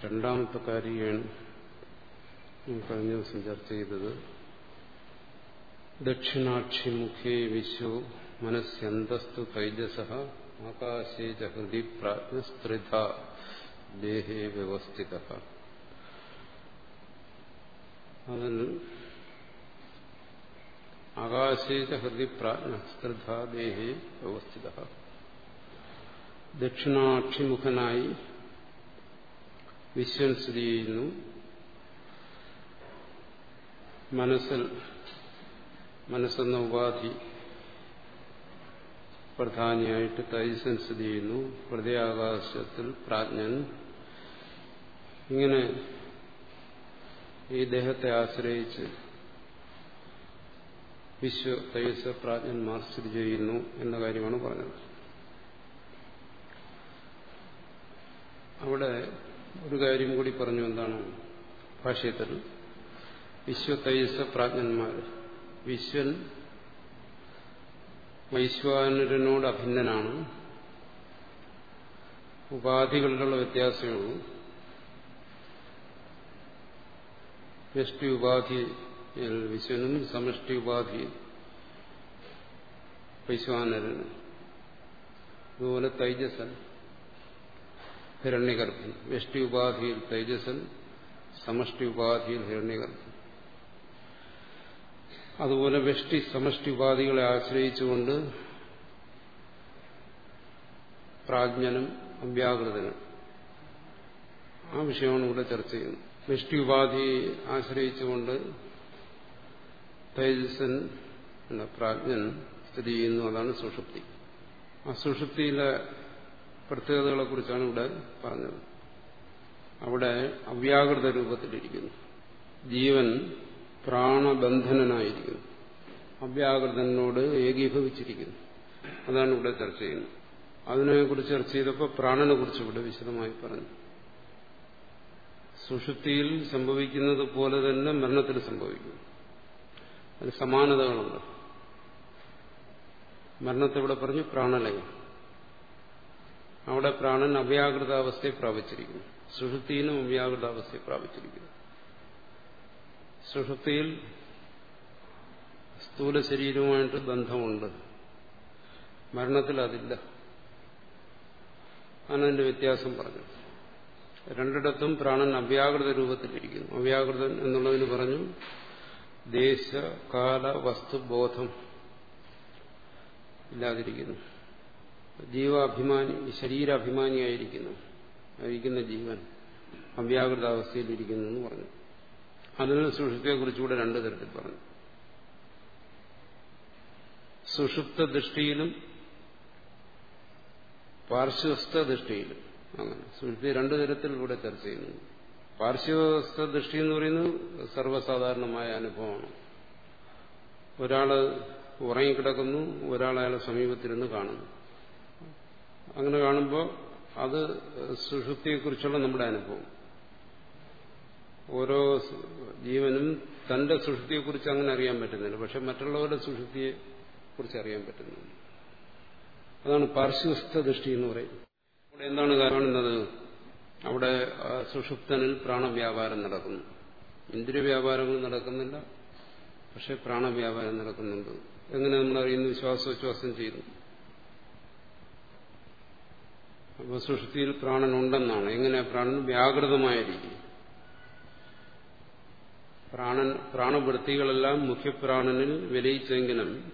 രണ്ടാമത്തെ കാര്യമാണ് കഴിഞ്ഞ ദിവസം ചർച്ച ചെയ്തത്. ദക്ഷിണാക്ഷിമുഖേ വിശു മനസ്യന്തസ്തു തൈജസ ആകാശേ ജഹൃതി പ്രാജ്ഞസ്ത്രിധ ദേഹേ വ്യവസ്ഥിത. അതിൽ ആകാശേ ച ഹൃദി പ്രാജ്ഞസ്ത്രിധ ദേഹേ വ്യവസ്ഥിത. ദക്ഷിണാക്ഷിമുഖനായി വിശ്വൻ സ്ഥിതി ചെയ്യുന്നു മനസ്സിൽ മനസ്സെന്ന ഉപാധി പ്രധാനിയായിട്ട് തൈസൻ സ്ഥിതി ചെയ്യുന്നു. ഹൃദയാകാശത്തിൽ പ്രാജ്ഞൻ. ഇങ്ങനെ ഈ ദേഹത്തെ ആശ്രയിച്ച് വിശ്വ തൈസ പ്രാജ്ഞന്മാർ സ്ഥിതി ചെയ്യുന്നു എന്ന കാര്യമാണ് പറഞ്ഞത്. അവിടെ ഒരു കാര്യം കൂടി പറഞ്ഞു എന്താണ് ഭാഷ്യത്തിൽ. വിശ്വതൈസ പ്രാജ്ഞന്മാർ. വിശ്വൻ വൈശ്വാനരനോട് അഭിന്നനാണ്. ഉപാധികളിലുള്ള വ്യത്യാസമുള്ളൂ വ്യഷ്ടി ഉപാധി വിശ്വനും സമഷ്ടി ഉപാധി വൈശ്വാനരനും അതുപോലെ തൈജസൻ. ഹിരണ്യഗർഭൻ വ്യഷ്ടി ഉപാധിയിൽ തേജസ്സൻ സമഷ്ടി ഉപാധിയിൽ ഹിരണ്യഗർഭൻ. അതുപോലെ വ്യഷ്ടി സമഷ്ടി ഉപാധികളെ ആശ്രയിച്ചുകൊണ്ട് പ്രാജ്ഞനും അവ്യാകൃതനും. ആ വിഷയമാണ് ഇവിടെ ചർച്ച ചെയ്യുന്നത്. വ്യഷ്ടി ഉപാധി ആശ്രയിച്ചുകൊണ്ട് തേജസ്സൻ പ്രാജ്ഞൻ സ്ഥിതി ചെയ്യുന്നു അതാണ് സുഷുപ്തി. ആ സുഷുപ്തിയിലെ പ്രത്യേകതകളെ കുറിച്ചാണ് ഇവിടെ പറഞ്ഞത്. അവിടെ അവ്യാകൃത രൂപത്തിലിരിക്കുന്നു. ജീവൻ പ്രാണബന്ധനായിരിക്കുന്നു അവ്യാകൃതനോട് ഏകീഭവിച്ചിരിക്കുന്നു. അതാണ് ഇവിടെ ചർച്ച ചെയ്യുന്നത്. അതിനെക്കുറിച്ച് ചർച്ച ചെയ്തപ്പോൾ പ്രാണനെ കുറിച്ച് ഇവിടെ വിശദമായി പറഞ്ഞു. സുഷുപ്തിയിൽ സംഭവിക്കുന്നത് പോലെ തന്നെ മരണത്തിൽ സംഭവിക്കും അതിന് സമാനതകളുണ്ട്. മരണത്തെ ഇവിടെ പറഞ്ഞു പ്രാണലയം. അവിടെ പ്രാണൻ അവ്യാകൃതാവസ്ഥയെ പ്രാപിച്ചിരിക്കുന്നു. സുഷുപ്തിയിലും അവ്യാകൃതാവസ്ഥയെ പ്രാപിച്ചിരിക്കുന്നു. സുഷുപ്തിയിൽ സ്ഥൂല ശരീരവുമായിട്ട് ബന്ധമുണ്ട്. മരണത്തിൽ അതില്ല. അതിന്റെ വ്യത്യാസം പറഞ്ഞു രണ്ടിടത്തും പ്രാണൻ അവ്യാകൃത രൂപത്തിലിരിക്കുന്നു. അവ്യാകൃതൻ എന്നുള്ളതിന് പറഞ്ഞു ദേശ കാല വസ്തുബോധം ഇല്ലാതിരിക്കുന്നു. ജീവാഭിമാനി ശരീരാഭിമാനിയായിരിക്കുന്നു ആയിരിക്കുന്ന. ജീവൻ അവ്യാകൃതാവസ്ഥയിലിരിക്കുന്നു എന്ന് പറഞ്ഞു. അതിന് സുഷുപ്തിയെ കുറിച്ചുകൂടെ രണ്ടു തരത്തിൽ പറഞ്ഞു. സുഷുപ്ത ദൃഷ്ടിയിലും പാർശ്വസ്ഥ ദൃഷ്ടിയിലും അങ്ങനെ. സുഷുപ്തി രണ്ടു തരത്തിൽ ഇവിടെ ചർച്ച ചെയ്യുന്നു. പാർശ്വസ്ഥ ദൃഷ്ടി എന്ന് പറയുന്നത് സർവസാധാരണമായ അനുഭവമാണ്. ഒരാൾ ഉറങ്ങിക്കിടക്കുന്നു ഒരാൾ അയാളെ സമീപത്തിരുന്ന് കാണുന്നു. അങ്ങനെ കാണുമ്പോൾ അത് സുഷുപ്തിയെക്കുറിച്ചുള്ള നമ്മുടെ അനുഭവം. ഓരോ ജീവനും തന്റെ സുഷുപ്തിയെക്കുറിച്ച് അങ്ങനെ അറിയാൻ പറ്റുന്നില്ല. പക്ഷെ മറ്റുള്ളവരുടെ സുഷുപ്തിയെ കുറിച്ച് അറിയാൻ പറ്റുന്നുണ്ട്. അതാണ് പാർശ്വസ്ഥ ദൃഷ്ടി എന്ന് പറയുന്നത്. അവിടെ എന്താണ് കാണുന്നത്? അവിടെ സുഷുപ്തനിൽ പ്രാണവ്യാപാരം നടക്കുന്നു. ഇന്ദ്രിയ വ്യാപാരങ്ങൾ നടക്കുന്നില്ല. പക്ഷെ പ്രാണവ്യാപാരം നടക്കുന്നുണ്ട്. എങ്ങനെ നമ്മൾ അറിയുന്നു? വിശ്വാസോച്ഛ്വാസം ചെയ്യുന്നു. അപ്പോൾ സുഷുപ്തിയിൽ പ്രാണനുണ്ടെന്നാണ്. എങ്ങനെ? പ്രാണൻ വ്യാകൃതമായ രീതി പ്രാണൻ പ്രാണവൃത്തികളെല്ലാം മുഖ്യപ്രാണനിൽ വിലയിച്ചെങ്കിലും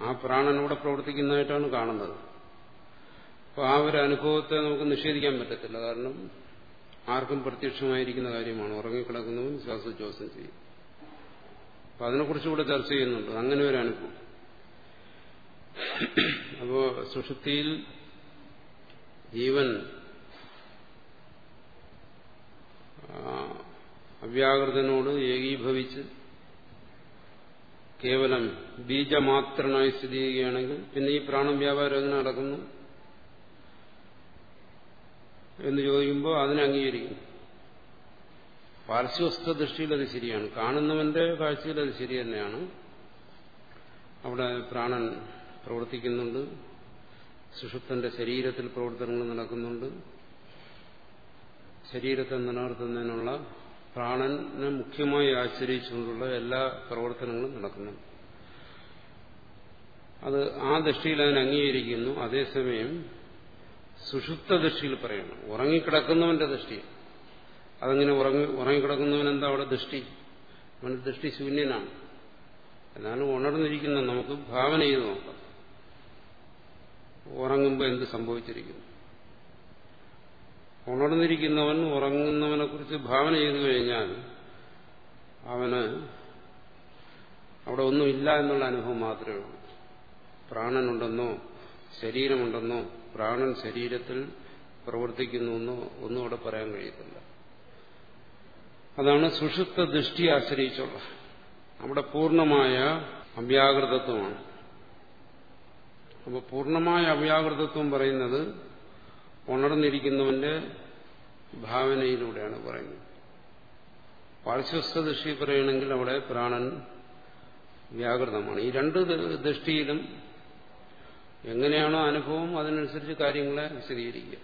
ആ പ്രാണനോടെ പ്രവർത്തിക്കുന്നതായിട്ടാണ് കാണുന്നത്. അപ്പോൾ ആ ഒരു അനുഭവത്തെ നമുക്ക് നിഷേധിക്കാൻ പറ്റത്തില്ല. കാരണം ആർക്കും പ്രത്യക്ഷമായിരിക്കുന്ന കാര്യമാണ്. ഉറങ്ങിക്കിടക്കുന്നവൻ ശ്വാസോച്ഛ്വാസം ചെയ്യും. അപ്പൊ അതിനെക്കുറിച്ച് ഇവിടെ ചർച്ച ചെയ്യുന്നുണ്ട്. അങ്ങനെ ഒരു അനുഭവം. അപ്പോ സുഷുപ്തിയിൽ ജീവൻ അവ്യാകൃതനോട് ഏകീഭവിച്ച് കേവലം ബീജമാത്രനായി സ്ഥിതി ചെയ്യുകയാണെങ്കിൽ പിന്നെ ഈ പ്രാണം വ്യാപാരം എങ്ങനെ നടക്കുന്നു എന്ന് ചോദിക്കുമ്പോൾ അതിനെ അംഗീകരിക്കുന്നു. പാർശ്വസ്ഥ ദൃഷ്ടിയിൽ അത് ശരിയാണ്. കാണുന്നവന്റെ കാഴ്ചയിൽ അത് ശരി തന്നെയാണ്. അവിടെ പ്രാണൻ പ്രവർത്തിക്കുന്നുണ്ട്. സുഷുപ്തന്റെ ശരീരത്തിൽ പ്രവർത്തനങ്ങൾ നടക്കുന്നുണ്ട്. ശരീരത്തെ നിലനിർത്തുന്നതിനുള്ള പ്രാണനെ മുഖ്യമായി ആശ്രയിച്ചുകൊണ്ടുള്ള എല്ലാ പ്രവർത്തനങ്ങളും നടക്കുന്നു അത് ആ ദൃഷ്ടിയിൽ അതിനെ അംഗീകരിക്കുന്നു. അതേസമയം സുഷുപ്ത ദൃഷ്ടിയിൽ പറയണം ഉറങ്ങിക്കിടക്കുന്നവന്റെ ദൃഷ്ടി. അതങ്ങനെ ഉറങ്ങി ഉറങ്ങിക്കിടക്കുന്നവൻ എന്താ അവിടെ ദൃഷ്ടി? അവന്റെ ദൃഷ്ടി ശൂന്യനാണ്. എന്നാലും ഉണർന്നിരിക്കുന്ന നമുക്ക് ഭാവന ചെയ്ത് നോക്കാം. ഉറങ്ങുമ്പോൾ എന്ത് സംഭവിച്ചിരിക്കുന്നു? ഉണർന്നിരിക്കുന്നവൻ ഉറങ്ങുന്നവനെ കുറിച്ച് ഭാവന ചെയ്തു കഴിഞ്ഞാൽ അവന് അവിടെ ഒന്നുമില്ല എന്നുള്ള അനുഭവം മാത്രമേ ഉള്ളൂ. പ്രാണനുണ്ടെന്നോ ശരീരമുണ്ടെന്നോ പ്രാണൻ ശരീരത്തിൽ പ്രവർത്തിക്കുന്നുവെന്നോ ഒന്നും അവിടെ പറയാൻ കഴിയത്തില്ല. അതാണ് സുഷുപ്ത ദൃഷ്ടി ആശ്രയിച്ചുള്ള അവിടെ പൂർണമായ അവ്യാകൃതത്വമാണ് അപ്പോൾ പൂർണമായ അവ്യാകൃതത്വം പറയുന്നത് ഉണർന്നിരിക്കുന്നവന്റെ ഭാവനയിലൂടെയാണ് പറയുന്നത്. പാർശ്വസ്ഥ ദൃഷ്ടി പറയുകയാണെങ്കിൽ അവിടെ പ്രാണൻ വ്യാകൃതമാണ്. ഈ രണ്ട് ദൃഷ്ടിയിലും എങ്ങനെയാണോ അനുഭവം അതിനനുസരിച്ച് കാര്യങ്ങളെ വിശദീകരിക്കുക.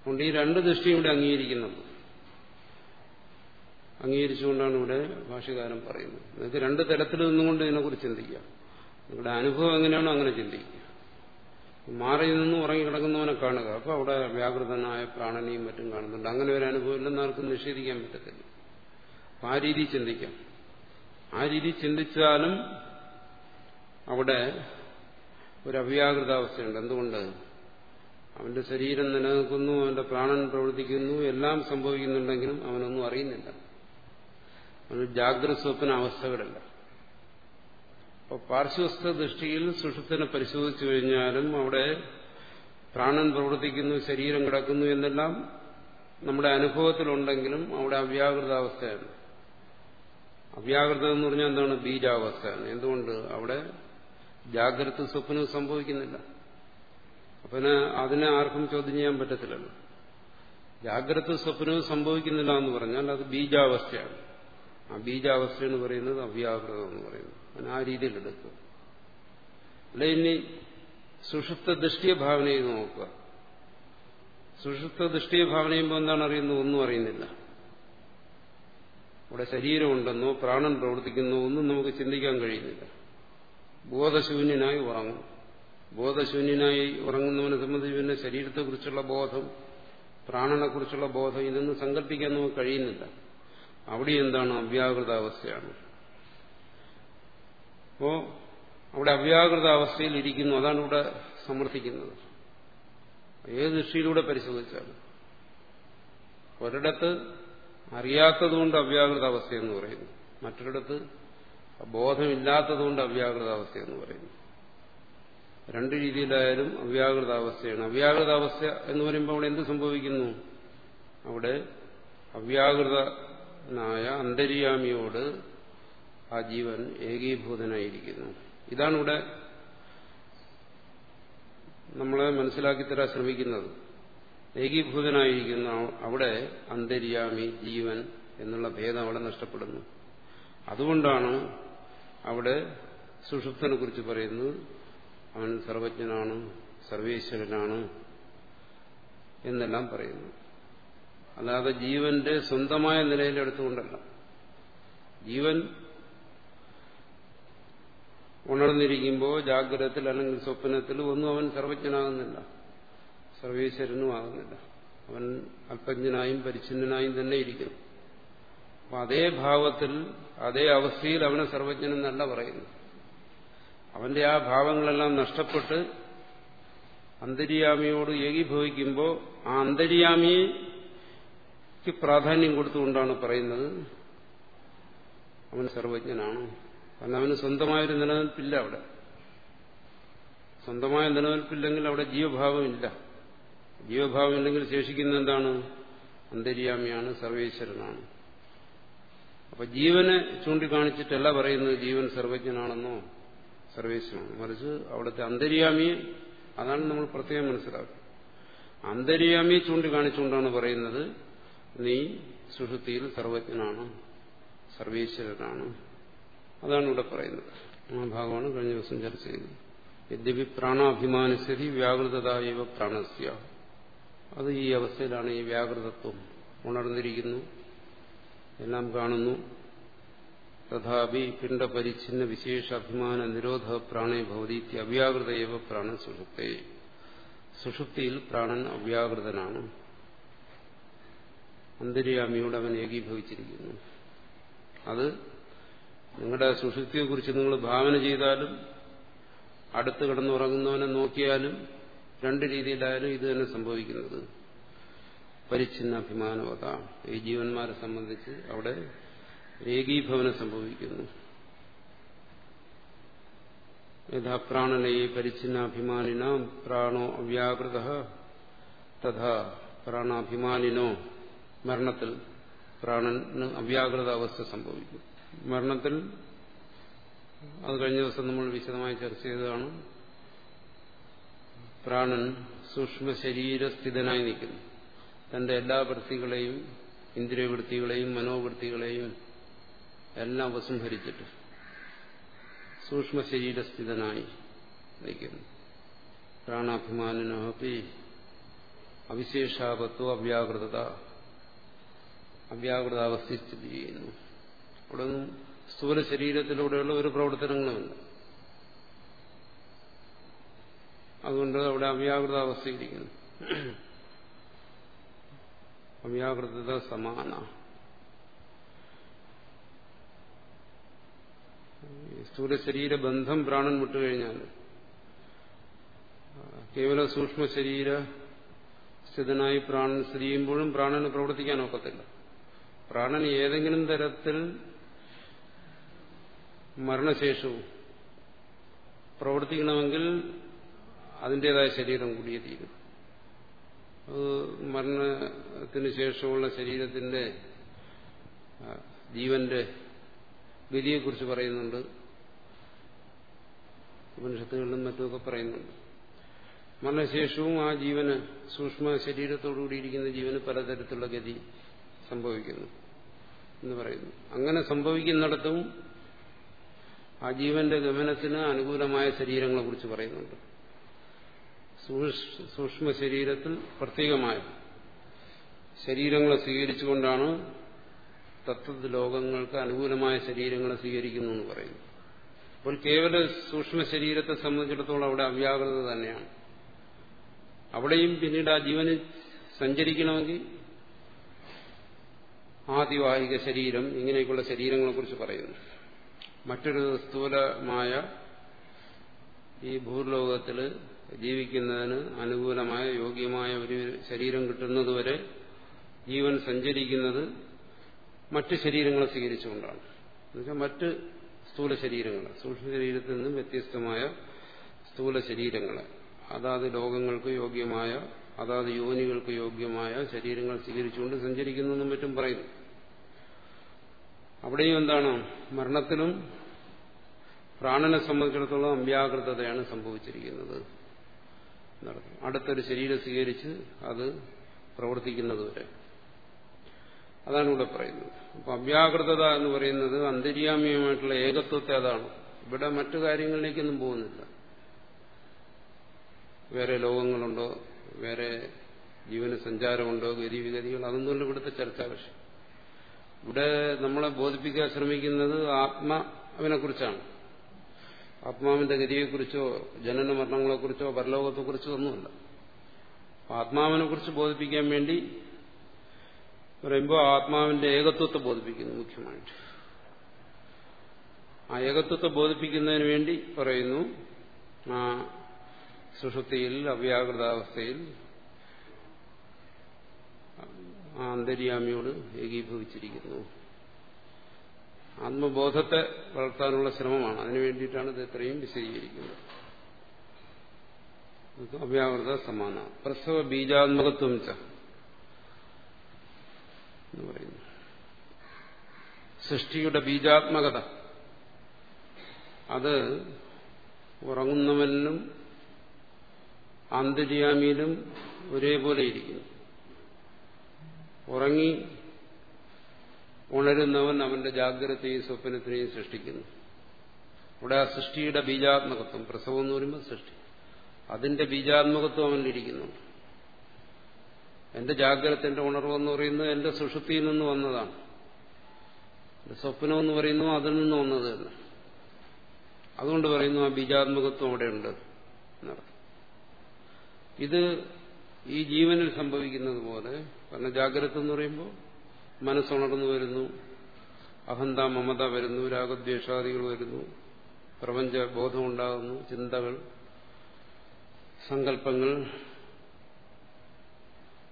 അതുകൊണ്ട് ഈ രണ്ട് ദൃഷ്ടിയും ഇവിടെ അംഗീകരിക്കുന്നുണ്ട്. അംഗീകരിച്ചുകൊണ്ടാണ് ഇവിടെ ഭാഷകാരൻ പറയുന്നത്. നിങ്ങൾക്ക് രണ്ട് തരത്തിൽ നിന്നുകൊണ്ട് ഇതിനെക്കുറിച്ച് ചിന്തിക്കാം. നിങ്ങളുടെ അനുഭവം എങ്ങനെയാണോ അങ്ങനെ ചിന്തിക്കുക മാറി നിന്ന് ഉറങ്ങിക്കിടക്കുന്നവനെ കാണുക. അപ്പൊ അവിടെ വ്യാകൃതനായ പ്രാണനെയും മറ്റും കാണുന്നുണ്ട്. അങ്ങനെ ഒരു അനുഭവം ഇല്ലെന്ന് ആർക്കും നിഷേധിക്കാൻ പറ്റത്തില്ല. അപ്പൊ ആ രീതി ചിന്തിക്കാം. ആ രീതി ചിന്തിച്ചാലും അവിടെ ഒരു അവ്യാകൃതാവസ്ഥയുണ്ട്. എന്തുകൊണ്ട്? അവന്റെ ശരീരം നിലനിൽക്കുന്നു അവന്റെ പ്രാണൻ പ്രവർത്തിക്കുന്നു എല്ലാം സംഭവിക്കുന്നുണ്ടെങ്കിലും അവനൊന്നും അറിയുന്നില്ല. അവന് ജാഗ്രത സ്വപ്ന അവസ്ഥകളില്ല. അപ്പോൾ പാർശ്വസ്ഥ ദൃഷ്ടിയിൽ സുഷുപ്തനെ പരിശോധിച്ചു കഴിഞ്ഞാലും അവിടെ പ്രാണൻ പ്രവർത്തിക്കുന്നു ശരീരം കിടക്കുന്നു എന്നെല്ലാം നമ്മുടെ അനുഭവത്തിലുണ്ടെങ്കിലും അവിടെ അവ്യാകൃതാവസ്ഥയാണ്. അവ്യാകൃത എന്ന് പറഞ്ഞാൽ എന്താണ്? ബീജാവസ്ഥയാണ് എന്തുകൊണ്ട്? അവിടെ ജാഗ്രത സ്വപ്നം സംഭവിക്കുന്നില്ല. അപ്പന് അതിനെ ആർക്കും ചോദ്യം ചെയ്യാൻ പറ്റത്തില്ലല്ലോ. ജാഗ്രത സ്വപ്നവും സംഭവിക്കുന്നില്ല എന്ന് പറഞ്ഞാൽ അത് ബീജാവസ്ഥയാണ്. ആ ബീജാവസ്ഥ എന്ന് പറയുന്നത് അവ്യാകൃതം എന്ന് പറയുന്നു. അതിന് ആ രീതിയിൽ എടുക്കുക അല്ല ഇനി സുഷുപ്ത ദൃഷ്ടിയെ ഭാവന ചെയ്ത് നോക്കുക. സുഷുപ്ത ദൃഷ്ടിയെ ഭാവന ചെയ്യുമ്പോൾ എന്താണ് അറിയുന്നത്? ഒന്നും അറിയുന്നില്ല. ഇവിടെ ശരീരമുണ്ടെന്നോ പ്രാണൻ പ്രവർത്തിക്കുന്നോ ഒന്നും നമുക്ക് ചിന്തിക്കാൻ കഴിയുന്നില്ല. ബോധശൂന്യനായി ഉറങ്ങും. ബോധശൂന്യനായി ഉറങ്ങുന്നവനെ സംബന്ധിച്ച് പിന്നെ ശരീരത്തെക്കുറിച്ചുള്ള ബോധം പ്രാണനെക്കുറിച്ചുള്ള ബോധം ഇതൊന്നും സങ്കല്പിക്കാൻ നമുക്ക് കഴിയുന്നില്ല. അവിടെ എന്താണ് അവ്യാകൃതാവസ്ഥയാണ്. അപ്പോ അവിടെ അവ്യാകൃതാവസ്ഥയിൽ ഇരിക്കുന്നു അതാണ് ഇവിടെ സമർത്ഥിക്കുന്നത്. ഏത് ദൃഷ്ടിയിലൂടെ പരിശോധിച്ചാലും. ഒരിടത്ത് അറിയാത്തതുകൊണ്ട് അവ്യാകൃതാവസ്ഥ എന്ന് പറയുന്നു. മറ്റൊരിടത്ത് ബോധമില്ലാത്തതുകൊണ്ട് അവ്യാകൃതാവസ്ഥ എന്ന് പറയുന്നു. രണ്ട് രീതിയിലായാലും അവ്യാകൃതാവസ്ഥയാണ്. അവ്യാകൃതാവസ്ഥ എന്ന് പറയുമ്പോൾ അവിടെ എന്ത് സംഭവിക്കുന്നു? അവിടെ അവ്യാകൃതനായ അന്തര്യാമിയോട് ആ ജീവൻ ഏകീഭൂതനായിരിക്കുന്നു. ഇതാണ് ഇവിടെ നമ്മളെ മനസ്സിലാക്കി തരാൻ ശ്രമിക്കുന്നത്. ഏകീഭൂതനായിരിക്കുന്ന അവിടെ അന്തര്യാമി ജീവൻ എന്നുള്ള ഭേദം അവിടെ നഷ്ടപ്പെടുന്നു. അതുകൊണ്ടാണ് അവിടെ സുഷുപ്തനെ കുറിച്ച് പറയുന്നത് അവൻ സർവജ്ഞനാണ് സർവേശ്വരനാണ് എന്നെല്ലാം പറയുന്നു. അല്ലാതെ ജീവന്റെ സ്വന്തമായ നിലയിലെടുത്തുകൊണ്ടല്ല ജീവൻ ഉണർന്നിരിക്കുമ്പോൾ ജാഗ്രതത്തിൽ അല്ലെങ്കിൽ സ്വപ്നത്തിൽ ഒന്നും അവൻ സർവജ്ഞനാകുന്നില്ല. സർവീശ്വരനും ആകുന്നില്ല. അവൻ അല്പജ്ഞനായും പരിച്ഛിന്നനായും തന്നെ ഇരിക്കുന്നു. അപ്പൊ അതേ ഭാവത്തിൽ അതേ അവസ്ഥയിൽ അവനെ സർവജ്ഞനെന്നല്ല പറയുന്നു അവന്റെ ആ ഭാവങ്ങളെല്ലാം നഷ്ടപ്പെട്ട് അന്തര്യാമിയോട് ഏകീഭവിക്കുമ്പോൾ ആ അന്തര്യാമിക്ക് പ്രാധാന്യം കൊടുത്തുകൊണ്ടാണ് പറയുന്നത്. അവൻ സർവജ്ഞനാണ്. കാരണം അവന് സ്വന്തമായൊരു നിലനിൽപ്പില്ല അവിടെ. സ്വന്തമായ നിലനിൽപ്പില്ലെങ്കിൽ അവിടെ ജീവഭാവമില്ല. ജീവഭാവം ഇല്ലെങ്കിൽ ശേഷിക്കുന്ന എന്താണ്? അന്തര്യാമിയാണ് സർവേശ്വരനാണ്. അപ്പൊ ജീവനെ ചൂണ്ടിക്കാണിച്ചിട്ടല്ല പറയുന്നത് ജീവൻ സർവജ്ഞനാണെന്നോ സർവേശ്വരനാണ് മറിച്ച് അവിടുത്തെ അന്തര്യാമിയെ അതാണ് നമ്മൾ പ്രത്യേകം മനസ്സിലാക്കുക അന്തര്യാമിയെ ചൂണ്ടിക്കാണിച്ചുകൊണ്ടാണ് പറയുന്നത് നീ സുഷുതിയിൽ സർവജ്ഞനാണ് സർവേശ്വരനാണ്. അതാണ് ഇവിടെ പറയുന്നത്. ആ ഭാഗമാണ് കഴിഞ്ഞ ദിവസം ചർച്ച ചെയ്തത്. യദ്യപി പ്രാണാഭിമാനസ്ഥിതി വ്യാകൃതതായവ പ്രാണസ്യ. അത് ഈ അവസ്ഥയിലാണ് ഈ വ്യാകൃതത്വം ഉണർന്നിരിക്കുന്നു. എല്ലാം കാണുന്നു. തഥാപി പിണ്ടപരിച്ഛിന്ന വിശേഷ അഭിമാന നിരോധ പ്രാണേ ഭവതി അവ്യാകൃതയവ പ്രാണൻ സുഷുപ്തേ. സുഷുപ്തിയിൽ പ്രാണൻ അവ്യാകൃതനാണ്. അന്തര്യാമിയോട് അവൻ ഏകീഭവിച്ചിരിക്കുന്നു. അത് നിങ്ങളുടെ സുഷുപ്തിയെക്കുറിച്ച് നിങ്ങൾ ഭാവന ചെയ്താലും അടുത്ത് കിടന്നുറങ്ങുന്നവനെ നോക്കിയാലും രണ്ട് രീതിയിലായാലും ഇത് തന്നെ സംഭവിക്കുന്നത്. പരിച്ഛിന്ന അഭിമാനവത ഈ ജീവന്മാരെ സംബന്ധിച്ച് അവിടെ ഏകീഭവനം സംഭവിക്കുന്നു. യഥാ പ്രാണനേ പരിച്ഛിന്നാഭിമാനിന പ്രാണോ അവ്യാകൃത. തഥാ പ്രാണാഭിമാനിനോ മരണത്തിൽ പ്രാണന് അവ്യാകൃത അവസ്ഥ സംഭവിക്കും. മരണത്തിൽ അത് കഴിഞ്ഞ ദിവസം നമ്മൾ വിശദമായി ചർച്ച ചെയ്തതാണ്. പ്രാണൻ സൂക്ഷ്മ ശരീരസ്ഥിതനായി നിൽക്കുന്നു. തന്റെ എല്ലാ വൃത്തികളെയും ഇന്ദ്രിയവൃത്തികളെയും മനോവൃത്തികളെയും എല്ലാം ഉപസംഹരിച്ചിട്ട് സൂക്ഷ്മ ശരീരസ്ഥിതനായി നിൽക്കുന്നു. പ്രാണാഭിമാനനോപ്പി അവിശേഷാപത്വ അവ്യാകൃതത അവ്യാകൃതാവസ്ഥ സ്ഥിതി ചെയ്യുന്നു. അവിടെ സ്ഥൂല ശരീരത്തിലൂടെയുള്ള ഒരു പ്രവർത്തനങ്ങളുമില്ല. അതുകൊണ്ട് അവിടെ അവ്യാകൃതാവസ്ഥയിരിക്കുന്നു അവ്യാകൃതത സമാന. സ്ഥൂല ശരീര ബന്ധം പ്രാണൻ വിട്ടുകഴിഞ്ഞാൽ കേവല സൂക്ഷ്മ ശരീര സ്ഥിതനായി പ്രാണൻ സ്ഥിതി ചെയ്യുമ്പോഴും പ്രാണന് പ്രവർത്തിക്കാൻ ഒക്കത്തില്ല. പ്രാണൻ ഏതെങ്കിലും തരത്തിൽ മരണശേഷവും പ്രവർത്തിക്കണമെങ്കിൽ അതിന്റെതായ ശരീരം കൂടിയേ തീരും. അത് മരണത്തിന് ശേഷമുള്ള ശരീരത്തിന്റെ ജീവന്റെ ഗതിയെക്കുറിച്ച് പറയുന്നുണ്ട്. ഉപനിഷത്തുകളിലും മറ്റുമൊക്കെ പറയുന്നുണ്ട്. മരണശേഷവും ആ ജീവന് സൂക്ഷ്മ ശരീരത്തോടുകൂടിയിരിക്കുന്ന ജീവന് പലതരത്തിലുള്ള ഗതി സംഭവിക്കുന്നു. എന്ന് പറയുന്നു. അങ്ങനെ സംഭവിക്കുന്നിടത്തും ആ ജീവന്റെ ഗമനത്തിന് അനുകൂലമായ ശരീരങ്ങളെ കുറിച്ച് പറയുന്നുണ്ട്. സൂക്ഷ്മ ശരീരത്തിൽ പ്രത്യേകമായ ശരീരങ്ങളെ സ്വീകരിച്ചുകൊണ്ടാണ് തത്വ ലോകങ്ങൾക്ക് അനുകൂലമായ ശരീരങ്ങളെ സ്വീകരിക്കുന്നു എന്ന് പറയുന്നു അപ്പോൾ കേവല സൂക്ഷ്മ ശരീരത്തെ സംബന്ധിച്ചിടത്തോളം അവിടെ അവ്യാകൃത തന്നെയാണ്. അവിടെയും പിന്നീട് ആ ജീവന് സഞ്ചരിക്കണമെങ്കിൽ ആദിവാഹിക ശരീരം ഇങ്ങനെയൊക്കെയുള്ള ശരീരങ്ങളെ കുറിച്ച് പറയുന്നു. മറ്റൊരു സ്ഥൂലമായ ഈ ഭൂലോകത്തിൽ ജീവിക്കുന്നതിന് അനുകൂലമായ യോഗ്യമായ ഒരു ശരീരം കിട്ടുന്നതുവരെ ജീവൻ സഞ്ചരിക്കുന്നത് മറ്റ് ശരീരങ്ങളെ സ്വീകരിച്ചുകൊണ്ടാണ്. എന്നുവെച്ചാൽ മറ്റ് സ്ഥൂല ശരീരങ്ങൾ സൂക്ഷ്മ ശരീരത്തിൽ നിന്നും വ്യത്യസ്തമായ സ്ഥൂല ശരീരങ്ങളെ അതാത് ലോകങ്ങൾക്ക് യോഗ്യമായ അതാത് യോനികൾക്ക് യോഗ്യമായ ശരീരങ്ങൾ സ്വീകരിച്ചുകൊണ്ട് സഞ്ചരിക്കുന്നു മറ്റും പറയുന്നു. അവിടെയും എന്താണ്? മരണത്തിലും പ്രാണനെ സംബന്ധിച്ചിടത്തോളം അവ്യാകൃതതയാണ് സംഭവിച്ചിരിക്കുന്നത്. അടുത്തൊരു ശരീരം സ്വീകരിച്ച് അത് പ്രവർത്തിക്കുന്നത് വരെ. അതാണ് ഇവിടെ പറയുന്നത്. അപ്പൊ അവ്യാകൃതത എന്ന് പറയുന്നത് അന്തര്യാമ്യമായിട്ടുള്ള ഏകത്വത്തെ അതാണ്. ഇവിടെ മറ്റു കാര്യങ്ങളിലേക്കൊന്നും പോകുന്നില്ല. വേറെ ലോകങ്ങളുണ്ടോ? വേറെ ജീവന സഞ്ചാരമുണ്ടോ ഗതിവിഗതികൾ? അതൊന്നുമല്ല ഇവിടുത്തെ ചർച്ചാ വിഷയം. ഇവിടെ നമ്മളെ ബോധിപ്പിക്കാൻ ശ്രമിക്കുന്നത് ആത്മാവിനെ കുറിച്ചാണ് ആത്മാവിന്റെ ഗതിയെക്കുറിച്ചോ ജനന മരണങ്ങളെക്കുറിച്ചോ പരലോകത്തെക്കുറിച്ചോ ഒന്നുമല്ല. ആത്മാവിനെ കുറിച്ച് ബോധിപ്പിക്കാൻ വേണ്ടി പറയുമ്പോൾ ആത്മാവിന്റെ ഏകത്വത്തെ ബോധിപ്പിക്കുന്നു മുഖ്യമായിട്ട്. ആ ഏകത്വത്തെ ബോധിപ്പിക്കുന്നതിന് വേണ്ടി പറയുന്നു ആ സുഷുപ്തിയിൽ അവ്യാകൃതാവസ്ഥയിൽ ആ അന്തര്യാമിയോട് ഏകീഭവിച്ചിരിക്കുന്നു. ആത്മബോധത്തെ വളർത്താനുള്ള ശ്രമമാണ്. അതിനു വേണ്ടിയിട്ടാണ് ഇത് ഇത്രയും വിശദീകരിക്കുന്നത്. അവ്യാകൃത സമാന. പ്രസവ ബീജാത്മകത്വം ചെയ്യുന്നു സൃഷ്ടിയുടെ ബീജാത്മകത. അത് ഉറങ്ങുന്നവനിലും ആന്തര്യാമിയിലും ഒരേപോലെ ഇരിക്കുന്നു. ഉറങ്ങി ഉണരുന്നവൻ അവന്റെ ജാഗ്രതയും സ്വപ്നത്തിനെയും സൃഷ്ടിക്കുന്നു. ഇവിടെ ആ സൃഷ്ടിയുടെ ബീജാത്മകത്വം പ്രസവം എന്ന് പറയുമ്പോൾ സൃഷ്ടി. അതിന്റെ ബീജാത്മകത്വം അവനിലിരിക്കുന്നുണ്ട് എന്റെ ജാഗ്രത എന്റെ ഉണർവെന്ന് പറയുന്നത് എന്റെ സുഷുതിയിൽ നിന്ന് വന്നതാണ്. സ്വപ്നം എന്ന് പറയുന്നു അതിൽ നിന്ന് വന്നത് അതുകൊണ്ട് പറയുന്നു ആ ബീജാത്മകത്വം അവിടെയുണ്ട് എന്നർത്ഥം. ഇത് ഈ ജീവനിൽ സംഭവിക്കുന്നത് പോലെ കാരണം ജാഗ്രത എന്ന് പറയുമ്പോൾ മനസ്സുണർന്നു വരുന്നു. അഹന്ത മമത വരുന്നു. രാഗദ്വേഷാദികൾ വരുന്നു. പ്രപഞ്ച ബോധമുണ്ടാകുന്നു. ചിന്തകൾ സങ്കല്പങ്ങൾ.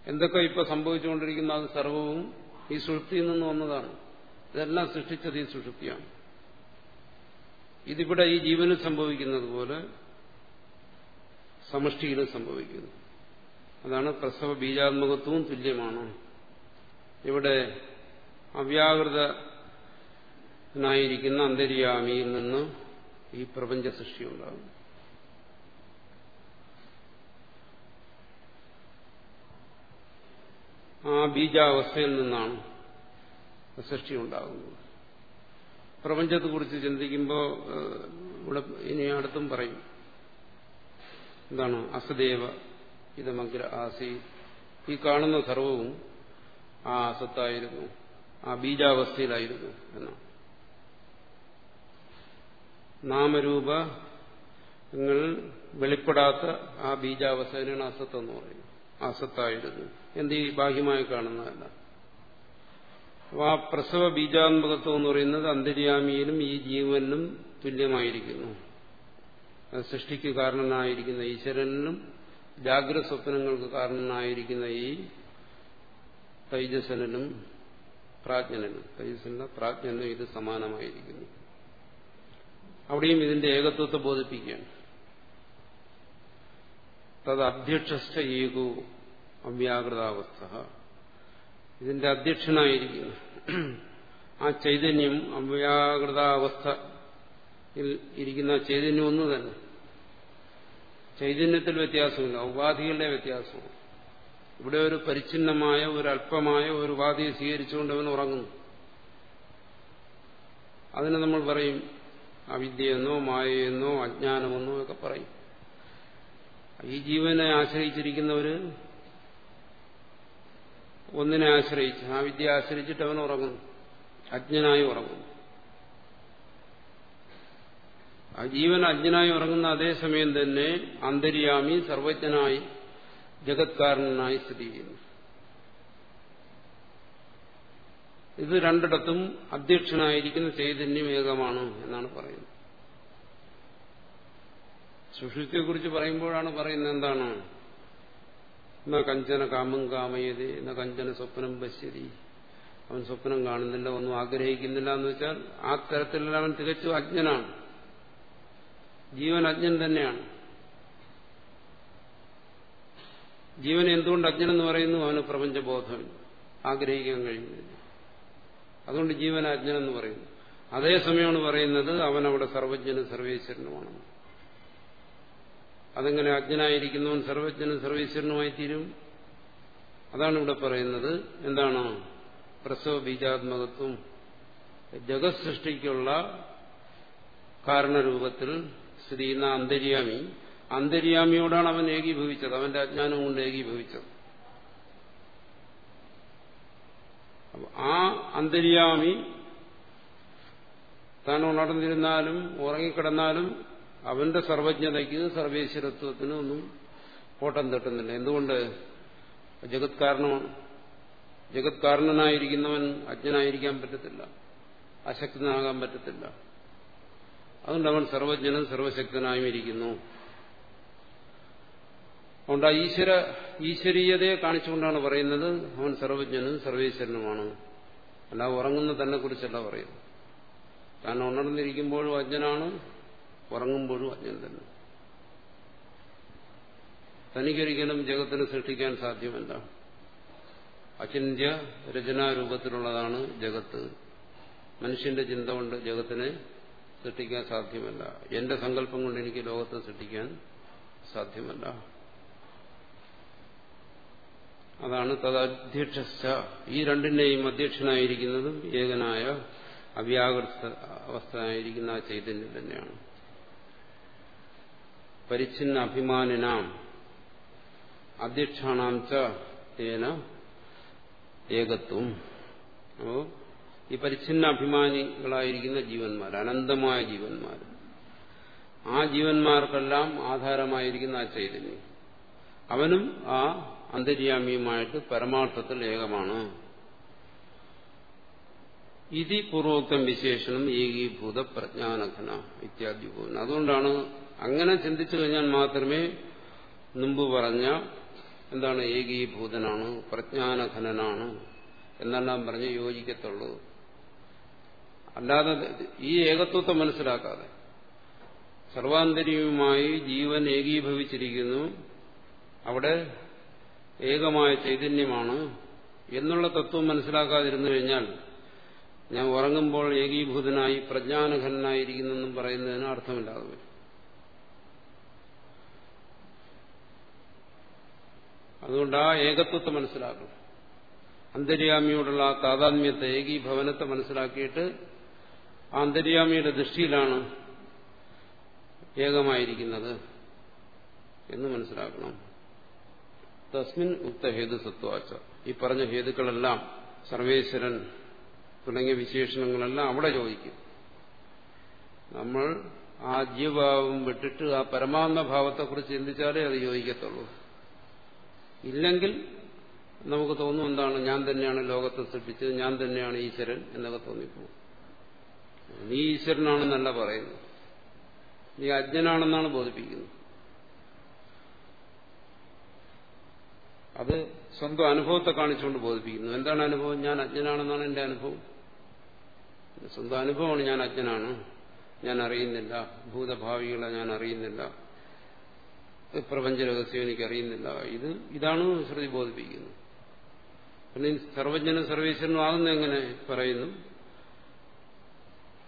എന്തൊക്കെ ഇപ്പൊ സംഭവിച്ചുകൊണ്ടിരിക്കുന്ന അത് സർവവും ഈ സുഷുപ്തിയിൽ നിന്ന് വന്നതാണ്. ഇതെല്ലാം സൃഷ്ടിച്ചത് ഈ സുഷുപ്തിയാണ് ഇതിവിടെ ഈ ജീവനിൽ സംഭവിക്കുന്നത് പോലെ സമഷ്ടിയിലും സംഭവിക്കുന്നു. അതാണ് പ്രസവ ബീജാത്മകത്വവും തുല്യമാണ്. ഇവിടെ അവ്യാകൃതനായിരിക്കുന്ന അന്തര്യാമിയിൽ നിന്ന് ഈ പ്രപഞ്ച സൃഷ്ടി ഉണ്ടാകും ആ ബീജാവസ്ഥയിൽ നിന്നാണ് സൃഷ്ടി ഉണ്ടാകുന്നത് പ്രപഞ്ചത്തെക്കുറിച്ച് ചിന്തിക്കുമ്പോൾ ഇവിടെ ഇനി അടുത്തും പറയും. എന്താണ് അസദേവ ഇതമഗ്ര ആസി. ഈ കാണുന്ന സർവവും ആ അസത്തായിരുന്നു ആ ബീജാവസ്ഥയിലായിരുന്നു എന്നാണ് നാമരൂപങ്ങൾ വെളിപ്പെടാത്ത ആ ബീജാവസ്ഥേനാണ് അസത്ത് എന്ന് പറയുന്നത്. അസത്തായിരുന്നു. എന്ത് ഈ ബാഹ്യമായി കാണുന്നതല്ല. അപ്പൊ ആ പ്രസവ ബീജാത്മകത്വം എന്ന് പറയുന്നത് അന്തര്യാമിയിലും ഈ ജീവനിലും തുല്യമായിരിക്കുന്നു. സൃഷ്ടിക്ക് കാരണനായിരിക്കുന്ന ഈശ്വരനിലും ജാഗ്രത സ്വപ്നങ്ങൾക്ക് കാരണനായിരിക്കുന്ന ഈ തൈജസനും പ്രാജ്ഞനും തൈജസന പ്രാജ്ഞനും ഇത് സമാനമായിരിക്കുന്നു. അവിടെയും ഇതിന്റെ ഏകത്വത്തെ ബോധിപ്പിക്കുകയാണ്. തത് അധ്യക്ഷസ്ഥ ഏകോ അവ്യാകൃതാവസ്ഥ. ഇതിന്റെ അധ്യക്ഷനായിരിക്കുന്നു. ആ ചൈതന്യം അവ്യാകൃതാവസ്ഥയിൽ ഇരിക്കുന്ന ചൈതന്യം ഒന്ന് തന്നെ ചൈതന്യത്തിൽ വ്യത്യാസമില്ല ഉപാധികളുടെ വ്യത്യാസമാണ് ഇവിടെ ഒരു പരിച്ഛിന്നമായ ഒരു അല്പമായ ഒരു ഉപാധിയെ സ്വീകരിച്ചുകൊണ്ട് അവൻ ഉറങ്ങുന്നു. അതിനെ നമ്മൾ പറയും അവിദ്യയെന്നോ മായയെന്നോ അജ്ഞാനമെന്നോ ഒക്കെ പറയും. ഈ ജീവനെ ആശ്രയിച്ചിരിക്കുന്നവര് ഒന്നിനെ ആശ്രയിച്ച് ആ വിദ്യ ആശ്രയിച്ചിട്ട് അവൻ ഉറങ്ങുന്നു അജ്ഞനായി ഉറങ്ങുന്നു. ജീവൻ അജ്ഞനായി ഉറങ്ങുന്ന അതേ സമയം തന്നെ അന്തര്യാമി സർവജ്ഞനായി ജഗത്കാരനായി സ്ഥിതി ചെയ്യുന്നു. ഇത് രണ്ടിടത്തും അധ്യക്ഷനായിരിക്കുന്ന ചൈതന്യം ഏകമാണ് എന്നാണ് പറയുന്നത്. സുഷുതിയെക്കുറിച്ച് പറയുമ്പോഴാണ് പറയുന്നത് എന്താണ്? എന്ന കഞ്ചന കാമം കാമയത് എന്ന കഞ്ചന സ്വപ്നം പശ്യതി. അവൻ സ്വപ്നം കാണുന്നില്ല ഒന്നും ആഗ്രഹിക്കുന്നില്ല എന്ന് വെച്ചാൽ ആ തരത്തിലുള്ള അവൻ തികച്ചും അജ്ഞനാണ്. ജീവൻ അജ്ഞൻ തന്നെയാണ്. ജീവൻ എന്തുകൊണ്ട് അജ്ഞനെന്ന് പറയുന്നു? അവന് പ്രപഞ്ചബോധം ആഗ്രഹിക്കാൻ കഴിയുന്നില്ല. അതുകൊണ്ട് ജീവൻ അജ്ഞനെന്ന് പറയുന്നു. അതേസമയമാണ് പറയുന്നത് അവൻ അവിടെ സർവജ്ഞനും സർവേശ്വരനുമാണ്. അതെങ്ങനെ അജ്ഞനായിരിക്കുന്നവൻ സർവജ്ഞനും സർവേശ്വരനുമായി തീരും? അതാണ് ഇവിടെ പറയുന്നത്. എന്താണ്? പ്രസവ ബീജാത്മകത്വം. ജഗത് സൃഷ്ടിക്കുള്ള കാരണരൂപത്തിൽ സ്ഥിതി ചെയ്യുന്ന അന്തര്യാമി. അന്തര്യാമിയോടാണ് അവൻ ഏകീഭവിച്ചത്. അവന്റെ അജ്ഞാനം കൊണ്ട് ഏകീഭവിച്ചത്. ആ അന്തര്യാമി താൻ ഉണർന്നിരുന്നാലും ഉറങ്ങിക്കിടന്നാലും അവന്റെ സർവജ്ഞതയ്ക്ക് സർവേശ്വരത്വത്തിന് ഒന്നും കോട്ടം തട്ടുന്നില്ല. എന്തുകൊണ്ട്? ജഗത് കാരണമാണ് ജഗത് കാരണനായിരിക്കുന്നവൻ അജ്ഞനായിരിക്കാൻ പറ്റത്തില്ല. അശക്തനാകാൻ പറ്റത്തില്ല. അതുകൊണ്ട് അവൻ സർവജ്ഞനും സർവശക്തനായും ഇരിക്കുന്നു അതുകൊണ്ട് ആ ഈശ്വര ഈശ്വരീയതയെ കാണിച്ചുകൊണ്ടാണ് പറയുന്നത് അവൻ സർവജ്ഞനും സർവേശ്വരനുമാണ്. അല്ല ഉറങ്ങുന്ന തന്നെ കുറിച്ചല്ല പറയുന്നത്. താൻ ഉണർന്നിരിക്കുമ്പോഴും അജ്ഞനാണ് ഉറങ്ങുമ്പോഴും അജ്ഞൻ തന്നെ. തനിക്കൊരിക്കലും ജഗത്തിനെ സൃഷ്ടിക്കാൻ സാധ്യമല്ല. അചിന്ത്യ രചനാരൂപത്തിലുള്ളതാണ് ജഗത്ത്. മനുഷ്യന്റെ ചിന്ത കൊണ്ട് ജഗത്തിനെ സൃഷ്ടിക്കാൻ സാധ്യമല്ല. എന്റെ സങ്കല്പം കൊണ്ട് എനിക്ക് ലോകത്തെ സൃഷ്ടിക്കാൻ സാധ്യമല്ല. അതാണ് തദ്ധ്യക്ഷ ഈ രണ്ടിന്റെയും അധ്യക്ഷനായിരിക്കുന്നതും ഏകനായ അവ്യാകൃത അവസ്ഥയായിരിക്കുന്ന ആ ചൈതന്യം തന്നെയാണ്. പരിച്ഛിന്ന അഭിമാനിനാം അധ്യക്ഷാണാം ചേന ഏകത്വം. അപ്പോ ഈ പരിച്ഛിന്ന അഭിമാനികളായിരിക്കുന്ന ജീവന്മാർ അനന്തമായ ജീവന്മാർ. ആ ജീവന്മാർക്കെല്ലാം ആധാരമായിരിക്കുന്ന ആ ചൈതന്യം. അവനും ആ അന്തര്യാമിയുമായിട്ട് പരമാർത്ഥത്തിൽ ഏകമാണ്. ഇതി പൂർവോക്തം വിശേഷണം ഏകീഭൂത പ്രജ്ഞാനഘന ഇത്യാദി പോകുന്നത് അതുകൊണ്ടാണ് അങ്ങനെ ചിന്തിച്ചു കഴിഞ്ഞാൽ മാത്രമേ മുമ്പ് പറഞ്ഞ എന്താണ് ഏകീഭൂതനാണ് പ്രജ്ഞാനഘനനാണ് എന്നെല്ലാം പറഞ്ഞ് യോജിക്കത്തുള്ളൂ. അല്ലാതെ ഈ ഏകത്വത്തെ മനസ്സിലാക്കാതെ. സർവാന്തരീയവുമായി ജീവൻ ഏകീഭവിച്ചിരിക്കുന്നു. അവിടെ ഏകമായ ചൈതന്യമാണ് എന്നുള്ള തത്വം മനസ്സിലാക്കാതിരുന്നു കഴിഞ്ഞാൽ ഞാൻ ഉറങ്ങുമ്പോൾ ഏകീഭൂതനായി പ്രജ്ഞാനഘനായിരിക്കുന്നെന്നും പറയുന്നതിന് അർത്ഥമില്ലാതെ വരും. അതുകൊണ്ട് ആ ഏകത്വത്തെ മനസ്സിലാക്കണം. അന്തര്യാമിയോടുള്ള ആ താതാത്മ്യത്തെ ഏകീഭവനത്തെ മനസ്സിലാക്കിയിട്ട് ആ അന്തര്യാമിയുടെ ദൃഷ്ടിയിലാണ് ഏകമായിരിക്കുന്നത് എന്ന് മനസ്സിലാക്കണം. തസ്മിൻ ഉക്ത ഹേതുസത്വാച്ച ഈ പറഞ്ഞ ഹേതുക്കളെല്ലാം സർവേശ്വരൻ തുടങ്ങിയ വിശേഷണങ്ങളെല്ലാം അവിടെ ചോദിക്കും. നമ്മൾ ആ ജീവഭാവം വിട്ടിട്ട് ആ പരമാത്മ ഭാവത്തെക്കുറിച്ച് ചിന്തിച്ചാലേ അത് യോജിക്കത്തുള്ളൂ ഇല്ലെങ്കിൽ നമുക്ക് തോന്നും എന്താണ് ഞാൻ തന്നെയാണ് ലോകത്തെ സൃഷ്ടിച്ചത് ഞാൻ തന്നെയാണ് ഈശ്വരൻ എന്നൊക്കെ തോന്നിപ്പോകും. നീ ഈശ്വരനാണെന്നല്ല പറയുന്നത്. നീ അജ്ഞനാണെന്നാണ് ബോധിപ്പിക്കുന്നത്. അത് സ്വന്തം അനുഭവത്തെ കാണിച്ചുകൊണ്ട് ബോധിപ്പിക്കുന്നു. എന്താണ് അനുഭവം? ഞാൻ അജ്ഞനാണെന്നാണ് എന്റെ അനുഭവം. സ്വന്തം അനുഭവമാണ് ഞാൻ അജ്ഞനാണ്. ഞാൻ അറിയുന്നില്ല. ഭൂതഭാവികളെ ഞാൻ അറിയുന്നില്ല. പ്രപഞ്ച രഹസ്യം അറിയുന്നില്ല. ഇത് ഇതാണ് ശ്രുതി ബോധിപ്പിക്കുന്നത്. പിന്നെ സർവജ്ഞനും സർവീശ്വരനും ആകുന്ന എങ്ങനെ പറയുന്നു?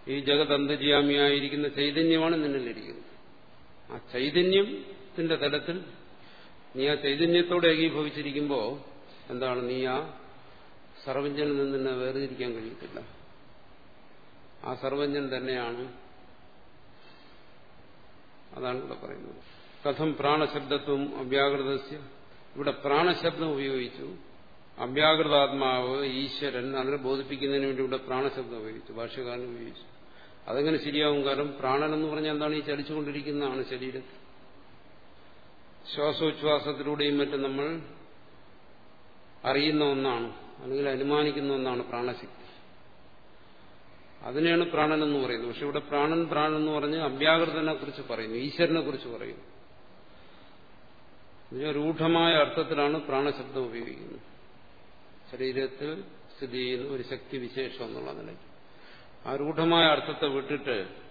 ഈ ജഗത് അന്തര്യാമിയായിരിക്കുന്ന ചൈതന്യമാണ് നിന്നിലിരിക്കുന്നത് ആ ചൈതന്യത്തിന്റെ തലത്തിൽ നീ ആ ചൈതന്യത്തോടെ ഏകീഭവിച്ചിരിക്കുമ്പോൾ എന്താണ്? നീ ആ സർവഞ്ജനിൽ നിന്ന് നിന്നെ വേർതിരിക്കാൻ കഴിയത്തില്ല. ആ സർവഞ്ജൻ തന്നെയാണ് അതാണ് ഇവിടെ പറയുന്നത്. കഥം പ്രാണശബ്ദത്വം അവ്യാകൃതസ്യ. ഇവിടെ പ്രാണശബ്ദം ഉപയോഗിച്ചു. അവ്യാകൃതാത്മാവ് ഈശ്വരൻ അതിനെ ബോധിപ്പിക്കുന്നതിന് വേണ്ടി ഇവിടെ പ്രാണശബ്ദം ഉപയോഗിച്ചു ഭാഷ്യകാരൻ ഉപയോഗിച്ചു. അതെങ്ങനെ ശരിയാവും? കാരണം പ്രാണൻ എന്ന് പറഞ്ഞാൽ എന്താണ് ഈ ചലിച്ചുകൊണ്ടിരിക്കുന്നതാണ് ശരീരം. ശ്വാസോച്ഛ്വാസത്തിലൂടെയും മറ്റും നമ്മൾ അറിയുന്ന ഒന്നാണ് അല്ലെങ്കിൽ അനുമാനിക്കുന്ന ഒന്നാണ് പ്രാണശക്തി. അതിനെയാണ് പ്രാണൻ എന്ന് പറയുന്നത്. പക്ഷെ ഇവിടെ പ്രാണൻ പ്രാണൻ എന്ന് പറഞ്ഞ് അവ്യാകൃതനെ കുറിച്ച് പറയുന്നു. ഈശ്വരനെ കുറിച്ച് പറയുന്നു രൂഢമായ അർത്ഥത്തിലാണ് പ്രാണശബ്ദം ഉപയോഗിക്കുന്നത്. ശരീരത്തിൽ സ്ഥിതി ചെയ്യുന്ന ഒരു ശക്തി വിശേഷം എന്നുള്ള നിലയ്ക്ക്. ആ രൂഢമായ അർത്ഥത്തെ വിട്ടിട്ട്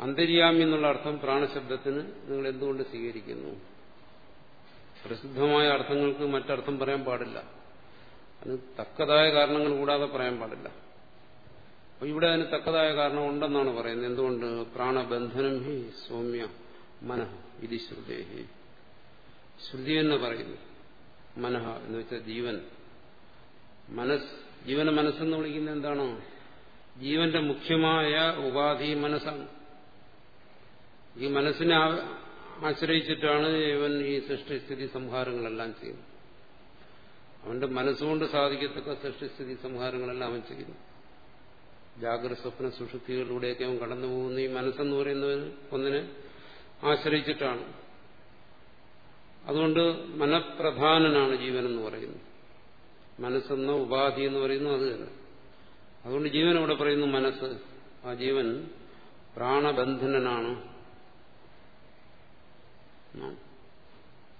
അന്തര്യാമി എന്നുള്ള അർത്ഥം പ്രാണശബ്ദത്തിന് നിങ്ങൾ എന്തുകൊണ്ട് സ്വീകരിക്കുന്നു? പ്രസിദ്ധമായ അർത്ഥങ്ങൾക്ക് മറ്റർത്ഥം പറയാൻ പാടില്ല. അതിന് തക്കതായ കാരണങ്ങൾ കൂടാതെ പറയാൻ പാടില്ല. അപ്പൊ ഇവിടെ അതിന് തക്കതായ കാരണം ഉണ്ടെന്നാണ് പറയുന്നത്. എന്തുകൊണ്ട്? പ്രാണബന്ധനം ഹി സൗമ്യ മനഃ ഇതി ശ്രുതേഹി ശ്രുതി എന്ന് പറയുന്നു. മനഃ എന്ന് വെച്ചാൽ ജീവൻ. മനസ് ജീവനെ മനസ്സെന്ന് വിളിക്കുന്നത് എന്താണോ? ജീവന്റെ മുഖ്യമായ ഉപാധി മനസ്സാണ്. ഈ മനസ്സിനെ ആശ്രയിച്ചിട്ടാണ് ഇവൻ ഈ സൃഷ്ടിസ്ഥിതി സംഹാരങ്ങളെല്ലാം ചെയ്യുന്നത്. അവന്റെ മനസ്സുകൊണ്ട് സാധിക്കത്തക്ക സൃഷ്ടിസ്ഥിതി സംഹാരങ്ങളെല്ലാം അവൻ ചെയ്യുന്നു. ജാഗ്രത സ്വപ്ന സുഷുപ്തികളിലൂടെയൊക്കെ അവൻ കടന്നു പോകുന്ന. ഈ മനസ്സെന്ന് പറയുന്നത് ഒന്നിനെ ആശ്രയിച്ചിട്ടാണ്. അതുകൊണ്ട് മനപ്രധാനനാണ് ജീവൻ എന്ന് പറയുന്നത്. മനസ്സെന്ന ഉപാധി എന്ന് പറയുന്നു അത് തന്നെ. അതുകൊണ്ട് ജീവൻ ഇവിടെ പറയുന്നു മനസ്സ്. ആ ജീവൻ പ്രാണബന്ധനനാണ്.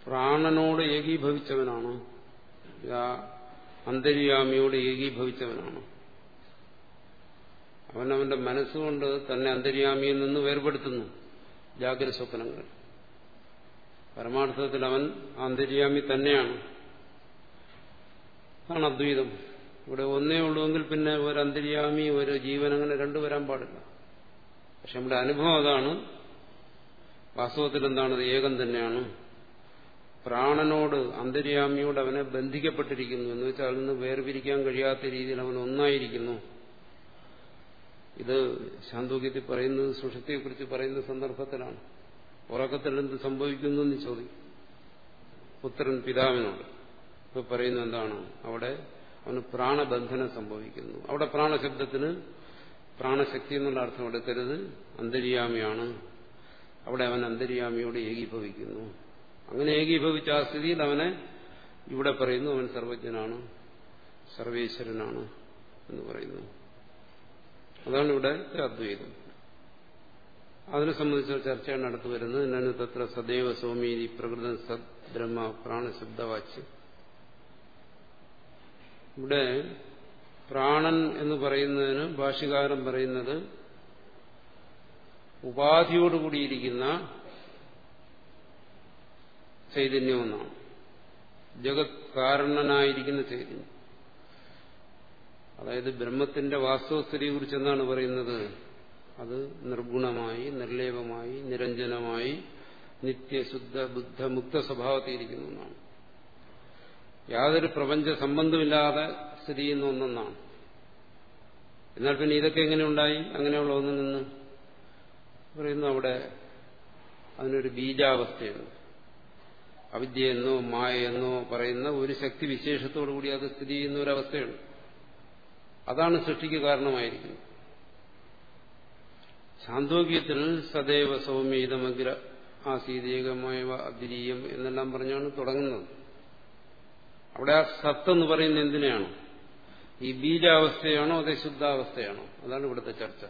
പ്രാണനോട് ഏകീഭവിച്ചവനാണ്. അന്തര്യാമിയോട് ഏകീഭവിച്ചവനാണ്. അവനവന്റെ മനസ്സുകൊണ്ട് തന്നെ അന്തര്യാമിയിൽ നിന്ന് വേർപെടുത്തുന്നു. ജാഗ്രത സ്വപ്നങ്ങൾ. പരമാർത്ഥത്തിൽ അവൻ അന്തര്യാമി തന്നെയാണ്. അതാണ് അദ്വൈതം. ഇവിടെ ഒന്നേ ഉള്ളൂവെങ്കിൽ പിന്നെ ഒരു അന്തര്യാമി ഒരു ജീവൻ അങ്ങനെ രണ്ടു വരാൻ പാടില്ല. പക്ഷെ നമ്മുടെ അനുഭവം അതാണ്. വാസ്തവത്തിൽ എന്താണത്? ഏകം തന്നെയാണ്. പ്രാണനോട് അന്തര്യാമിയോട് അവനെ ബന്ധിക്കപ്പെട്ടിരിക്കുന്നു. എന്ന് വെച്ചാൽ അതിൽ നിന്ന് വേർപിരിക്കാൻ കഴിയാത്ത രീതിയിൽ അവൻ ഒന്നായിരിക്കുന്നു. ഇത് ശാന്തോക്യത്തിൽ പറയുന്നത് സുഷത്തെക്കുറിച്ച് പറയുന്ന സന്ദർഭത്തിലാണ്. ഉറക്കത്തിൽ എന്ത് സംഭവിക്കുന്നു എന്ന് ചോദിക്കും. പുത്രൻ പിതാവിനോട്. ഇപ്പൊ പറയുന്നത് എന്താണ്? അവിടെ അവന് പ്രാണബന്ധനം സംഭവിക്കുന്നു. അവിടെ പ്രാണശബ്ദത്തിന് പ്രാണശക്തി എന്നുള്ള അർത്ഥം എടുക്കരുത് അന്തര്യാമിയാണ്. അവിടെ അവൻ അന്തര്യാമിയോട് ഏകീഭവിക്കുന്നു. അങ്ങനെ ഏകീഭവിച്ച ആ സ്ഥിതിയിൽ അവനെ ഇവിടെ പറയുന്നു അവൻ സർവജ്ഞനാണ് സർവേശ്വരനാണ് എന്ന് പറയുന്നു. അതാണ് ഇവിടെ അദ്വൈതം. അതിനെ സംബന്ധിച്ച ചർച്ചയാണ് അടുത്ത് വരുന്നത്. നനു തത്ര സദൈവ സൗമീതി പ്രകൃതം സദ് ബ്രഹ്മ പ്രാണശബ്ദവാച്യം ഇവിടെ പ്രാണൻ എന്ന് പറയുന്നതിന് ഭാഷ്യകാരം പറയുന്നത് ഉപാധിയോടുകൂടിയിരിക്കുന്ന ചൈതന്യമെന്നാണ് ജഗത് കാരണനായിരിക്കുന്ന ചൈതന്യം. അതായത് ബ്രഹ്മത്തിന്റെ വാസ്തവസ്ഥിതിയെ കുറിച്ച് എന്താണ് പറയുന്നത്? അത് നിർഗുണമായി നിർലേപമായി നിരഞ്ജനമായി നിത്യശുദ്ധ ബുദ്ധ മുക്ത സ്വഭാവത്തിയിരിക്കുന്നു എന്നാണ് യാതൊരു പ്രപഞ്ച സംബന്ധമില്ലാതെ സ്ഥിതി ചെയ്യുന്ന ഒന്നെന്നാണ്. എന്നാൽ പിന്നെ ഇതൊക്കെ എങ്ങനെ ഉണ്ടായി? അങ്ങനെയുള്ള ഒന്നിൽ നിന്ന് പറയുന്നു അവിടെ അതിനൊരു ബീജാവസ്ഥയുണ്ട് അവിദ്യയെന്നോ മായയെന്നോ പറയുന്ന ഒരു ശക്തി വിശേഷത്തോടു കൂടി അത് സ്ഥിതി ചെയ്യുന്ന ഒരവസ്ഥയുണ്ട് അതാണ് സൃഷ്ടിക്ക് കാരണമായിരിക്കുന്നത്. സാന്തോക്യത്തിൽ സദൈവ സൗമ്യതമഗ്ര ആസീതേകമായ അദ്വിതീയം എന്നെല്ലാം പറഞ്ഞാണ് തുടങ്ങുന്നത്. അവിടെ ആ സത്ത് എന്ന് പറയുന്നത് എന്തിനാണ് ഈ ബീജാവസ്ഥയാണോ അതേ ശുദ്ധാവസ്ഥയാണോ? അതാണ് ഇവിടുത്തെ ചർച്ച.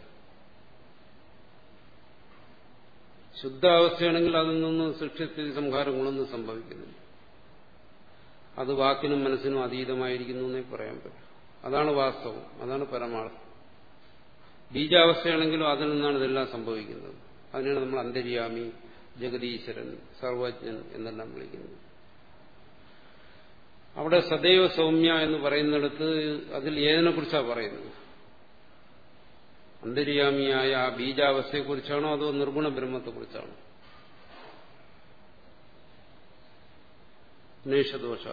ശുദ്ധാവസ്ഥയാണെങ്കിൽ അതിൽ നിന്ന് സൃഷ്ടിസ്ഥിതി സംഹാരങ്ങളൊന്നും സംഭവിക്കുന്നില്ല. അത് വാക്കിനും മനസ്സിനും അതീതമായിരിക്കുന്നു എന്നേ പറയാൻ പറ്റും. അതാണ് വാസ്തവം. അതാണ് പരമാർത്ഥം. ബീജാവസ്ഥയാണെങ്കിലും അതിൽ നിന്നാണ് ഇതെല്ലാം സംഭവിക്കുന്നത്. അതിനാണ് നമ്മൾ അന്തര്യാമി ജഗദീശ്വരൻ സർവജ്ഞൻ എന്നെല്ലാം വിളിക്കുന്നത്. അവിടെ സദൈവ സൗമ്യ എന്ന് പറയുന്നിടത്ത് അതിൽ ഏതിനെ കുറിച്ചാണ് പറയുന്നത്? അന്തര്യാമിയായ ആ ബീജാവസ്ഥയെക്കുറിച്ചാണോ അതോ നിർഗുണ ബ്രഹ്മത്തെക്കുറിച്ചാണോ നേഷദോഷ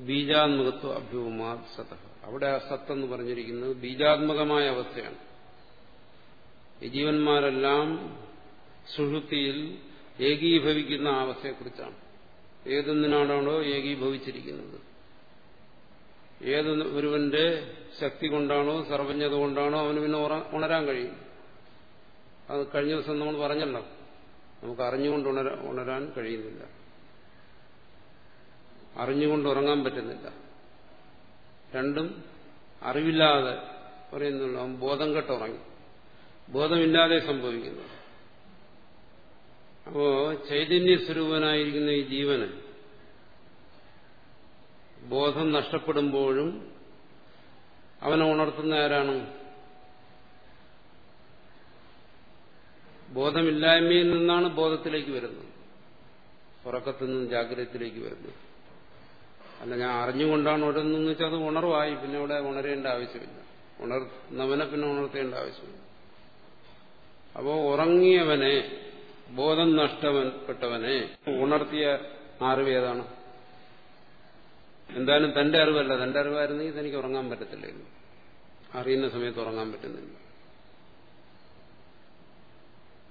ബീജാത്മകത്വ അഭ്യൂമാ സത. അവിടെ ആ സത്തെന്ന് പറഞ്ഞിരിക്കുന്നത് ബീജാത്മകമായ അവസ്ഥയാണ്. ഈ ജീവന്മാരെല്ലാം സുഷുപ്തിയിൽ ഏകീഭവിക്കുന്ന അവസ്ഥയെക്കുറിച്ചാണ്. ഏതൊന്നിനാണോ ഏകീഭവിച്ചിരിക്കുന്നത്? ഏത് ഒരുവന്റെ ശക്തി കൊണ്ടാണോ സർവജ്ഞത കൊണ്ടാണോ അവന് പിന്നെ ഉണരാൻ കഴിയും? അത് കഴിഞ്ഞ ദിവസം നമ്മൾ പറഞ്ഞല്ലോ. നമുക്ക് അറിഞ്ഞുകൊണ്ട് ഉണരാൻ കഴിയുന്നില്ല. അറിഞ്ഞുകൊണ്ട് ഉറങ്ങാൻ പറ്റുന്നില്ല. രണ്ടും അറിവില്ലാതെ പറയുന്നുള്ളൂ. അവൻ ബോധം കെട്ടുറങ്ങി ബോധമില്ലാതെ സംഭവിക്കുന്നു. അപ്പോ ചൈതന്യ സ്വരൂപനായിരിക്കുന്ന ഈ ജീവന് ബോധം നഷ്ടപ്പെടുമ്പോഴും അവനെ ഉണർത്തുന്ന ആരാണ്? ബോധമില്ലായ്മയിൽ നിന്നാണ് ബോധത്തിലേക്ക് വരുന്നത്. ഉറക്കത്തിൽ നിന്നും ജാഗ്രതത്തിലേക്ക് വരുന്നത്. അല്ല ഞാൻ അറിഞ്ഞുകൊണ്ടാണ് ഉണരുന്നതെന്ന് വെച്ചാൽ അത് ഉണർവായി. പിന്നെ അവിടെ ഉണരേണ്ട ആവശ്യമില്ല. ഉണർന്നവനെ പിന്നെ ഉണർത്തേണ്ട ആവശ്യമില്ല. അപ്പോ ഉറങ്ങിയവനെ ബോധം നഷ്ടപ്പെട്ടവനെ ഉണർത്തിയ അറിവ് ഏതാണ് എന്തായാലും തന്റെ അറിവല്ല. തന്റെ അറിവായിരുന്നെങ്കിൽ തനിക്ക് ഉറങ്ങാൻ പറ്റത്തില്ലായിരുന്നു. അറിയുന്ന സമയത്ത് ഉറങ്ങാൻ പറ്റുന്നില്ല.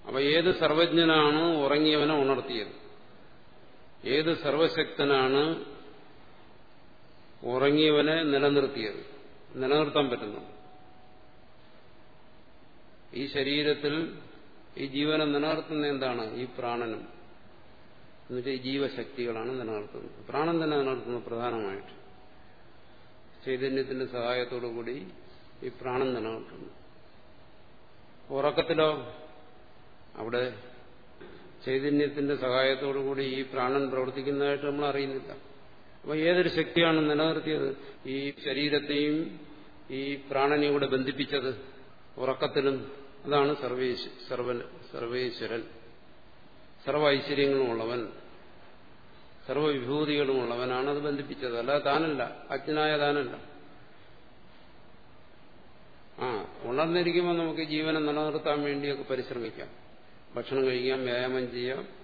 അപ്പൊ ഏത് സർവജ്ഞനാണ് ഉറങ്ങിയവനെ ഉണർത്തിയത്. ഏത് സർവശക്തനാണ് ഉറങ്ങിയവനെ നിലനിർത്തിയത്? നിലനിർത്താൻ പറ്റുന്നു. ഈ ശരീരത്തിൽ ഈ ജീവനെ നിലനിർത്തുന്ന എന്താണ്? ഈ പ്രാണനും. എന്നുവെച്ചാൽ ഈ ജീവശക്തികളാണ് നിലനിർത്തുന്നത്. പ്രാണൻ തന്നെ നിലനിർത്തുന്നത് പ്രധാനമായിട്ട്. ചൈതന്യത്തിന്റെ സഹായത്തോടു കൂടി ഈ പ്രാണൻ നിലനിർത്തുന്നു. ഉറക്കത്തിലോ അവിടെ ചൈതന്യത്തിന്റെ സഹായത്തോടുകൂടി ഈ പ്രാണൻ പ്രവർത്തിക്കുന്നതായിട്ട് നമ്മൾ അറിയുന്നില്ല. അപ്പൊ ഏതൊരു ശക്തിയാണ് നിലനിർത്തിയത്? ഈ ശരീരത്തെയും ഈ പ്രാണനെയും കൂടെ ബന്ധിപ്പിച്ചത് ഉറക്കത്തിലും അതാണ് സർവേശ്വരൻ. സർവ ഐശ്വര്യങ്ങളുമുള്ളവൻ സർവവിഭൂതികളുമുള്ളവനാണ് അത് ബന്ധിപ്പിച്ചത്. അല്ലാതെ താനല്ല അജ്ഞനായ താനല്ല. ആ ഉണർന്നിരിക്കുമ്പോൾ നമുക്ക് ജീവനെ നിലനിർത്താൻ വേണ്ടിയൊക്കെ പരിശ്രമിക്കാം. ഭക്ഷണം കഴിക്കാം വ്യായാമം ചെയ്യാം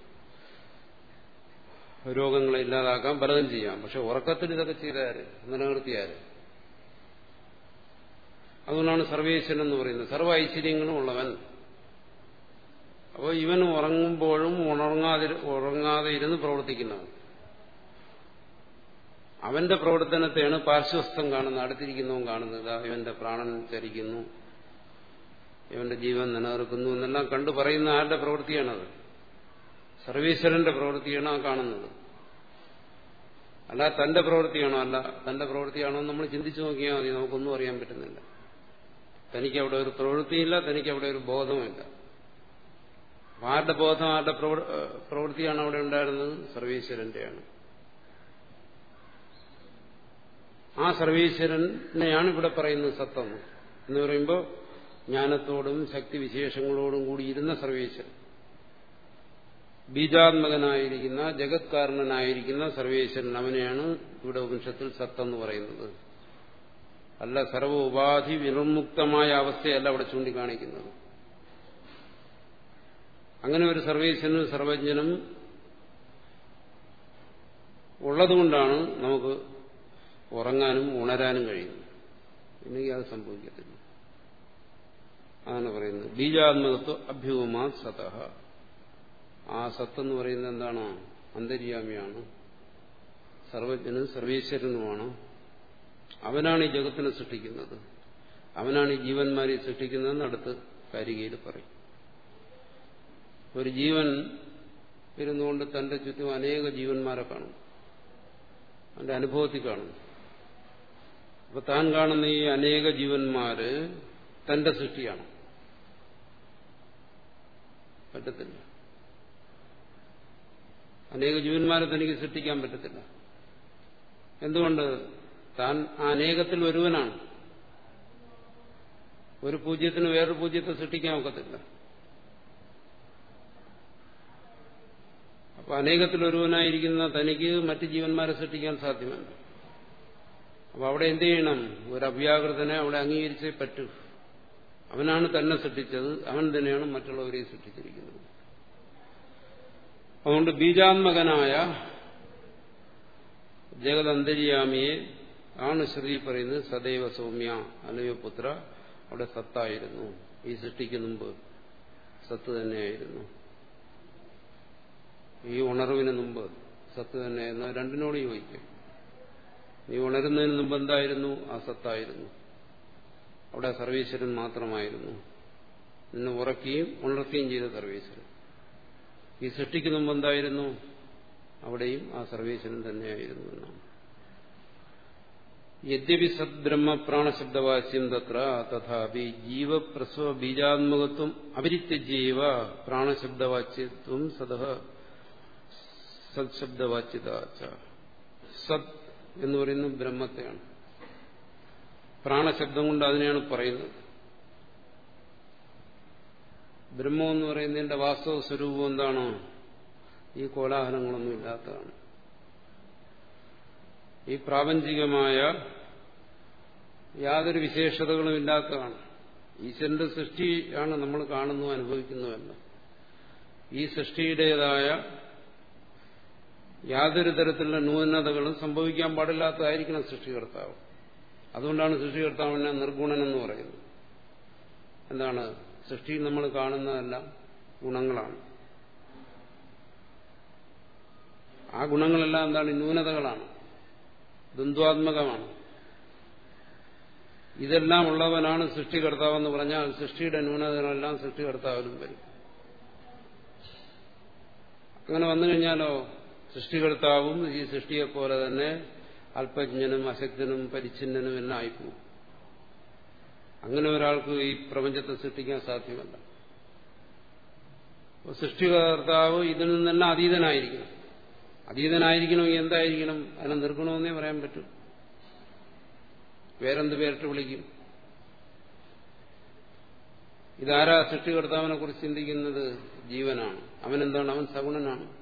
രോഗങ്ങളെ ഇല്ലാതാക്കാം പലതും ചെയ്യാം. പക്ഷെ ഉറക്കത്തിൽ ഇതൊക്കെ ചെയ്താര്? നിലനിർത്തിയാര്? അതുകൊണ്ടാണ് സർവേശ്വരൻ എന്ന് പറയുന്നത്. സർവ ഐശ്വര്യങ്ങളും ഉള്ളവൻ. അപ്പോൾ ഇവൻ ഉറങ്ങുമ്പോഴും ഉണർങ്ങാതി ഉറങ്ങാതെ ഇരുന്ന് പ്രവർത്തിക്കുന്നവൻ. അവന്റെ പ്രവർത്തനത്തെയാണ് പാർശ്വസ്ഥം കാണുന്നത്. അടുത്തിരിക്കുന്നവൻ കാണുന്നത്. ഇവന്റെ പ്രാണൻ ചരിക്കുന്നു. ഇവന്റെ ജീവൻ നിലനിർക്കുന്നു എന്നെല്ലാം കണ്ടു പറയുന്ന ആരുടെ പ്രവൃത്തിയാണത്? സർവീശ്വരന്റെ പ്രവൃത്തിയാണ് ആ കാണുന്നത്. അല്ല തന്റെ പ്രവൃത്തിയാണോ? അല്ല തന്റെ പ്രവൃത്തിയാണോ നമ്മൾ ചിന്തിച്ചു നോക്കിയാൽ മതി. നമുക്കൊന്നും അറിയാൻ പറ്റുന്നില്ല. തനിക്ക് അവിടെ ഒരു പ്രവൃത്തിയില്ല തനിക്ക് അവിടെ ഒരു ബോധവുമില്ല. ആരുടെ ബോധം ആരുടെ പ്രവൃത്തിയാണ് അവിടെ ഉണ്ടായിരുന്നത്? സർവീശ്വരന്റെയാണ്. ആ സർവീശ്വരനെയാണ് ഇവിടെ പറയുന്നത് സത്വം എന്ന് പറയുമ്പോൾ ജ്ഞാനത്തോടും ശക്തി വിശേഷങ്ങളോടും കൂടിയിരുന്ന സർവേശ്വരൻ. ബീജാത്മകനായിരിക്കുന്ന ജഗത്കാരണനായിരിക്കുന്ന സർവേശ്വരൻ അവനെയാണ് ഇവിടെ ഉപനിഷത്തിൽ സത്തെന്ന് പറയുന്നത്. അല്ല സർവ ഉപാധി വിനിർമുക്തമായ അവസ്ഥയല്ല അവിടെ ചൂണ്ടിക്കാണിക്കുന്നത്. അങ്ങനെ ഒരു സർവീസിനും സർവജ്ഞനും ഉള്ളതുകൊണ്ടാണ് നമുക്ക് ഉറങ്ങാനും ഉണരാനും കഴിയുന്നത്. ഇല്ലെങ്കിൽ അത് സംഭവിക്കത്തില്ല. അതാണ് പറയുന്നത്. ബീജാത്മകത്വ അഭ്യൂമാ സതഹ. ആ സത്ത് എന്ന് പറയുന്നത് എന്താണ്? അന്തര്യാമിയാണ്. സർവജ്ഞനും സർവേശ്വരനുമാണ്. അവനാണ് ഈ ജഗത്തിനെ സൃഷ്ടിക്കുന്നത്. അവനാണ് ഈ ജീവന്മാരെ സൃഷ്ടിക്കുന്നതെന്ന് അടുത്ത് കാരികയിൽ പറയും. ഒരു ജീവൻ ഇരുന്നുകൊണ്ട് തന്റെ ചുറ്റും അനേക ജീവന്മാരെ കാണും. അവന്റെ അനുഭവത്തിൽ കാണും. അപ്പൊ താൻ കാണുന്ന ഈ അനേക ജീവന്മാര് തന്റെ സൃഷ്ടിയാണ്. പറ്റത്തില്ല. അനേക ജീവന്മാരെ തനിക്ക് സൃഷ്ടിക്കാൻ പറ്റത്തില്ല. എന്തുകൊണ്ട്? താൻ അനേകത്തിൽ ഒരുവനാണ്. ഒരു പൂജ്യത്തിന് വേറൊരു പൂജ്യത്തെ സൃഷ്ടിക്കാൻ ഒക്കത്തില്ല. അപ്പൊ അനേകത്തിൽ ഒരുവനായിരിക്കുന്ന തനിക്ക് മറ്റ് ജീവന്മാരെ സൃഷ്ടിക്കാൻ സാധ്യമല്ല. അപ്പൊ അവിടെ എന്ത് ചെയ്യണം? ഒരു അവ്യാകൃതനെ അവിടെ അംഗീകരിച്ചേ പറ്റൂ. അവനാണ് തന്നെ സൃഷ്ടിച്ചത്. അവൻ തന്നെയാണ് മറ്റുള്ളവരെ സൃഷ്ടിച്ചിരിക്കുന്നത്. അതുകൊണ്ട് ബീജാത്മകനായ ജഗതന്തര്യാമിയെ ആണ് ശ്രുതി പറയുന്നത് സദൈവ സൗമ്യ അലയോ പുത്ര. അവിടെ സത്തായിരുന്നു. ഈ സൃഷ്ടിക്ക് മുമ്പ് സത്ത് തന്നെയായിരുന്നു. ഈ ഉണർവിന് മുമ്പ് സത്ത് തന്നെയായിരുന്നു. രണ്ടിനോട് യോജിക്കും. നീ ഉണരുന്നതിന് മുമ്പ് എന്തായിരുന്നു? ആ സത്തായിരുന്നു. അവിടെ സർവീശ്വരൻ മാത്രമായിരുന്നു. നിന്നെ ഉറക്കുകയും ഉണർത്തുകയും ചെയ്ത സർവീശ്വരൻ. ഈ സൃഷ്ടിക്ക് മുമ്പ് എന്തായിരുന്നു? അവിടെയും ആ സർവീശ്വരൻ തന്നെയായിരുന്നു എന്നാണ്. യദ്യപി സദ്ബ്രഹ്മ പ്രാണശബ്ദവാസ്യം തത്ര തഥാപി ജീവപ്രസവ ബീജാത്മകത്വം അപരിത്യജീവ പ്രാണശബ്ദവാച്യത്വം സദ സത്ശബ്ദവാച്യത സത് എന്ന് പറയുന്നത് ബ്രഹ്മത്തെയാണ്. പ്രാണശബ്ദം കൊണ്ട് അതിനെയാണ് പറയുന്നത്. ബ്രഹ്മം എന്ന് പറയുന്നതിന്റെ വാസ്തവ സ്വരൂപം എന്താണോ? ഈ കോലാഹലങ്ങളൊന്നും ഇല്ലാത്തതാണ്. ഈ പ്രാപഞ്ചികമായ യാതൊരു വിശേഷതകളും ഇല്ലാത്തതാണ്. ഈശ്വരന്റെ സൃഷ്ടിയാണ് നമ്മൾ കാണുന്നു അനുഭവിക്കുന്നുവല്ല ഈ സൃഷ്ടിയുടേതായ യാതൊരു തരത്തിലുള്ള ന്യൂനതകളും സംഭവിക്കാൻ പാടില്ലാത്തതായിരിക്കണം സൃഷ്ടികർത്താവ്. അതുകൊണ്ടാണ് സൃഷ്ടികർത്താവിനെ നിർഗുണൻ എന്ന് പറയുന്നത്. എന്താണ്? സൃഷ്ടിയിൽ നമ്മൾ കാണുന്നതെല്ലാം ഗുണങ്ങളാണ്. ആ ഗുണങ്ങളെല്ലാം എന്താണ്? ന്യൂനതകളാണ്. ദ്വന്ദ്വാത്മകമാണ്. ഇതെല്ലാം ഉള്ളവനാണ് സൃഷ്ടികർത്താവെന്ന് പറഞ്ഞാൽ സൃഷ്ടിയുടെ ന്യൂനതകളെല്ലാം സൃഷ്ടികർത്താവിനും വരും. അങ്ങനെ വന്നു കഴിഞ്ഞാലോ സൃഷ്ടികർത്താവും ഈ സൃഷ്ടിയെപ്പോലെ തന്നെ അല്പജ്ഞനും അശക്തനും പരിച്ഛിന്നനും എല്ലാം ആയിപ്പോവും. അങ്ങനെ ഒരാൾക്ക് ഈ പ്രപഞ്ചത്തെ സൃഷ്ടിക്കാൻ സാധ്യമല്ല. സൃഷ്ടികർത്താവ് ഇതിൽ നിന്നെല്ലാം അതീതനായിരിക്കണം. അതീതനായിരിക്കണമെങ്കിൽ എന്തായിരിക്കണം? അതിനെ നിർഗുണമെന്നേ പറയാൻ പറ്റൂ. വേറെന്ത് പേരിട്ട് വിളിക്കും? ഇതാരാ സൃഷ്ടികർത്താവിനെ കുറിച്ച് ചിന്തിക്കുന്നത്? ജീവനാണ്. അവൻ എന്താണ് അവൻ സഗുണനാണ്.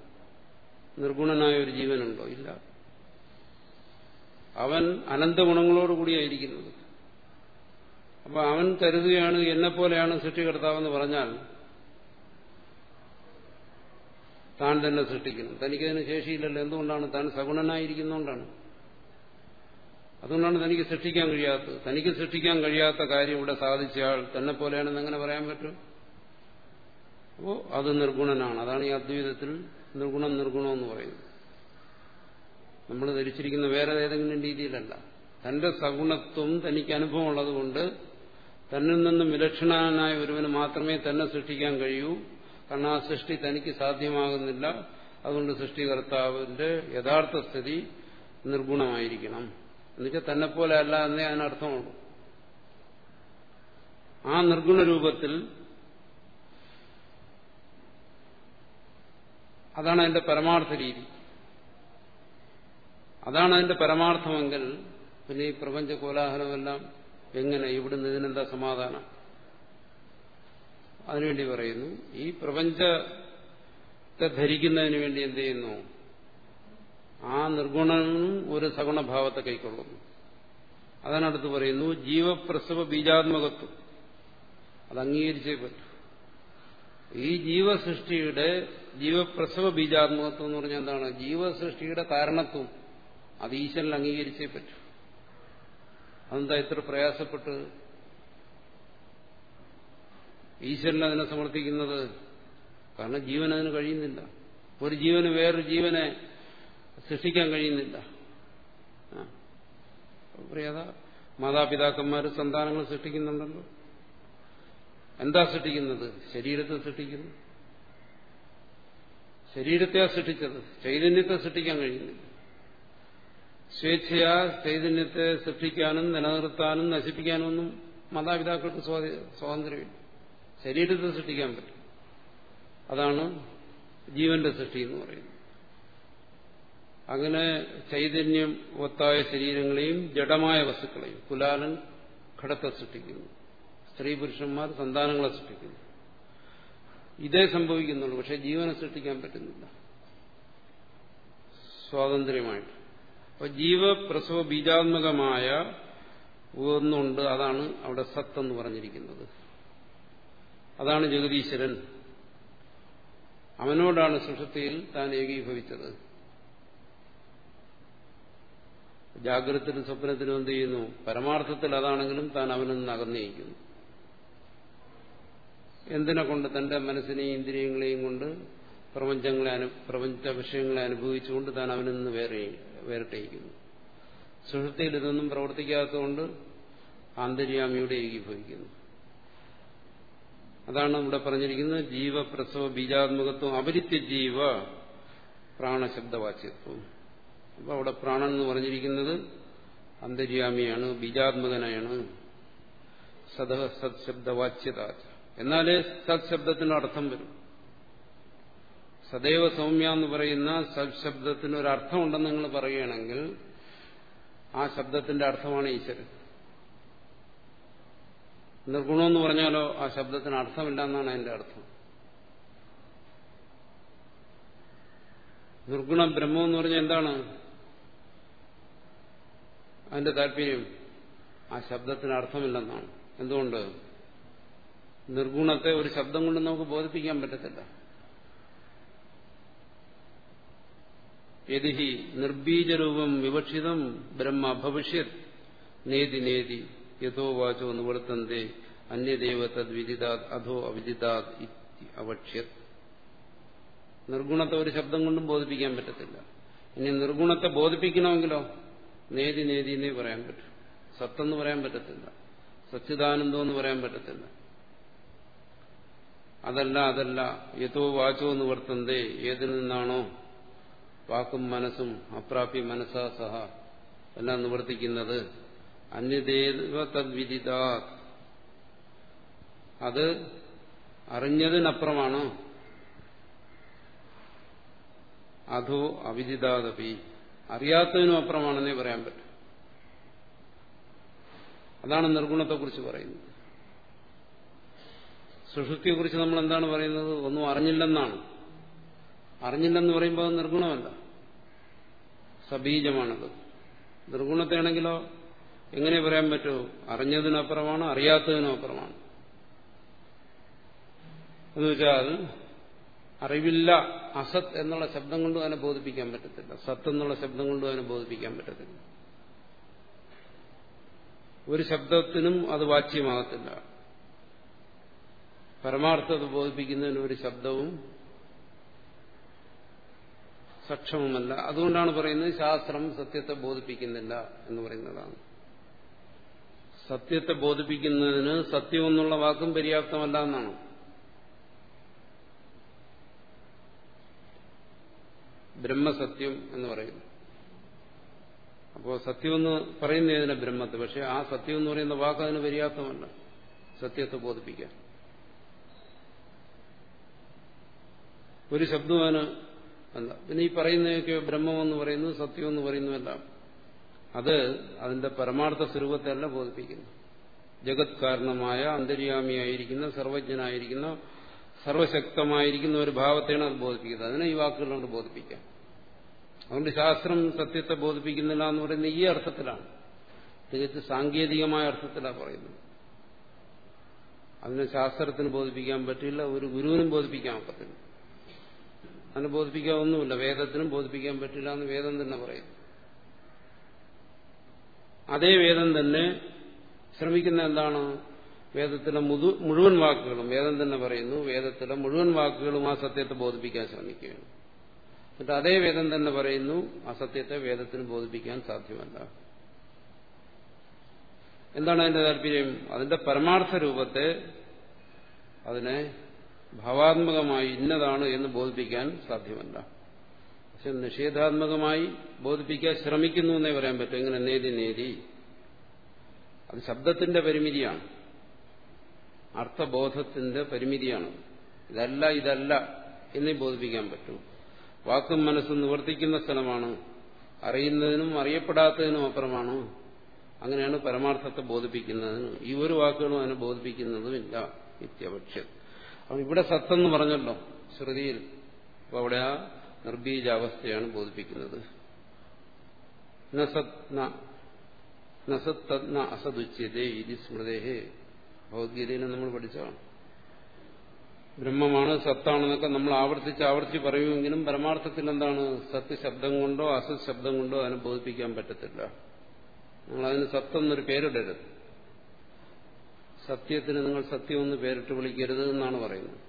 നിർഗുണനായ ഒരു ജീവനുണ്ടോ? ഇല്ല. അവൻ അനന്ത ഗുണങ്ങളോടുകൂടിയായിരിക്കുന്നത് അപ്പൊ അവൻ കരുതുകയാണ് എന്നെപ്പോലെയാണ് സൃഷ്ടികർത്താവെന്ന് പറഞ്ഞാൽ താൻ തന്നെ സൃഷ്ടിക്കുന്നു. തനിക്കതിന് ശേഷിയില്ലല്ലോ. എന്തുകൊണ്ടാണ്? താൻ സഗുണനായിരിക്കുന്നതുകൊണ്ടാണ് അതുകൊണ്ടാണ് തനിക്ക് സൃഷ്ടിക്കാൻ കഴിയാത്തത്. തനിക്ക് സൃഷ്ടിക്കാൻ കഴിയാത്ത കാര്യം ഇവിടെ സാധിച്ചയാൾ തന്നെ പോലെയാണെന്ന് എങ്ങനെ പറയാൻ പറ്റും? അപ്പോൾ അത് നിർഗുണനാണ്. അതാണ് ഈ അദ്വൈതത്തിൽ നിർഗുണം നിർഗുണം എന്ന് പറയുന്നത്. നമ്മൾ ധരിച്ചിരിക്കുന്ന വേറെ ഏതെങ്കിലും രീതിയിലല്ല. തന്റെ സഗുണത്വം തനിക്ക് അനുഭവമുള്ളതുകൊണ്ട് തന്നിൽ നിന്നും വിലക്ഷണനായ ഒരുവന് മാത്രമേ തന്നെ സൃഷ്ടിക്കാൻ കഴിയൂ. കാരണം ആ സൃഷ്ടി തനിക്ക് സാധ്യമാകുന്നില്ല. അതുകൊണ്ട് സൃഷ്ടികർത്താവിന്റെ യഥാർത്ഥ സ്ഥിതി നിർഗുണമായിരിക്കണം. എന്നുവെച്ചാൽ തന്നെ പോലെ അല്ല എന്നേ അതിനർത്ഥമുള്ളൂ. ആ നിർഗുണ രൂപത്തിൽ അതാണ് അതിന്റെ പരമാർത്ഥ രീതി. അതാണ് അതിന്റെ പരമാർത്ഥമെങ്കിൽ പിന്നെ ഈ പ്രപഞ്ച കോലാഹലമെല്ലാം എങ്ങനെ? ഇവിടുന്ന് ഇതിനെന്താ സമാധാനം? അതിനുവേണ്ടി പറയുന്നു ഈ പ്രപഞ്ചത്തെ ധരിക്കുന്നതിന് വേണ്ടി എന്ത് ചെയ്യുന്നു? ആ നിർഗുണനും ഒരു സഗുണഭാവത്തെ കൈക്കൊള്ളുന്നു. അതിനടുത്ത് പറയുന്നു ജീവപ്രസവ ബീജാത്മകത്വം. അത് അംഗീകരിച്ചേ പറ്റൂ. ഈ ജീവസൃഷ്ടിയുടെ ജീവപ്രസവ ബീജാത്മകത്വം എന്ന് പറഞ്ഞാൽ എന്താണ്? ജീവസൃഷ്ടിയുടെ കാരണത്വം. അത് ഈശ്വരൻ അംഗീകരിച്ചേ പറ്റൂ. അതെന്താ ഇത്ര പ്രയാസപ്പെട്ട്? ഈശ്വരൻ അതിനെ സമർത്ഥിക്കുന്നത് കാരണം ജീവൻ അതിന് കഴിയുന്നില്ല. ഒരു ജീവന് വേറൊരു ജീവനെ സൃഷ്ടിക്കാൻ കഴിയുന്നില്ല. പ്രിയത മാതാപിതാക്കന്മാർ സന്താനങ്ങൾ സൃഷ്ടിക്കുന്നുണ്ടല്ലോ. എന്താ സൃഷ്ടിക്കുന്നത്? ശരീരത്തെ സൃഷ്ടിക്കുന്നു. ശരീരത്തെ സൃഷ്ടിച്ചത്. ചൈതന്യത്തെ സൃഷ്ടിക്കാൻ കഴിയുന്നില്ല. സ്വേച്ഛയാ ചൈതന്യത്തെ സൃഷ്ടിക്കാനും നിലനിർത്താനും നശിപ്പിക്കാനും ഒന്നും മാതാപിതാക്കൾക്ക് സ്വാതന്ത്ര്യമില്ല. ശരീരത്തെ സൃഷ്ടിക്കാൻ പറ്റും. അതാണ് ജീവന്റെ സൃഷ്ടി എന്ന് പറയുന്നത്. അങ്ങനെ ചൈതന്യം ഒത്തായ ശരീരങ്ങളെയും ജഡമായ വസ്തുക്കളെയും കുലാലൻ ഘടത്തെ സൃഷ്ടിക്കുന്നു. സ്ത്രീ പുരുഷന്മാർ സന്താനങ്ങളെ സൃഷ്ടിക്കുന്നു. ഇതേ സംഭവിക്കുന്നുള്ളൂ. പക്ഷെ ജീവനെ സൃഷ്ടിക്കാൻ പറ്റുന്നില്ല. സ്വാതന്ത്ര്യമായിട്ട്. അപ്പൊ ജീവപ്രസവ ബീജാത്മകമായ ഒന്നുണ്ട്. അതാണ് അവിടെ സത്ത് എന്ന് പറഞ്ഞിരിക്കുന്നത്. അതാണ് ജഗദീശ്വരൻ. അവനോടാണ് സുഷൃത്തിയിൽ താൻ ഏകീഭവിച്ചത്. ജാഗ്രതത്തിലും സ്വപ്നത്തിനും എന്ത് ചെയ്യുന്നു? പരമാർത്ഥത്തിൽ അതാണെങ്കിലും താൻ അവനിൽ നിന്ന് അകന്നിരിക്കുന്നു. എന്തിനെ കൊണ്ട്? തന്റെ മനസ്സിനെയും ഇന്ദ്രിയങ്ങളെയും കൊണ്ട് പ്രപഞ്ചങ്ങളെ പ്രപഞ്ച വിഷയങ്ങളെ അനുഭവിച്ചുകൊണ്ട് താൻ അവനിൽ നിന്ന് വേറെ വേറിട്ടേക്കുന്നു സുഹൃത്തിയിൽ ഇതൊന്നും പ്രവർത്തിക്കാത്തതുകൊണ്ട് ആന്തര്യാമിയുടെ ഏകീഭവിക്കുന്നു അതാണ് ഇവിടെ പറഞ്ഞിരിക്കുന്നത് ജീവപ്രസവ ബീജാത്മകത്വം അപരിത്യ ജീവ പ്രാണശബ്ദവാച്യത്വം. അപ്പൊ അവിടെ പ്രാണൻ എന്ന് പറഞ്ഞിരിക്കുന്നത് അന്തര്യാമിയാണ് ബീജാത്മകനായാണ്. സദ സത്ശബ്ദവാച്യത എന്നാലേ സത്ശബ്ദത്തിന് അർത്ഥം വരും. സദൈവ സൗമ്യ എന്ന് പറയുന്ന സത്ശബ്ദത്തിന് ഒരു അർത്ഥമുണ്ടെന്ന് നിങ്ങൾ പറയുകയാണെങ്കിൽ ആ ശബ്ദത്തിന്റെ അർത്ഥമാണ് ഈശ്വരൻ. നിർഗുണമെന്ന് പറഞ്ഞാലോ ആ ശബ്ദത്തിന് അർത്ഥമില്ല എന്നാണ് അതിന്റെ അർത്ഥം. നിർഗുണ ബ്രഹ്മം എന്ന് പറഞ്ഞാൽ എന്താണ്? അതിന്റെ താല്പര്യം ആ ശബ്ദത്തിന് അർത്ഥമില്ലെന്നാണ്. എന്തുകൊണ്ട്? നിർഗുണത്തെ ഒരു ശബ്ദം കൊണ്ട് നമുക്ക് ബോധിപ്പിക്കാൻ പറ്റത്തില്ല. യതി നിർബീജരൂപം വിവക്ഷിതം ബ്രഹ്മ ഭവിഷ്യത്. നേതി നേതി യഥോ വാചോ നിവർത്തന്തേ അന്യദേവ തദ്വിദിതാത് അധോ അവിദിതാത് അവക്ഷ്യത്. നിർഗുണത്തെ ഒരു ശബ്ദം കൊണ്ടും ബോധിപ്പിക്കാൻ പറ്റത്തില്ല. ഇനി നിർഗുണത്തെ ബോധിപ്പിക്കണമെങ്കിലോ? നേതി നേതി എന്നേ പറയാൻ പറ്റും. സത്തെന്ന് പറയാൻ പറ്റത്തില്ല. സച്ചിദാനന്ദം എന്ന് പറയാൻ പറ്റത്തില്ല. അതല്ല അതല്ല. യഥോ വാചോ നിവർത്തന്തേ. ഏതിൽ നിന്നാണോ വാക്കും മനസ്സും അപ്രാപ്യ മനസ്സാ സഹ എല്ലാം നിവർത്തിക്കുന്നത്? അന്യദേവ തദ്വിദിതാ. അത് അറിഞ്ഞതിനപ്പുറമാണോ? അധോ അവിദിതാദപി. അറിയാത്തതിനും അപ്പുറമാണെന്നേ പറയാൻ പറ്റും. അതാണ് നിർഗുണത്തെക്കുറിച്ച് പറയുന്നത്. സുഷുപ്തിയെക്കുറിച്ച് നമ്മൾ എന്താണ് പറയുന്നത്? ഒന്നും അറിഞ്ഞില്ലെന്നാണ്. അറിഞ്ഞില്ലെന്ന് പറയുമ്പോൾ അത് നിർഗുണമല്ല. സബീജമാണത്. നിർഗുണത്തെയാണെങ്കിലോ എങ്ങനെ പറയാൻ പറ്റുമോ അറിഞ്ഞതിനപ്പുറമാണ് അറിയാത്തതിനും അപ്പുറമാണ്. എന്നുവെച്ചാൽ അറിവില്ല അസത് എന്നുള്ള ശബ്ദം കൊണ്ട് അതിനെ ബോധിപ്പിക്കാൻ പറ്റത്തില്ല. സത്ത് എന്നുള്ള ശബ്ദം കൊണ്ട് അതിനെ ബോധിപ്പിക്കാൻ പറ്റത്തില്ല. ഒരു ശബ്ദത്തിനും അത് വാച്യമാകത്തില്ല. പരമാർത്ഥത ബോധിപ്പിക്കുന്നതിന് ഒരു ശബ്ദവും സക്ഷമമല്ല. അതുകൊണ്ടാണ് പറയുന്നത് ശാസ്ത്രം സത്യത്തെ ബോധിപ്പിക്കുന്നില്ല എന്ന് പറയുന്നതാണ്. സത്യത്തെ ബോധിപ്പിക്കുന്നതിന് സത്യം എന്നുള്ള വാക്കും പര്യാപ്തമല്ല എന്നാണ്. ബ്രഹ്മസത്യം എന്ന് പറയുന്നു അപ്പോൾ സത്യമെന്ന് പറയുന്നതിനെ ബ്രഹ്മത്തെ. പക്ഷെ ആ സത്യം എന്ന് പറയുന്ന വാക്ക് അതിന് പര്യാപ്തമല്ല. സത്യത്തെ ബോധിപ്പിക്കാൻ. ഒരു ശബ്ദമാണ് അല്ല. പിന്നെ ഈ പറയുന്നതൊക്കെ ബ്രഹ്മമെന്ന് പറയുന്നു സത്യം എന്ന് പറയുന്നു അല്ല അത് അതിന്റെ പരമാർത്ഥ സ്വരൂപത്തെ അല്ല ബോധിപ്പിക്കുന്നു ജഗത് കാരണമായ അന്തര്യാമിയായിരിക്കുന്ന സർവജ്ഞനായിരിക്കുന്ന സർവശക്തമായിരിക്കുന്ന ഒരു ഭാവത്തെയാണ് അത് ബോധിപ്പിക്കുന്നത്. അതിനെ ഈ വാക്കുകൾ കൊണ്ട് ബോധിപ്പിക്കാം. അതുകൊണ്ട് ശാസ്ത്രം സത്യത്തെ ബോധിപ്പിക്കുന്നില്ല എന്ന് പറയുന്നത് ഈ അർത്ഥത്തിലാണ്. തികച്ച് സാങ്കേതികമായ അർത്ഥത്തിലാണ് പറയുന്നത്. അതിനെ ശാസ്ത്രത്തിന് ബോധിപ്പിക്കാൻ പറ്റില്ല ഒരു ഗുരുവിനും ബോധിപ്പിക്കാൻ പറ്റില്ല അതിനെ ബോധിപ്പിക്കാൻ ഒന്നുമില്ല വേദത്തിനും ബോധിപ്പിക്കാൻ പറ്റില്ല എന്ന് വേദം തന്നെ പറയുന്നു അതേ വേദം തന്നെ ശ്രമിക്കുന്ന എന്താണ്? വേദത്തിലെ മുഴുവൻ വാക്കുകളും വേദം തന്നെ പറയുന്നു വേദത്തിലെ മുഴുവൻ വാക്കുകളും ആ സത്യത്തെ ബോധിപ്പിക്കാൻ ശ്രമിക്കുകയാണ്. എന്നിട്ട് അതേ വേദം തന്നെ പറയുന്നു ആ സത്യത്തെ വേദത്തിന് ബോധിപ്പിക്കാൻ സാധ്യമല്ല. എന്താണ് അതിന്റെ താല്പര്യം? അതിന്റെ പരമാർത്ഥ രൂപത്തെ അതിനെ ഭാവാത്മകമായി ഇന്നതാണ് എന്ന് ബോധിപ്പിക്കാൻ സാധ്യമല്ല. പക്ഷെ നിഷേധാത്മകമായി ബോധിപ്പിക്കാൻ ശ്രമിക്കുന്നു എന്നേ പറയാൻ പറ്റും. ഇങ്ങനെ നേതി നേതി. അത് ശബ്ദത്തിന്റെ പരിമിതിയാണ്. അർത്ഥബോധത്തിന്റെ പരിമിതിയാണ്. ഇതല്ല ഇതല്ല എന്നേ ബോധിപ്പിക്കാൻ പറ്റും. വാക്കും മനസ്സും നിവർത്തിക്കുന്ന സ്ഥലമാണ്. അറിയുന്നതിനും അറിയപ്പെടാത്തതിനും അപ്പുറമാണ്. അങ്ങനെയാണ് പരമാർത്ഥത്തെ ബോധിപ്പിക്കുന്നതിനും ഈ ഒരു വാക്കുകളും അതിനെ ബോധിപ്പിക്കുന്നതുമില്ല നിത്യപക്ഷം അപ്പം ഇവിടെ സത്തെന്ന് പറഞ്ഞല്ലോ ശ്രുതിയിൽ. അപ്പോൾ അവിടെ ആ നിർബീജാവസ്ഥയാണ് ബോധിപ്പിക്കുന്നത്. നസത്തന്ന അസതുച്യതേ ഇതി സ്മൃതേഹേ. ഭഗവത്ഗീതയിൽ നമ്മൾ പഠിച്ചതാണ്. ബ്രഹ്മമാണ് സത്താണെന്നൊക്കെ നമ്മൾ ആവർത്തിച്ച് ആവർത്തിച്ച് പറയുമെങ്കിലും പരമാർത്ഥത്തിൽ എന്താണ് സത്ത് ശബ്ദം കൊണ്ടോ അസത് ശബ്ദം കൊണ്ടോ അതിനെ ബോധിപ്പിക്കാൻ പറ്റത്തില്ല. നിങ്ങൾ അതിന് സത്തെന്നൊരു പേരിടരുത്. സത്യത്തിന് നിങ്ങൾ സത്യമെന്ന് പേരിട്ട് വിളിക്കരുത് എന്നാണ് പറയുന്നത്.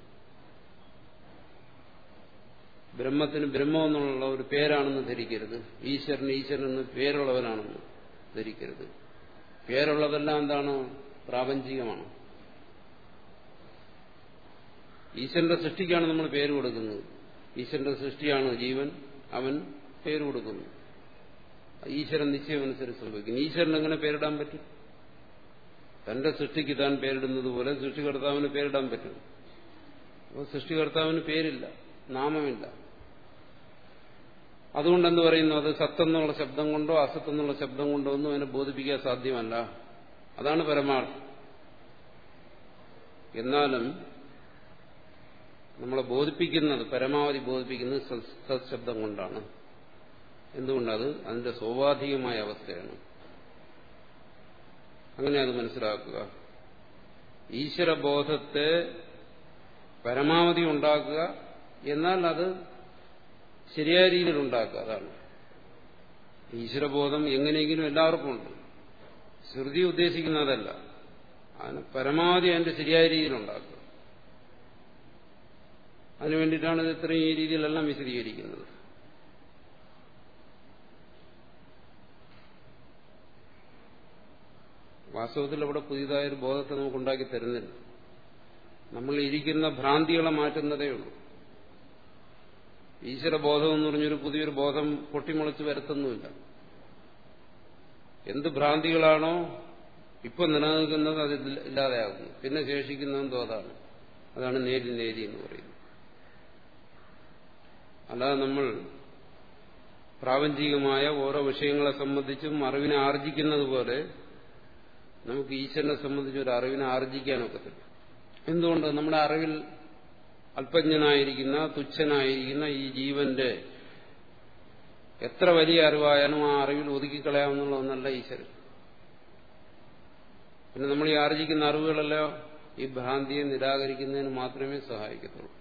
ബ്രഹ്മത്തിന് ബ്രഹ്മം എന്നുള്ള ഒരു പേരാണെന്ന് ധരിക്കരുത്. ഈശ്വരന് ഈശ്വരൻ എന്ന് പേരുള്ളവനാണെന്ന് ധരിക്കരുത്. പേരുള്ളതെല്ലാം എന്താണ്? പ്രാപഞ്ചികമാണ്. ഈശ്വരന്റെ സൃഷ്ടിക്കാണ് നമ്മൾ പേര് കൊടുക്കുന്നത്. ഈശ്വരന്റെ സൃഷ്ടിയാണ് ജീവൻ അവൻ പേര് കൊടുക്കുന്നു. ഈശ്വരൻ നിശ്ചയമനുസരിച്ച് സംഭവിക്കുന്നു. ഈശ്വരൻ എങ്ങനെ പേരിടാൻ പറ്റും? തന്റെ സൃഷ്ടിക്ക് താൻ പേരിടുന്നത് പോലെ സൃഷ്ടികർത്താവിന് പേരിടാൻ പറ്റും. അപ്പോൾ സൃഷ്ടികർത്താവിന് പേരില്ല നാമമില്ല. അതുകൊണ്ട് എന്ത് പറയുന്നു അത് സത്തെന്നുള്ള ശബ്ദം കൊണ്ടോ അസത്തെന്നുള്ള ശബ്ദം കൊണ്ടോ ഒന്നും അതിനെ ബോധിപ്പിക്കാൻ സാധ്യമല്ല. അതാണ് പരമാർത്ഥം. എന്നാലും നമ്മളെ ബോധിപ്പിക്കുന്നത് പരമാവധി ബോധിപ്പിക്കുന്നത് സത്ശബ്ദം കൊണ്ടാണ്. എന്തുകൊണ്ടത്? അതിന്റെ സ്വാഭാവികമായ അവസ്ഥയാണ്. അങ്ങനെ അത് മനസ്സിലാക്കുക. ഈശ്വരബോധത്തെ പരമാവധി ഉണ്ടാക്കുക. എന്നാൽ അത് ശരിയായ രീതിയിൽ ഉണ്ടാക്കുക. അതാണ്. ഈശ്വരബോധം എങ്ങനെയെങ്കിലും എല്ലാവർക്കും ഉണ്ട്. ശ്രുതി ഉദ്ദേശിക്കുന്നതല്ല അതിന് പരമാവധി അതിന്റെ ശരിയായ രീതിയിൽ ഉണ്ടാക്കുക. അതിനു വേണ്ടിയിട്ടാണ് ഇത് ഇത്രയും ഈ രീതിയിലെല്ലാം വിശദീകരിക്കുന്നത്. വാസ്തവത്തിൽ അവിടെ പുതിയതായൊരു ബോധത്തെ നമുക്ക് ഉണ്ടാക്കി തരുന്നില്ല. നമ്മൾ ഇരിക്കുന്ന ഭ്രാന്തികളെ മാറ്റുന്നതേ ഉള്ളൂ. ഈശ്വരബോധം എന്ന് പറഞ്ഞൊരു പുതിയൊരു ബോധം പൊട്ടിമുളച്ച് വരത്തൊന്നുമില്ല. എന്ത് ഭ്രാന്തികളാണോ ഇപ്പൊ നിലനിൽക്കുന്നത് അത് ഇല്ലാതെയാകുന്നു. പിന്നെ ശേഷിക്കുന്നതും അതാണ്. അതാണ് നേരി നേരി എന്ന് പറയുന്നത്. അല്ലാതെ നമ്മൾ പ്രാപഞ്ചികമായ ഓരോ വിഷയങ്ങളെ സംബന്ധിച്ചും അറിവിനെ ആർജിക്കുന്നത് പോലെ നമുക്ക് ഈശ്വരനെ സംബന്ധിച്ച് ഒരു അറിവിനെ ആർജിക്കാനൊക്കത്തില്ല. എന്തുകൊണ്ട്? നമ്മുടെ അറിവിൽ അല്പജ്ഞനായിരിക്കുന്ന തുച്ഛനായിരിക്കുന്ന ഈ ജീവന്റെ എത്ര വലിയ അറിവായാലും ആ അറിവിൽ ഒതുക്കിക്കളയാമെന്നുള്ള ഒന്നല്ല ഈശ്വരൻ. പിന്നെ നമ്മൾ ഈ ആർജിക്കുന്ന അറിവുകളല്ലോ ഈ ഭ്രാന്തിയെ നിരാകരിക്കുന്നതിന് മാത്രമേ സഹായിക്കത്തുള്ളൂ.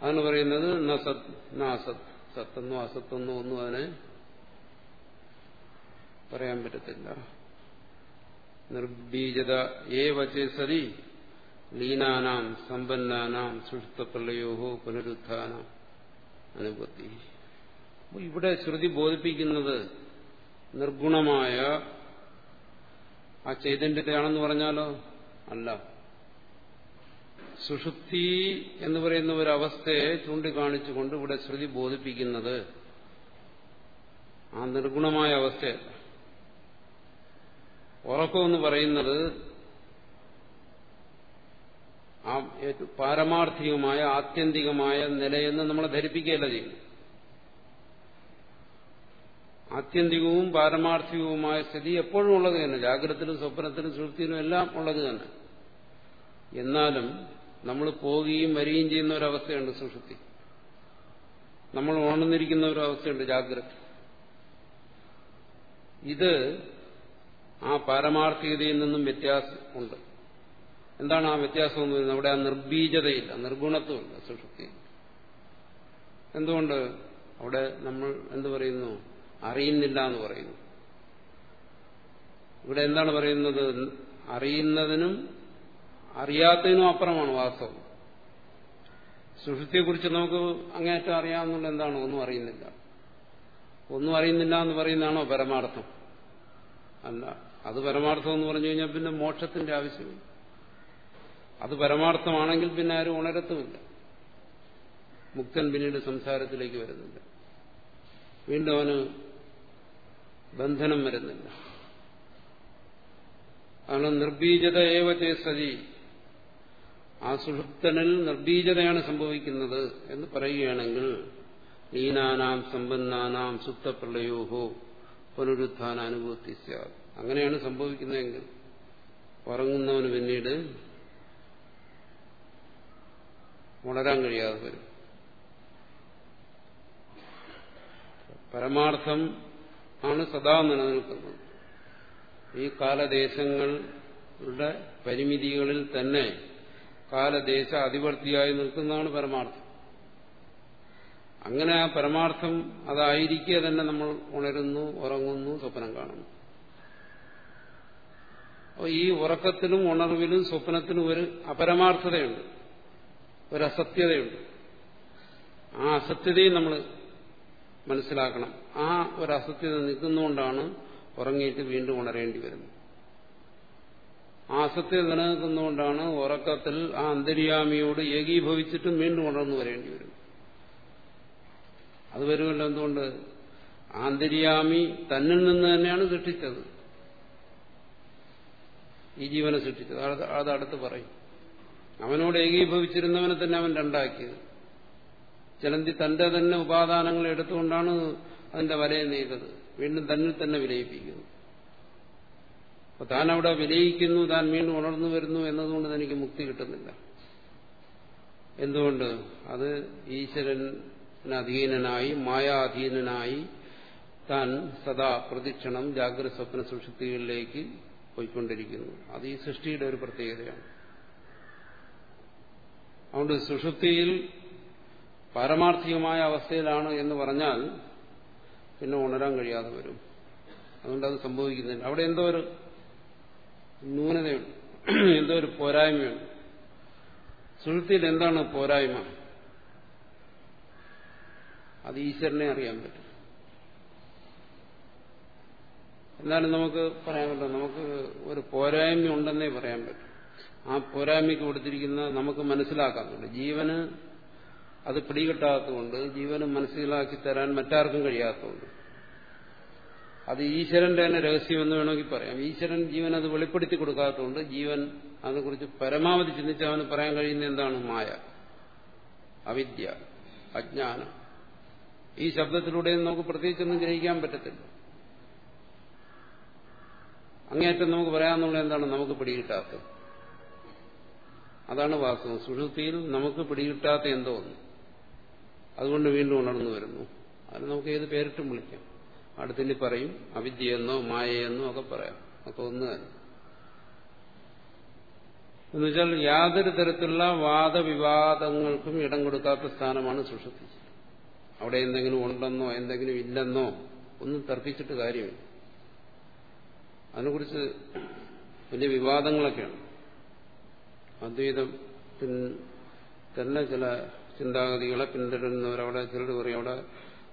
അതാണ് പറയുന്നത് സത്തെന്നോ അസത്തെന്നോ ഒന്നും അതിനെ പറയാൻ പറ്റത്തില്ല. നിർബീജത ഏ വച്ചേ സതി ലീനാനാം സമ്പന്നാനാം സുഷുപ്തപ്രളയോഹോ പുനരുത്ഥാനം. അനുപത്തി. ഇവിടെ ശ്രുതി ബോധിപ്പിക്കുന്നത് നിർഗുണമായ ആ ചൈതന്യത്തെയാണെന്ന് പറഞ്ഞാലോ? അല്ല. സുഷുപ്തി എന്ന് പറയുന്ന ഒരു അവസ്ഥയെ ചൂണ്ടിക്കാണിച്ചുകൊണ്ട് ഇവിടെ ശ്രുതി ബോധിപ്പിക്കുന്നത് ആ നിർഗുണമായ അവസ്ഥയല്ല ഉറക്കമെന്ന് പറയുന്നത് ആ പാരമാർത്ഥികമായ ആത്യന്തികമായ നിലയെന്ന് നമ്മളെ ധരിപ്പിക്കുകയല്ല ചെയ്യുന്നു ആത്യന്തികവും പാരമാർത്ഥികവുമായ സ്ഥിതി എപ്പോഴും ഉള്ളത് തന്നെ. ജാഗ്രതത്തിലും സ്വപ്നത്തിലും സുഹൃത്തിലും എല്ലാം ഉള്ളത് തന്നെ. എന്നാലും നമ്മൾ പോവുകയും വരികയും ചെയ്യുന്ന ഒരവസ്ഥയുണ്ട് സുഷുപ്തി നമ്മൾ ഉണർന്നിരിക്കുന്ന ഒരു അവസ്ഥയുണ്ട് ജാഗ്രത. ഇത് ആ പാരമാർത്ഥികതയിൽ നിന്നും വ്യത്യാസമുണ്ട് എന്താണ് ആ വ്യത്യാസം എന്ന് പറയുന്നത്? അവിടെ ആ നിർബീജതയില്ല നിർഗുണത്വമില്ല സുഷുപ്തി എന്തുകൊണ്ട്? അവിടെ നമ്മൾ എന്തു പറയുന്നു? അറിയുന്നില്ല എന്ന് പറയുന്നു. ഇവിടെ എന്താണ് പറയുന്നത്? അറിയുന്നതിനും അറിയാത്തതിനും അപ്പുറമാണ് വാസ്തവം. സുഷൃത്തിയെക്കുറിച്ച് നമുക്ക് അങ്ങേറ്റം അറിയാമെന്നുള്ള എന്താണ്? ഒന്നും അറിയുന്നില്ല. ഒന്നും അറിയുന്നില്ല എന്ന് പറയുന്നതാണോ പരമാർത്ഥം? അല്ല അത് പരമാർത്ഥം എന്ന് പറഞ്ഞു കഴിഞ്ഞാൽ പിന്നെ മോക്ഷത്തിന്റെ ആവശ്യമില്ല. അത് പരമാർത്ഥമാണെങ്കിൽ പിന്നെ ആരും ഉണരത്തുമില്ല. മുക്തൻ പിന്നീട് സംസാരത്തിലേക്ക് വരുന്നില്ല. വീണ്ടും അവന് ബന്ധനം വരുന്നില്ല. ആണ് നിർബീജത ഏവചേ സതി. ആ സുഷുപ്തനിൽ നിർബീജതയാണ് സംഭവിക്കുന്നത് എന്ന് പറയുകയാണെങ്കിൽ ലീനാനാം സമ്പന്നാനാം സുപ്തപ്രളയോഹോ പുനരുത്ഥാന അനുഭൂതി അങ്ങനെയാണ് സംഭവിക്കുന്നതെങ്കിൽ ഉറങ്ങുന്നവന് പിന്നീട് ഉണരാൻ കഴിയാതെ വരും. പരമാർത്ഥം ആണ് സദാ നിലനിൽക്കുന്നത്. ഈ കാലദേശങ്ങളുടെ പരിമിതികളിൽ തന്നെ കാലദേശ അതിവർത്തിയായി നിൽക്കുന്നതാണ് പരമാർത്ഥം. അങ്ങനെ ആ പരമാർത്ഥം അതായിരിക്കെ തന്നെ നമ്മൾ ഉണരുന്നു ഉറങ്ങുന്നു സ്വപ്നം കാണുന്നു. അപ്പോൾ ഈ ഉറക്കത്തിലും ഉണർവിലും സ്വപ്നത്തിനും ഒരു അപരമാർത്ഥതയുണ്ട് ഒരു അസത്യതയുണ്ട്. ആ അസത്യതയും നമ്മൾ മനസ്സിലാക്കണം. ആ ഒരു അസത്യത നിൽക്കുന്നതുകൊണ്ടാണ് ഉറങ്ങിയിട്ട് വീണ്ടും ഉണരേണ്ടി വരുന്നത്. ആ അസത്യത നിലനിൽക്കുന്നതുകൊണ്ടാണ് ഉറക്കത്തിൽ ആ അന്തര്യാമിയോട് ഏകീഭവിച്ചിട്ടും വീണ്ടും ഉണർന്നു വരേണ്ടി വരും അത് വരുമല്ലോ എന്തുകൊണ്ട്? ആന്തര്യാമി തന്നിൽ നിന്ന് തന്നെയാണ് സൃഷ്ടിച്ചത്. ഈ ജീവനെ സൃഷ്ടിച്ചത്. അത് അടുത്ത് പറയും. അവനോട് ഏകീഭവിച്ചിരുന്നവനെ തന്നെ അവൻ രണ്ടാക്കിയത്. ചിലന്തി തന്റെ തന്നെ ഉപാദാനങ്ങൾ എടുത്തുകൊണ്ടാണ് അതിന്റെ വലയെ നെയ്തത് വീണ്ടും തന്നിൽ തന്നെ വിലയിപ്പിക്കുന്നു. അപ്പൊ താൻ അവിടെ വിലയിക്കുന്നു താൻ വീണ്ടും ഉണർന്നു വരുന്നു എന്നതുകൊണ്ട് തനിക്ക് മുക്തി കിട്ടുന്നില്ല. എന്തുകൊണ്ട്? അത് ഈശ്വരനധീനനായി മായാധീനനായി താൻ സദാ പ്രതിക്ഷണം ജാഗ്രത സ്വപ്ന സുഷുപ്തികളിലേക്ക് പോയിക്കൊണ്ടിരിക്കുന്നു. അത് ഈ സൃഷ്ടിയുടെ ഒരു പ്രത്യേകതയാണ്. അതുകൊണ്ട് സുഷുപ്തിയിൽ പാരമാർത്ഥികമായ അവസ്ഥയിലാണ് എന്ന് പറഞ്ഞാൽ പിന്നെ ഉണരാൻ കഴിയാതെ വരും. അതുകൊണ്ട് അത് സംഭവിക്കുന്നില്ല അവിടെ എന്തോ ഒരു ന്യൂനതയുണ്ട്. എന്തോ ഒരു പോരായ്മയുണ്ട്. സുഹൃത്തിയിൽ എന്താണ് പോരായ്മ? അത് ഈശ്വരനെ അറിയാൻ പറ്റും. എന്നാലും നമുക്ക് പറയാൻ പറ്റും നമുക്ക് ഒരു പോരായ്മ ഉണ്ടെന്നേ പറയാൻ പറ്റും. ആ പോരായ്മയ്ക്ക് കൊടുത്തിരിക്കുന്ന നമുക്ക് മനസ്സിലാക്കാറുണ്ട് ജീവന് അത് പിടികിട്ടാത്തതുകൊണ്ട് ജീവനും മനസ്സിലാക്കി തരാൻ മറ്റാർക്കും കഴിയാത്തതുകൊണ്ട്. അത് ഈശ്വരന്റെ തന്നെ രഹസ്യമെന്ന് വേണമെങ്കിൽ പറയാം. ഈശ്വരൻ ജീവൻ അത് വെളിപ്പെടുത്തി കൊടുക്കാത്തതുകൊണ്ട് ജീവൻ അതിനെക്കുറിച്ച് പരമാവധി ചിന്തിച്ച് അവന് പറയാൻ കഴിയുന്ന എന്താണ്? മായ. അവിദ്യ. അജ്ഞാനം. ഈ ശബ്ദത്തിലൂടെ നമുക്ക് പ്രത്യേകിച്ചൊന്നും ഗ്രഹിക്കാൻ പറ്റത്തില്ല. അങ്ങേയറ്റം നമുക്ക് പറയാമെന്നുള്ള എന്താണ്? നമുക്ക് പിടികിട്ടാത്തത്. അതാണ് വാസ്തവം. സുഷുതിയിൽ നമുക്ക് പിടികിട്ടാത്ത എന്തോ അതുകൊണ്ട് വീണ്ടും ഉണർന്നു വരുന്നു. അത് നമുക്ക് ഏത് പേരിട്ടും വിളിക്കാം. അടുത്തിനി പറയും അവിദ്യയെന്നോ മായയെന്നോ ഒക്കെ പറയാം. ഒക്കെ ഒന്ന് തന്നെ. എന്നുവെച്ചാൽ യാതൊരു തരത്തിലുള്ള വാദവിവാദങ്ങൾക്കും ഇടം കൊടുക്കാത്ത സ്ഥാനമാണ് സുഷുപ്തി. അവിടെ എന്തെങ്കിലും ഉണ്ടെന്നോ എന്തെങ്കിലും ഇല്ലെന്നോ ഒന്നും തർക്കിച്ചിട്ട് കാര്യമില്ല. അതിനെക്കുറിച്ച് വലിയ വിവാദങ്ങളൊക്കെയാണ്. അദ്വൈതത്തിൽ തന്നെ ചില ചിന്താഗതികളെ പിന്തുടരുന്നവരവിടെ ചിലർ പറയും അവിടെ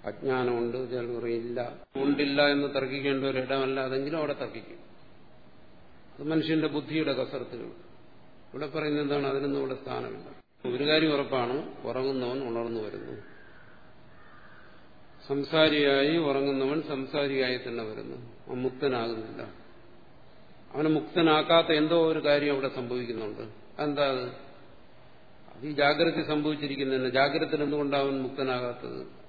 അജ്ഞാനമുണ്ട് ചിലർ പറയും ഇല്ല. ഉണ്ടില്ല എന്ന് തർക്കിക്കേണ്ട ഒരു ഇടമല്ല അതെങ്കിലും അവിടെ തർക്കിക്കും. അത് മനുഷ്യന്റെ ബുദ്ധിയുടെ കസരത്തുകൾ ഇവിടെ പറയുന്നത് എന്താണ്? അതിനൊന്നും ഇവിടെ സ്ഥാനമില്ല. ഒരു കാര്യം ഉറപ്പാണ് ഉറങ്ങുന്നവൻ ഉണർന്നു വരുന്നു. സംസാരിയായി ഉറങ്ങുന്നവൻ സംസാരിയായി തന്നെ വരുന്നു. മുക്തനാകുന്നില്ല. അവനെ മുക്തനാക്കാത്ത എന്തോ ഒരു കാര്യം അവിടെ സംഭവിക്കുന്നുണ്ട്. എന്താ ഈ ജാഗ്രത സംഭവിച്ചിരിക്കുന്നതന്നെ. ജാഗ്രത എന്തുകൊണ്ടാവൻ മുക്തനാകാത്തത്?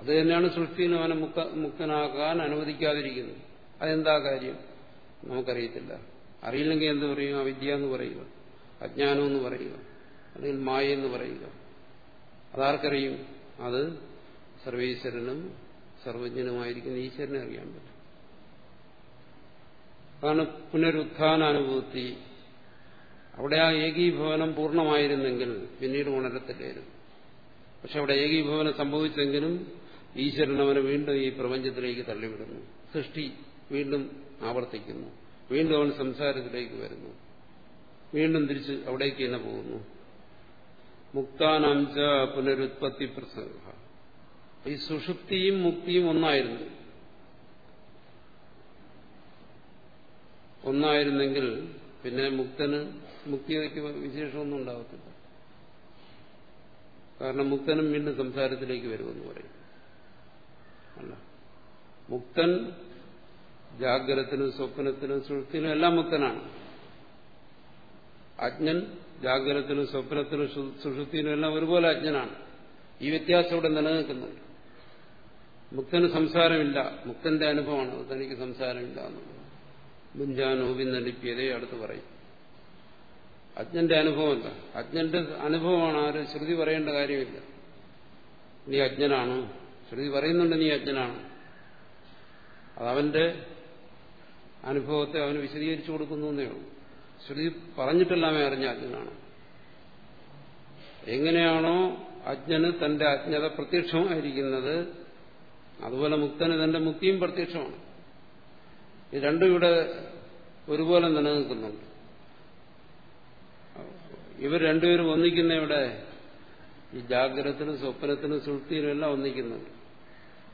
അത് തന്നെയാണ് സൃഷ്ടിയിൽ അവനെ മുക്ത മുക്തനാക്കാൻ അനുവദിക്കാതിരിക്കുന്നത്. അതെന്താ കാര്യം? നമുക്കറിയത്തില്ല. അറിയില്ലെങ്കിൽ എന്ത് പറയും? അവിദ്യ എന്ന് പറയുക. അജ്ഞാനം എന്ന് പറയുക. അല്ലെങ്കിൽ മായ എന്ന് പറയുക. അതാർക്കറിയും? അത് സർവേശ്വരനും സർവജ്ഞനുമായിരിക്കുന്ന ഈശ്വരനെ അറിയാൻ പറ്റും. അതാണ് പുനരുത്ഥാനാനുഭൂതി. അവിടെ ആ ഏകീഭവനം പൂർണമായിരുന്നെങ്കിൽ പിന്നീട് ഉണരത്തില്ലായിരുന്നു. പക്ഷെ അവിടെ ഏകീഭവനം സംഭവിച്ചെങ്കിലും ഈശ്വരൻ അവനെ വീണ്ടും ഈ പ്രപഞ്ചത്തിലേക്ക് തള്ളിവിടുന്നു. സൃഷ്ടി വീണ്ടും ആവർത്തിക്കുന്നു. വീണ്ടും അവൻ സംസാരത്തിലേക്ക് വരുന്നു. വീണ്ടും തിരിച്ച് അവിടേക്ക് തന്നെ പോകുന്നു. മുക്താനാംച പുനരുത്പത്തി പ്രസംഗ. ഈ സുഷുപ്തിയും മുക്തിയും ഒന്നായിരുന്നു. ഒന്നായിരുന്നെങ്കിൽ പിന്നെ മുക്തന് മുക്തിക്ക് വിശേഷമൊന്നും ഉണ്ടാകത്തില്ല കാരണം മുക്തനും വീണ്ടും സംസാരത്തിലേക്ക് വരുമെന്ന് പറയും. അല്ല. മുക്തൻ ജാഗ്രതത്തിനും സ്വപ്നത്തിനും സുഹൃത്തിനും എല്ലാം മുക്തനാണ്. അജ്ഞൻ ജാഗ്രതത്തിനും സ്വപ്നത്തിനും സുഷുപ്തിനും എല്ലാം ഒരുപോലെ അജ്ഞനാണ്. ഈ വ്യത്യാസം ഇവിടെ നിലനിൽക്കുന്നുണ്ട്. മുക്തന് സംസാരമില്ല. മുക്തന്റെ അനുഭവമാണ് തനിക്ക് സംസാരമില്ല എന്നുള്ളത്. മുഞ്ചാനോവി നടിപ്പിയതേ അടുത്ത് പറയും. അജ്ഞന്റെ അനുഭവമല്ല അജ്ഞന്റെ അനുഭവമാണ് ആര്? ശ്രുതി പറയേണ്ട കാര്യമില്ല. നീ അജ്ഞനാണ്. ശ്രുതി പറയുന്നുണ്ട് നീ അജ്ഞനാണ്. അതവന്റെ അനുഭവത്തെ അവന് വിശദീകരിച്ചു കൊടുക്കുന്നു എന്നേ ഉള്ളൂ. ശ്രുതി പറഞ്ഞിട്ടെല്ലാമേ അറിഞ്ഞ അജ്ഞനാണ്. എങ്ങനെയാണോ അജ്ഞന് തന്റെ അജ്ഞത പ്രത്യക്ഷമായിരിക്കുന്നത് അതുപോലെ മുക്തന് തന്റെ മുക്തിയും പ്രത്യക്ഷമാണ്. ഇത് രണ്ടും ഇവിടെ ഒരുപോലെ നിലനിൽക്കുന്നുണ്ട്. ഇവർ രണ്ടുപേരും ഒന്നിക്കുന്ന ഇവിടെ ഈ ജാഗ്രതത്തിനും സ്വപ്നത്തിനും സുഷ്ടിയിലും എല്ലാം ഒന്നിക്കുന്നുണ്ട്.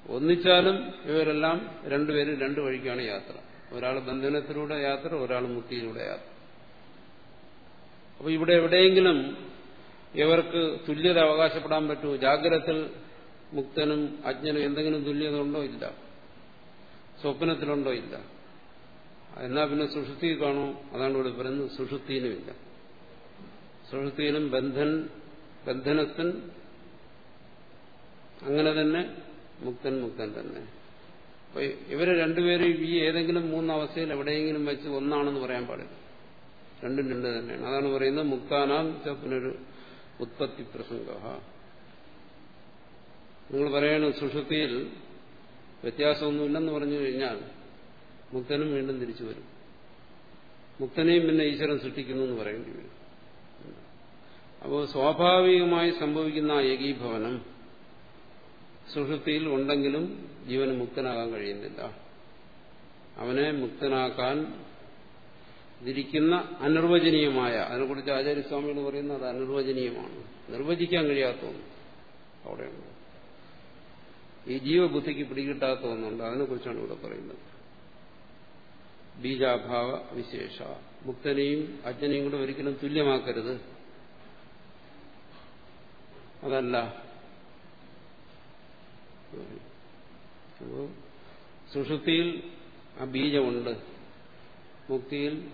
ഒന്നിച്ചാലും ഇവരെല്ലാം രണ്ടുപേരും രണ്ടു വഴിക്കാണ് യാത്ര. ഒരാൾ ബന്ധനത്തിലൂടെ യാത്ര ഒരാൾ മുക്തിയിലൂടെ യാത്ര. അപ്പൊ ഇവിടെ എവിടെയെങ്കിലും ഇവർക്ക് തുല്യത അവകാശപ്പെടാൻ പറ്റുമോ ജാഗ്രതത്തിൽ മുക്തനും അജ്ഞനും എന്തെങ്കിലും തുല്യത ഉണ്ടോ ഇല്ല? സ്വപ്നത്തിലുണ്ടോ ഇല്ല? എന്നാ പിന്നെ സുഷുതി കാണോ. അതാണ് ഇവിടെ പറയുന്നത് സുഷുത്തിനുമില്ല സുഷുതിയിലും ബന്ധൻ ബന്ധനസ്ഥൻ അങ്ങനെ തന്നെ മുക്തൻ മുക്തൻ തന്നെ. അപ്പൊ ഇവർ രണ്ടുപേരും ഈ ഏതെങ്കിലും മൂന്നവസ്ഥയിൽ എവിടെയെങ്കിലും വെച്ച് ഒന്നാണെന്ന് പറയാൻ പാടില്ല. രണ്ടും രണ്ട് തന്നെയാണ്. അതാണ് പറയുന്നത് മുക്താനാം പുനരു ഉത്പത്തി പ്രസംഗ. നിങ്ങൾ പറയണ സുഷുതിയിൽ വ്യത്യാസമൊന്നുമില്ലെന്ന് പറഞ്ഞു കഴിഞ്ഞാൽ മുക്തനും വീണ്ടും തിരിച്ചു വരും. മുക്തനെയും പിന്നെ ഈശ്വരൻ സൃഷ്ടിക്കുന്നു എന്ന് പറയേണ്ടി വരും. അപ്പോൾ സ്വാഭാവികമായി സംഭവിക്കുന്ന ആ ഏകീഭവനം സുഷുപ്തിയിൽ ഉണ്ടെങ്കിലും ജീവന് മുക്തനാകാൻ കഴിയുന്നില്ല. അവനെ മുക്തനാക്കാൻ ഇരിക്കുന്ന അനിർവചനീയമായ അതിനെക്കുറിച്ച് ആചാര്യസ്വാമികൾ പറയുന്നത് അത് അനിർവചനീയമാണ്. നിർവചിക്കാൻ കഴിയാത്ത ഒന്ന് അവിടെയുണ്ട്. ഈ ജീവബുദ്ധിക്ക് പിടികിട്ടാത്ത ഒന്നുണ്ട് അതിനെക്കുറിച്ചാണ് ഇവിടെ പറയുന്നത്. ബീജാഭാവ വിശേഷ. മുക്തനെയും അജ്ഞനെയും കൂടെ ഒരിക്കലും തുല്യമാക്കരുത്. അതല്ല. അപ്പോൾ സുഷുപ്തിയിൽ ആ ബീജമുണ്ട്. മുക്തിയിൽ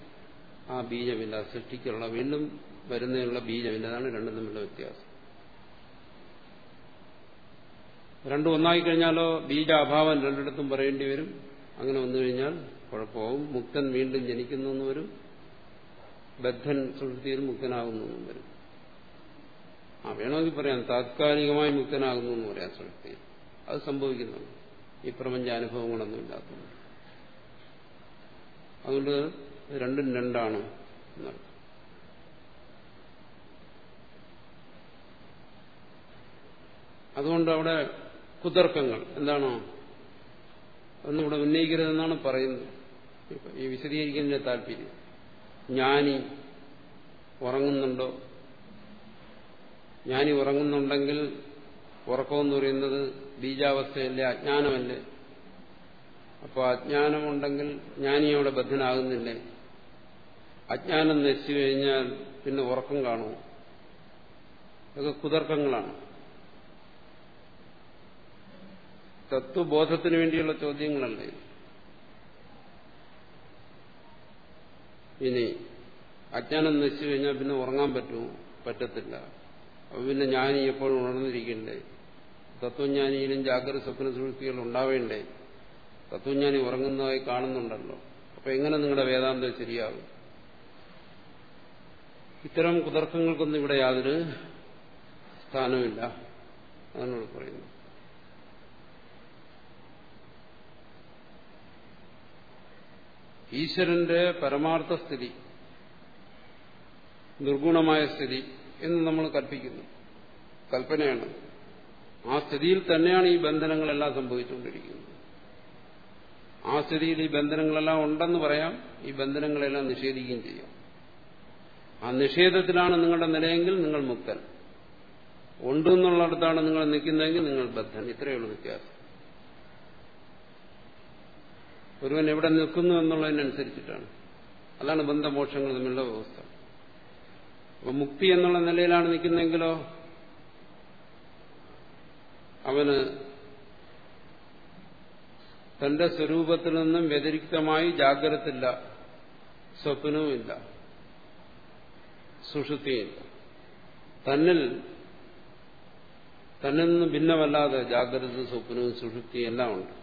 ആ ബീജമില്ല. സൃഷ്ടിക്കുള്ള വീണ്ടും വരുന്നതിനുള്ള ബീജമില്ല. അതാണ് രണ്ടും തമ്മിലുള്ള വ്യത്യാസം. രണ്ടും ഒന്നായി കഴിഞ്ഞാലോ ബീജാഭാവം രണ്ടിടത്തും പറയേണ്ടി വരും. അങ്ങനെ വന്നു കഴിഞ്ഞാൽ കുഴപ്പമാവും. മുക്തൻ വീണ്ടും ജനിക്കുന്നു വരും. ബദ്ധൻ സുഷുതിയിൽ മുക്തനാകുന്നു വരും. ആ വേണമെങ്കിൽ പറയാം. താത്കാലികമായി മുക്തനാകുന്നു എന്ന് പറയാം ശ്രമിക്കുക അത് സംഭവിക്കുന്നുണ്ട്. ഈ പ്രപഞ്ച അനുഭവങ്ങളൊന്നും ഇല്ലാത്തതുകൊണ്ട്. അതുകൊണ്ട് രണ്ടും രണ്ടാണ് എന്നർത്ഥം അതുകൊണ്ട് അവിടെ കുതർക്കങ്ങൾ. എന്താണോ? ഒന്നും ഇവിടെ ഉന്നയിക്കരുതെന്നാണ് പറയുന്നത്. ഈ വിശദീകരിക്കുന്നതിന്റെ താല്പര്യം. ജ്ഞാനി ഉറങ്ങുന്നുണ്ടോ? ജ്ഞാനി ഉറങ്ങുന്നുണ്ടെങ്കിൽ ഉറക്കമെന്ന് പറയുന്നത് ബീജാവസ്ഥയല്ലേ അജ്ഞാനമല്ലേ? അപ്പോൾ അജ്ഞാനമുണ്ടെങ്കിൽ ജ്ഞാനി അവിടെ ബദ്ധനാകുന്നില്ലേ? അജ്ഞാനം നശിച്ചു കഴിഞ്ഞാൽ പിന്നെ ഉറക്കം കാണുമോ? ഇതൊക്കെ കുതർക്കങ്ങളാണ്. തത്വബോധത്തിന് വേണ്ടിയുള്ള ചോദ്യങ്ങളല്ലേ? ഇനി അജ്ഞാനം നശിച്ചു കഴിഞ്ഞാൽ പിന്നെ ഉറങ്ങാൻ പറ്റുമോ? പറ്റത്തില്ല. അപ്പൊ പിന്നെ ജ്ഞാനി എപ്പോഴും ഉണർന്നിരിക്കണ്ടേ? തത്വജ്ഞാനിയിലും ജാഗ്രത സ്വപ്ന സുഹൃത്തികൾ ഉണ്ടാവേണ്ടേ? തത്വജ്ഞാനി ഉറങ്ങുന്നതായി കാണുന്നുണ്ടല്ലോ. അപ്പൊ എങ്ങനെ നിങ്ങളുടെ വേദാന്തം ശരിയാകും? ഇത്തരം കുതർക്കങ്ങൾക്കൊന്നും ഇവിടെ യാതൊരു സ്ഥാനമില്ല അതിനോട് പറയുന്നു ഈശ്വരന്റെ പരമാർത്ഥ സ്ഥിതി നിർഗുണമായ സ്ഥിതി എന്ന് നമ്മൾ കൽപ്പിക്കുന്നു. കൽപ്പനയാണ്. ആ സ്ഥിതിയിൽ തന്നെയാണ് ഈ ബന്ധനങ്ങളെല്ലാം സംഭവിച്ചുകൊണ്ടിരിക്കുന്നത്. ആ സ്ഥിതിയിൽ ഈ ബന്ധനങ്ങളെല്ലാം ഉണ്ടെന്ന് പറയാം ഈ ബന്ധനങ്ങളെല്ലാം നിഷേധിക്കുകയും ചെയ്യാം. ആ നിഷേധത്തിലാണ് നിങ്ങളുടെ നിലയെങ്കിൽ നിങ്ങൾ മുക്തൻ. ഉണ്ടെന്നുള്ളിടത്താണ് നിങ്ങൾ നിൽക്കുന്നതെങ്കിൽ നിങ്ങൾ ബദ്ധൻ. ഇത്രയുള്ള വ്യത്യാസം. ഒരുവൻ എവിടെ നിൽക്കുന്നു എന്നുള്ളതിനനുസരിച്ചിട്ടാണ്. അതാണ് ബന്ധമോക്ഷങ്ങൾ തമ്മിലുള്ള വ്യവസ്ഥ. മുക്തി എന്നുള്ള നിലയിലാണ് നിൽക്കുന്നെങ്കിലോ അവന് തന്റെ സ്വരൂപത്തിൽ നിന്നും വ്യതിരിക്തമായി ജാഗ്രതയില്ല സ്വപ്നവുമില്ല സുഷുതിയില്ല. തന്നിൽ തന്നിൽ നിന്ന് ഭിന്നമല്ലാതെ ജാഗ്രത സ്വപ്നവും സുഷുപ്തിയും എല്ലാം ഉണ്ട്.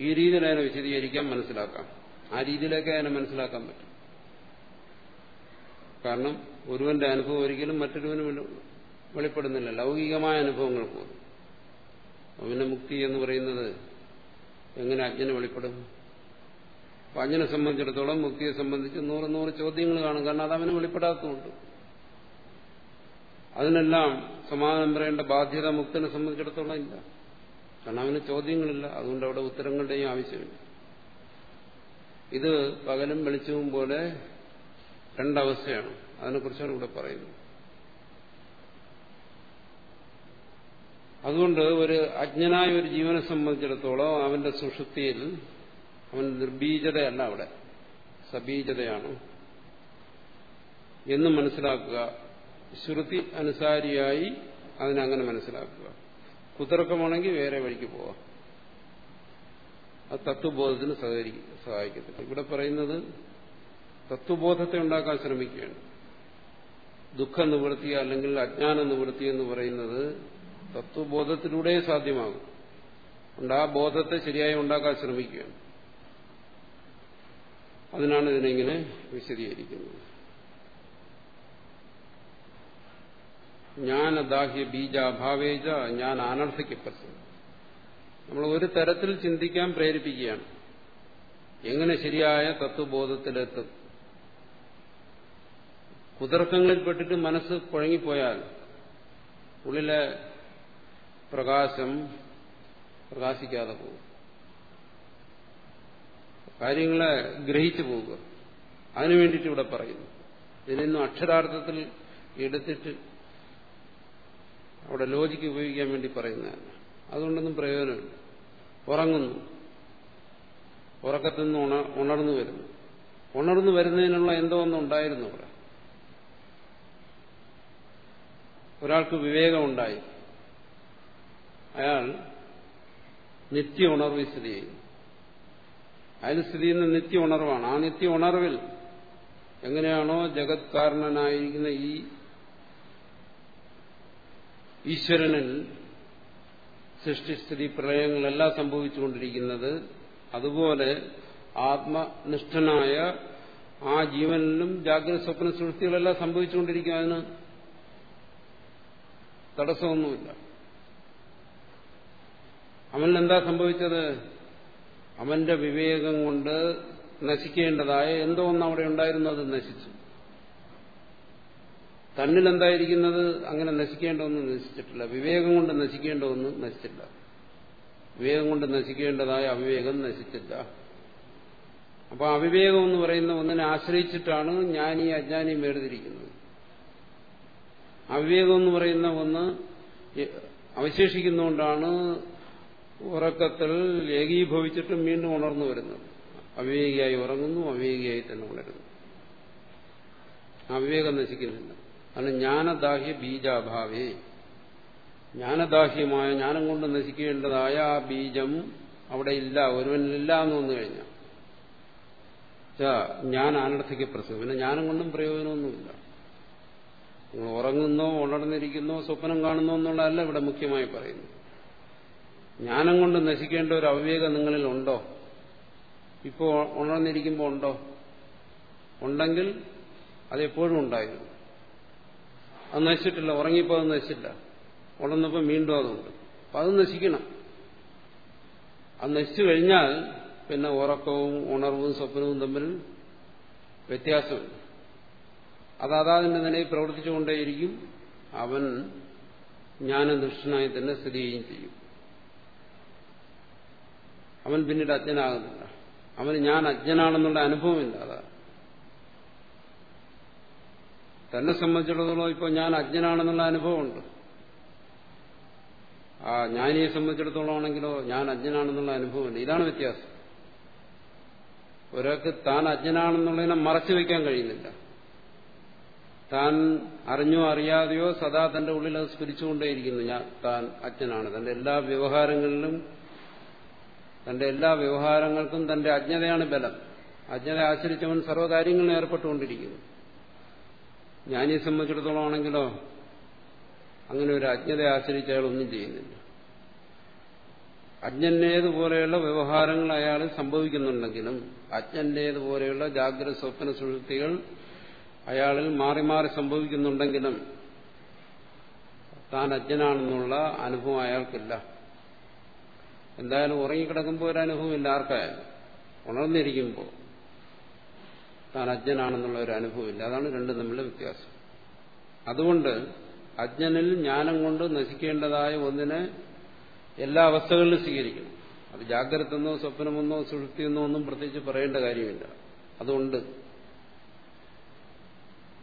ഈ രീതിയിൽ അതിനെ വിശദീകരിക്കാൻ മനസ്സിലാക്കാം. ആ രീതിയിലേക്ക് അതിനെ മനസ്സിലാക്കാൻ പറ്റും. കാരണം ഒരുവന്റെ അനുഭവം ഒരിക്കലും മറ്റൊരുവനും വെളിപ്പെടുന്നില്ല. ലൗകികമായ അനുഭവങ്ങൾ പോലും. അവന്റെ മുക്തി എന്ന് പറയുന്നത് എങ്ങനെ അജ്ഞന് വെളിപ്പെടും? അപ്പൊ അജ്ഞനെ സംബന്ധിച്ചിടത്തോളം മുക്തിയെ സംബന്ധിച്ച് നൂറ് നൂറ് ചോദ്യങ്ങൾ കാണും. കാരണം അത് അവന് വെളിപ്പെടാത്തതുകൊണ്ട്. അതിനെല്ലാം സമാധാനം പറയേണ്ട ബാധ്യത മുക്തനെ സംബന്ധിച്ചിടത്തോളം ഇല്ല. കാരണം അവന് ചോദ്യങ്ങളില്ല. അതുകൊണ്ട് അവിടെ ഉത്തരങ്ങളുടെയും ആവശ്യമില്ല. ഇത് പകലും വെളിച്ചവും പോലെ രണ്ടവസ്ഥയാണ്. അതിനെക്കുറിച്ചാണ് ഇവിടെ പറയുന്നത്. അതുകൊണ്ട് ഒരു അജ്ഞനായ ഒരു ജീവനെ സംബന്ധിച്ചിടത്തോളം അവന്റെ സുഷുപ്തിയിൽ അവൻ നിർബീജതയല്ല അവിടെ. സബീജതയാണ്. എന്ന് മനസ്സിലാക്കുക. ശ്രുതി അനുസാരിയായി അതിനങ്ങനെ മനസ്സിലാക്കുക. കുതർക്കമാണെങ്കിൽ വേറെ വഴിക്ക് പോവാം. അത് തത്വബോധത്തിന് സഹകരിക്കും സഹായിക്കത്തില്ല. ഇവിടെ പറയുന്നത് തത്വബോധത്തെ ഉണ്ടാക്കാൻ ശ്രമിക്കുകയാണ്. ദുഃഖ നിവൃത്തി അല്ലെങ്കിൽ അജ്ഞാന നിവൃത്തി എന്ന് പറയുന്നത് തത്വബോധത്തിലൂടെ സാധ്യമാകും. അതുകൊണ്ട് ആ ബോധത്തെ ശരിയായി ഉണ്ടാക്കാൻ ശ്രമിക്കുകയാണ്. അതിനാണ് ഇതിനെങ്ങനെ വിശദീകരിക്കുന്നത്. ജ്ഞാനദാഹ്യ ബീജാഭാവേജ ഞാൻ ആനർത്ഥിക്കപ്പെട്ടു നമ്മൾ ഒരു തരത്തിൽ ചിന്തിക്കാൻ പ്രേരിപ്പിക്കുകയാണ്. എങ്ങനെ ശരിയായ തത്വബോധത്തിലെത്തും? കുതർക്കങ്ങളിൽപ്പെട്ടിട്ട് മനസ്സ് കുഴങ്ങിപ്പോയാൽ ഉള്ളിലെ പ്രകാശം പ്രകാശിക്കാതെ പോകും. കാര്യങ്ങളെ ഗ്രഹിച്ചു പോവുക അതിനു വേണ്ടിയിട്ട് ഇവിടെ പറയുന്നു. ഇതിനൊന്നും അക്ഷരാർത്ഥത്തിൽ എടുത്തിട്ട് അവിടെ ലോജിക്ക് ഉപയോഗിക്കാൻ വേണ്ടി പറയുന്നതല്ല അതുകൊണ്ടൊന്നും പ്രയോജനമില്ല. ഉറങ്ങുന്നു. ഉറക്കത്തിൽ നിന്ന് ഉണർന്നു വരുന്നു. ഉണർന്നു വരുന്നതിനുള്ള എന്തോ ഒന്നും ഉണ്ടായിരുന്നു അവിടെ. ഒരാൾക്ക് വിവേകമുണ്ടായി. അയാൾ നിത്യ ഉണർവ് സ്ഥിതി ചെയ്യും. അയാൾ സ്ഥിതി ചെയ്യുന്ന നിത്യ ഉണർവാണ്. ആ നിത്യ ഉണർവിൽ എങ്ങനെയാണോ ജഗത് കാരണനായിരിക്കുന്ന ഈ ഈശ്വരനിൽ സൃഷ്ടിസ്ഥിതി പ്രളയങ്ങളെല്ലാം സംഭവിച്ചുകൊണ്ടിരിക്കുന്നത് അതുപോലെ ആത്മനിഷ്ഠനായ ആ ജീവനിലും ജാഗ്രത സ്വപ്ന സൃഷ്ടികളെല്ലാം സംഭവിച്ചുകൊണ്ടിരിക്കും അതിന് തടസ്സമൊന്നുമില്ല. അവൻ എന്താ സംഭവിച്ചത്? അവന്റെ വിവേകം കൊണ്ട് നശിക്കേണ്ടതായ എന്തോ ഒന്ന് അവിടെ ഉണ്ടായിരുന്നു അത് നശിച്ചു. തന്നിൽ എന്തായിരിക്കുന്നത് അങ്ങനെ നശിക്കേണ്ട ഒന്നും നശിച്ചിട്ടില്ല. വിവേകം കൊണ്ട് നശിക്കേണ്ട ഒന്നും നശിച്ചില്ല വിവേകം കൊണ്ട് നശിക്കേണ്ടതായ അവിവേകം നശിച്ചില്ല. അപ്പൊ അവിവേകം എന്ന് പറയുന്ന ഒന്നിനെ ആശ്രയിച്ചിട്ടാണ് ജ്ഞാനി അജ്ഞാനിയും വേർതിരിക്കുന്നത്. അവിവേകം എന്ന് പറയുന്ന ഒന്ന് അവശേഷിക്കുന്നതുകൊണ്ടാണ് ഉറക്കത്തിൽ ഏകീഭവിച്ചിട്ടും വീണ്ടും ഉണർന്നു വരുന്നത്. അവിവേകിയായി ഉറങ്ങുന്നു അവിവേകിയായി തന്നെ ഉണരുന്നു. അവിവേകം നശിക്കുന്നില്ല. കാരണം ജ്ഞാനദാഹ്യ ബീജാഭാവേ. ജ്ഞാനദാഹ്യമായ ജ്ഞാനം കൊണ്ട് നശിക്കേണ്ടതായ ആ ബീജം അവിടെ ഇല്ല ഒരുവനിലില്ല എന്ന് വന്നു കഴിഞ്ഞാൽ. ഞാൻ അനർത്ഥയ്ക്ക് പ്രസവം. പിന്നെ ജ്ഞാനം കൊണ്ടും പ്രയോജനമൊന്നുമില്ല. ഉറങ്ങുന്നോ ഉണർന്നിരിക്കുന്നോ സ്വപ്നം കാണുന്നോ എന്നുള്ളതല്ല ഇവിടെ മുഖ്യമായി പറയുന്നു ജ്ഞാനം കൊണ്ട് നശിക്കേണ്ട ഒരു അവിവേകം നിങ്ങളിൽ ഉണ്ടോ? ഇപ്പോൾ ഉണർന്നിരിക്കുമ്പോൾ ഉണ്ടോ? ഉണ്ടെങ്കിൽ അതെപ്പോഴും ഉണ്ടായിരുന്നു. അത് നശിച്ചിട്ടില്ല ഉറങ്ങിയപ്പോൾ അത് നശിച്ചില്ല. ഉണർന്നപ്പോൾ വീണ്ടും അതുണ്ട്. അപ്പം അത് നശിക്കണം. അത് നശിച്ചു കഴിഞ്ഞാൽ പിന്നെ ഉറക്കവും ഉണർവും സ്വപ്നവും തമ്മിൽ വ്യത്യാസമുണ്ട് അത് അതാതിന്റെ നിലയിൽ പ്രവർത്തിച്ചുകൊണ്ടേയിരിക്കും അവൻ ജ്ഞാനനിഷ്ഠനായി തന്നെ സ്ഥിതി ചെയ്യുകയും ചെയ്യും. അവൻ പിന്നീട് അജ്ഞനാകുന്നില്ല. അവന് ഞാൻ അജ്ഞനാണെന്നുള്ള അനുഭവമില്ല അതാ. തന്നെ സംബന്ധിച്ചിടത്തോളം ഇപ്പോൾ ഞാൻ അജ്ഞനാണെന്നുള്ള അനുഭവമുണ്ട്. ആ ജ്ഞാനിയെ സംബന്ധിച്ചിടത്തോളം ആണെങ്കിലോ ഞാൻ അജ്ഞനാണെന്നുള്ള അനുഭവമുണ്ട് ഇതാണ് വ്യത്യാസം. ഒരാൾക്ക് താൻ അജ്ഞനാണെന്നുള്ളതിനെ മറച്ചു വയ്ക്കാൻ കഴിയുന്നില്ല. താൻ അറിഞ്ഞോ അറിയാതെയോ സദാ തന്റെ ഉള്ളിൽ അത് സ്ഫുരിച്ചുകൊണ്ടേയിരിക്കുന്നു. ഞാൻ താൻ അജ്ഞനാണ്. തന്റെ എല്ലാ വ്യവഹാരങ്ങളിലും തന്റെ എല്ലാ വ്യവഹാരങ്ങൾക്കും തന്റെ അജ്ഞതയാണ് ബലം. അജ്ഞത ആശ്രയിച്ചവൻ സർവകാര്യങ്ങളിലും ഏർപ്പെട്ടുകൊണ്ടിരിക്കുന്നു. ജ്ഞാനിയെ സംബന്ധിച്ചിടത്തോളം ആണെങ്കിലോ അങ്ങനെ ഒരു അജ്ഞതയെ ആശ്രയിച്ച് അയാൾ ഒന്നും ചെയ്യുന്നില്ല. അജ്ഞന്റേതുപോലെയുള്ള വ്യവഹാരങ്ങൾ അയാൾ സംഭവിക്കുന്നുണ്ടെങ്കിലും അജ്ഞന്റേതുപോലെയുള്ള ജാഗ്രത സ്വപ്ന സുഹൃത്തികൾ അയാളിൽ മാറി മാറി സംഭവിക്കുന്നുണ്ടെങ്കിലും താൻ അജ്ഞനാണെന്നുള്ള അനുഭവം അയാൾക്കില്ല. എന്തായാലും ഉറങ്ങിക്കിടക്കുമ്പോൾ ഒരു അനുഭവമില്ല. ആർക്കായാലും? ഉണർന്നിരിക്കുമ്പോൾ താൻ അജ്ഞനാണെന്നുള്ള ഒരു അനുഭവമില്ല. അതാണ് രണ്ടും തമ്മിലുള്ള വ്യത്യാസം. അതുകൊണ്ട് അജ്ഞനിൽ ജ്ഞാനം കൊണ്ട് നശിക്കേണ്ടതായ ഒന്നിനെ എല്ലാ അവസ്ഥകളിലും സ്വീകരിക്കണം. അത് ജാഗ്രതെന്നോ സ്വപ്നമെന്നോ സുഷുപ്തിയെന്നോ ഒന്നും പ്രത്യേകിച്ച് പറയേണ്ട കാര്യമില്ല. അതുകൊണ്ട്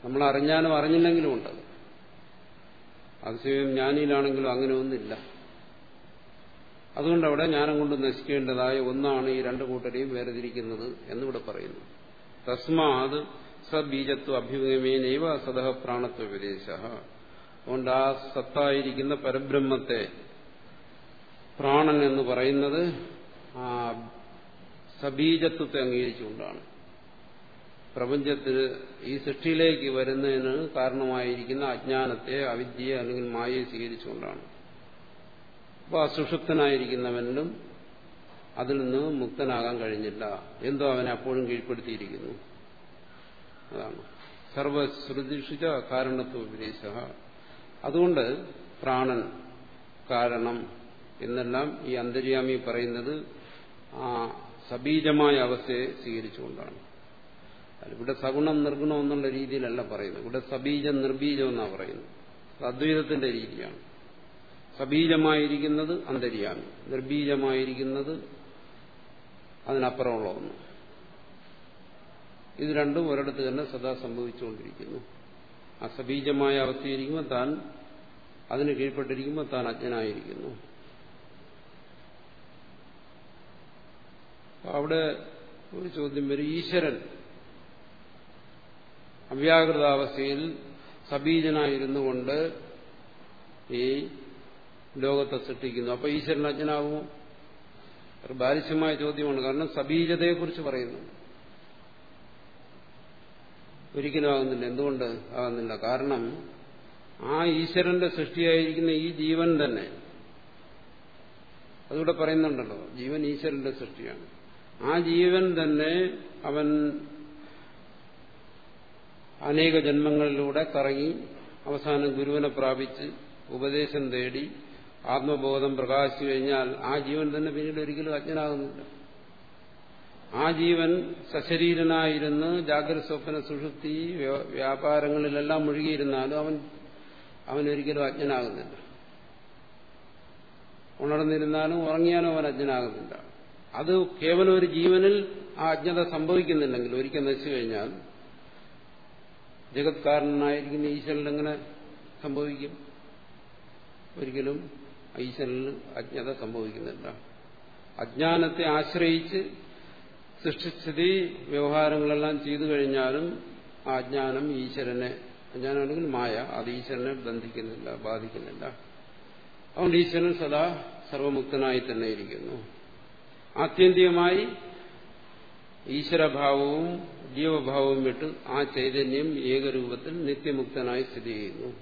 നമ്മൾ അറിഞ്ഞാലും അറിഞ്ഞില്ലെങ്കിലും ഉണ്ടത് അതിശയം ജ്ഞാനിയിലാണെങ്കിലും അങ്ങനെ ഒന്നില്ല അതുകൊണ്ട് അവിടെ ജ്ഞാനം കൊണ്ട് നശിക്കേണ്ടതായ ഒന്നാണ് ഈ രണ്ടു കൂട്ടരെയും വേർതിരിക്കുന്നത് എന്നിവിടെ പറയുന്നു. തസ്മാത് സബീജത്വ അഭ്യുഗമേനൈവ സദഹ പ്രാണത്വ വിദേശ അതുകൊണ്ട് ആ സത്തായിരിക്കുന്ന പരബ്രഹ്മത്തെ പ്രാണൻ എന്ന് പറയുന്നത് ആ സബീജത്വത്തെ അംഗീകരിച്ചുകൊണ്ടാണ്. പ്രപഞ്ചത്തിന് ഈ സൃഷ്ടിയിലേക്ക് വരുന്നതിന് കാരണമായിരിക്കുന്ന അജ്ഞാനത്തെ അവിദ്യയെ അല്ലെങ്കിൽ മായയെ സ്വീകരിച്ചുകൊണ്ടാണ്. അപ്പോൾ അസുഷുപ്തനായിരിക്കുന്നവനും അതിൽ നിന്ന് മുക്തനാകാൻ കഴിഞ്ഞില്ല. എന്തോ അവനെ അപ്പോഴും കീഴ്പ്പെടുത്തിയിരിക്കുന്നു. അതാണ്. സർവശ്രുതിഷിച്ച കാരണത്വ ഉപദേശ. അതുകൊണ്ട് പ്രാണൻ കാരണം എന്നെല്ലാം ഈ അന്തര്യാമി പറയുന്നത് ആ സബീജമായ അവസ്ഥയെ സ്വീകരിച്ചുകൊണ്ടാണ്. ഇവിടെ സഗുണം നിർഗുണം എന്നുള്ള രീതിയിലല്ല പറയുന്നത്. ഇവിടെ സബീജം നിർബീജം എന്നാണ് പറയുന്നത്. അദ്വൈതത്തിന്റെ രീതിയാണ്. സബീജമായിരിക്കുന്നത് അന്തര്യാമി. നിർബീജമായിരിക്കുന്നത് അതിനപ്പുറമുള്ള ഒന്ന്. ഇത് രണ്ടും ഒരിടത്ത് തന്നെ സദാ സംഭവിച്ചുകൊണ്ടിരിക്കുന്നു. ആ സബീജമായ അവസ്ഥയിരിക്കുമ്പോൾ താൻ അതിന് കീഴ്പ്പെട്ടിരിക്കുമ്പോൾ താൻ അജ്ഞനായിരിക്കുന്നു. അവിടെ ഒരു ചോദ്യം വരും. ഈശ്വരൻ അവ്യാകൃതാവസ്ഥയിൽ സബീജനായിരുന്നു കൊണ്ട് ഈ ലോകത്തെ സൃഷ്ടിക്കുന്നു. അപ്പൊ ഈശ്വരൻ അജ്ഞനാകുമോ ഒരു ബാലിശ്യമായ ചോദ്യമാണ്. കാരണം സബീജതയെക്കുറിച്ച് പറയുന്നു. ഒരിക്കലും ആകുന്നില്ല. എന്തുകൊണ്ട് ആകുന്നില്ല? കാരണം ആ ഈശ്വരന്റെ സൃഷ്ടിയായിരിക്കുന്ന ഈ ജീവൻ തന്നെ അതിവിടെ പറയുന്നുണ്ടല്ലോ ജീവൻ ഈശ്വരന്റെ സൃഷ്ടിയാണ്. ആ ജീവൻ തന്നെ അവൻ അനേക ജന്മങ്ങളിലൂടെ കറങ്ങി അവസാനം ഗുരുവിനെ പ്രാപിച്ച് ഉപദേശം തേടി ആത്മബോധം പ്രകാശിച്ചു കഴിഞ്ഞാൽ ആ ജീവൻ തന്നെ പിന്നീട് ഒരിക്കലും അജ്ഞനാകുന്നില്ല. ആ ജീവൻ സശരീരനായിരുന്ന് ജാഗ്രത സ്വപ്ന സുഷുപ്തി വ്യാപാരങ്ങളിലെല്ലാം മുഴുകിയിരുന്നാലും അവൻ അവനൊരിക്കലും അജ്ഞനാകുന്നില്ല. ഉണർന്നിരുന്നാലും ഉറങ്ങിയാലും അവൻ അജ്ഞനാകുന്നില്ല. അത് കേവലം ഒരു ജീവനിൽ ആ അജ്ഞത സംഭവിക്കുന്നില്ലെങ്കിൽ ഒരിക്കൽ നശിച്ചു കഴിഞ്ഞാൽ ജഗത്കാരനായിരിക്കുന്ന ഈശ്വരൻ എങ്ങനെ സംഭവിക്കും? ഒരിക്കലും ഈശ്വരന് അജ്ഞത സംഭവിക്കുന്നില്ല. അജ്ഞാനത്തെ ആശ്രയിച്ച് സൃഷ്ടിസ്ഥിതി വ്യവഹാരങ്ങളെല്ലാം ചെയ്തു കഴിഞ്ഞാലും ആ അജ്ഞാനം ഈശ്വരനെ അജ്ഞാനമാണെങ്കിൽ മായ അത് ഈശ്വരനെ ബന്ധിക്കുന്നില്ല ബാധിക്കുന്നില്ല. അതുകൊണ്ട് ഈശ്വരൻ സദാ സർവമുക്തനായി തന്നെ ഇരിക്കുന്നു. ആത്യന്തികമായി ഈശ്വരഭാവവും ജീവഭാവവും വിട്ട് ആ ചൈതന്യം ഏകരൂപത്തിൽ നിത്യമുക്തനായി സ്ഥിതി ചെയ്യുന്നു.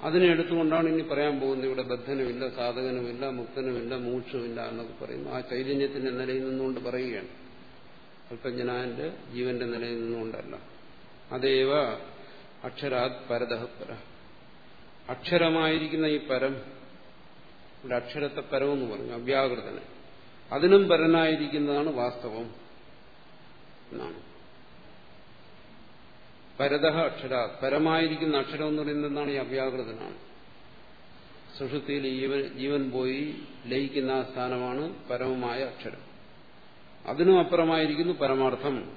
അതിനെ എടുത്തുകൊണ്ടാണ് ഇനി പറയാൻ പോകുന്നത് ഇവിടെ ബദ്ധനുമില്ല സാധകനുമില്ല മുക്തനുമില്ല മൂക്ഷുമില്ല എന്നൊക്കെ പറയുന്നു. ആ ചൈതന്യത്തിന്റെ നിലയിൽ നിന്നുകൊണ്ട് പറയുകയാണ്. അല്പജ്ഞനാന്റെ ജീവന്റെ നിലയിൽ നിന്നുകൊണ്ടല്ല. അതേവ അക്ഷരാത് പരതഹപര അക്ഷരമായിരിക്കുന്ന ഈ പരം ഇവിടെ അക്ഷരത്തെ പരമെന്ന് പറഞ്ഞു അവ്യാകൃതനെ. അതിനും പരനായിരിക്കുന്നതാണ് വാസ്തവം. എന്നാണ്. പരത അക്ഷര പരമായിരിക്കുന്ന അക്ഷരം എന്ന് പറയുന്നത് എന്താണ്? ഈ അവ്യാകൃതനാണ്. സുഷുതിയിൽ ജീവൻ ജീവൻ പോയി ലയിക്കുന്ന ആ സ്ഥാനമാണ് പരമമായ അക്ഷരം. അതിനും അപ്പുറമായിരിക്കുന്നു പരമാർത്ഥം.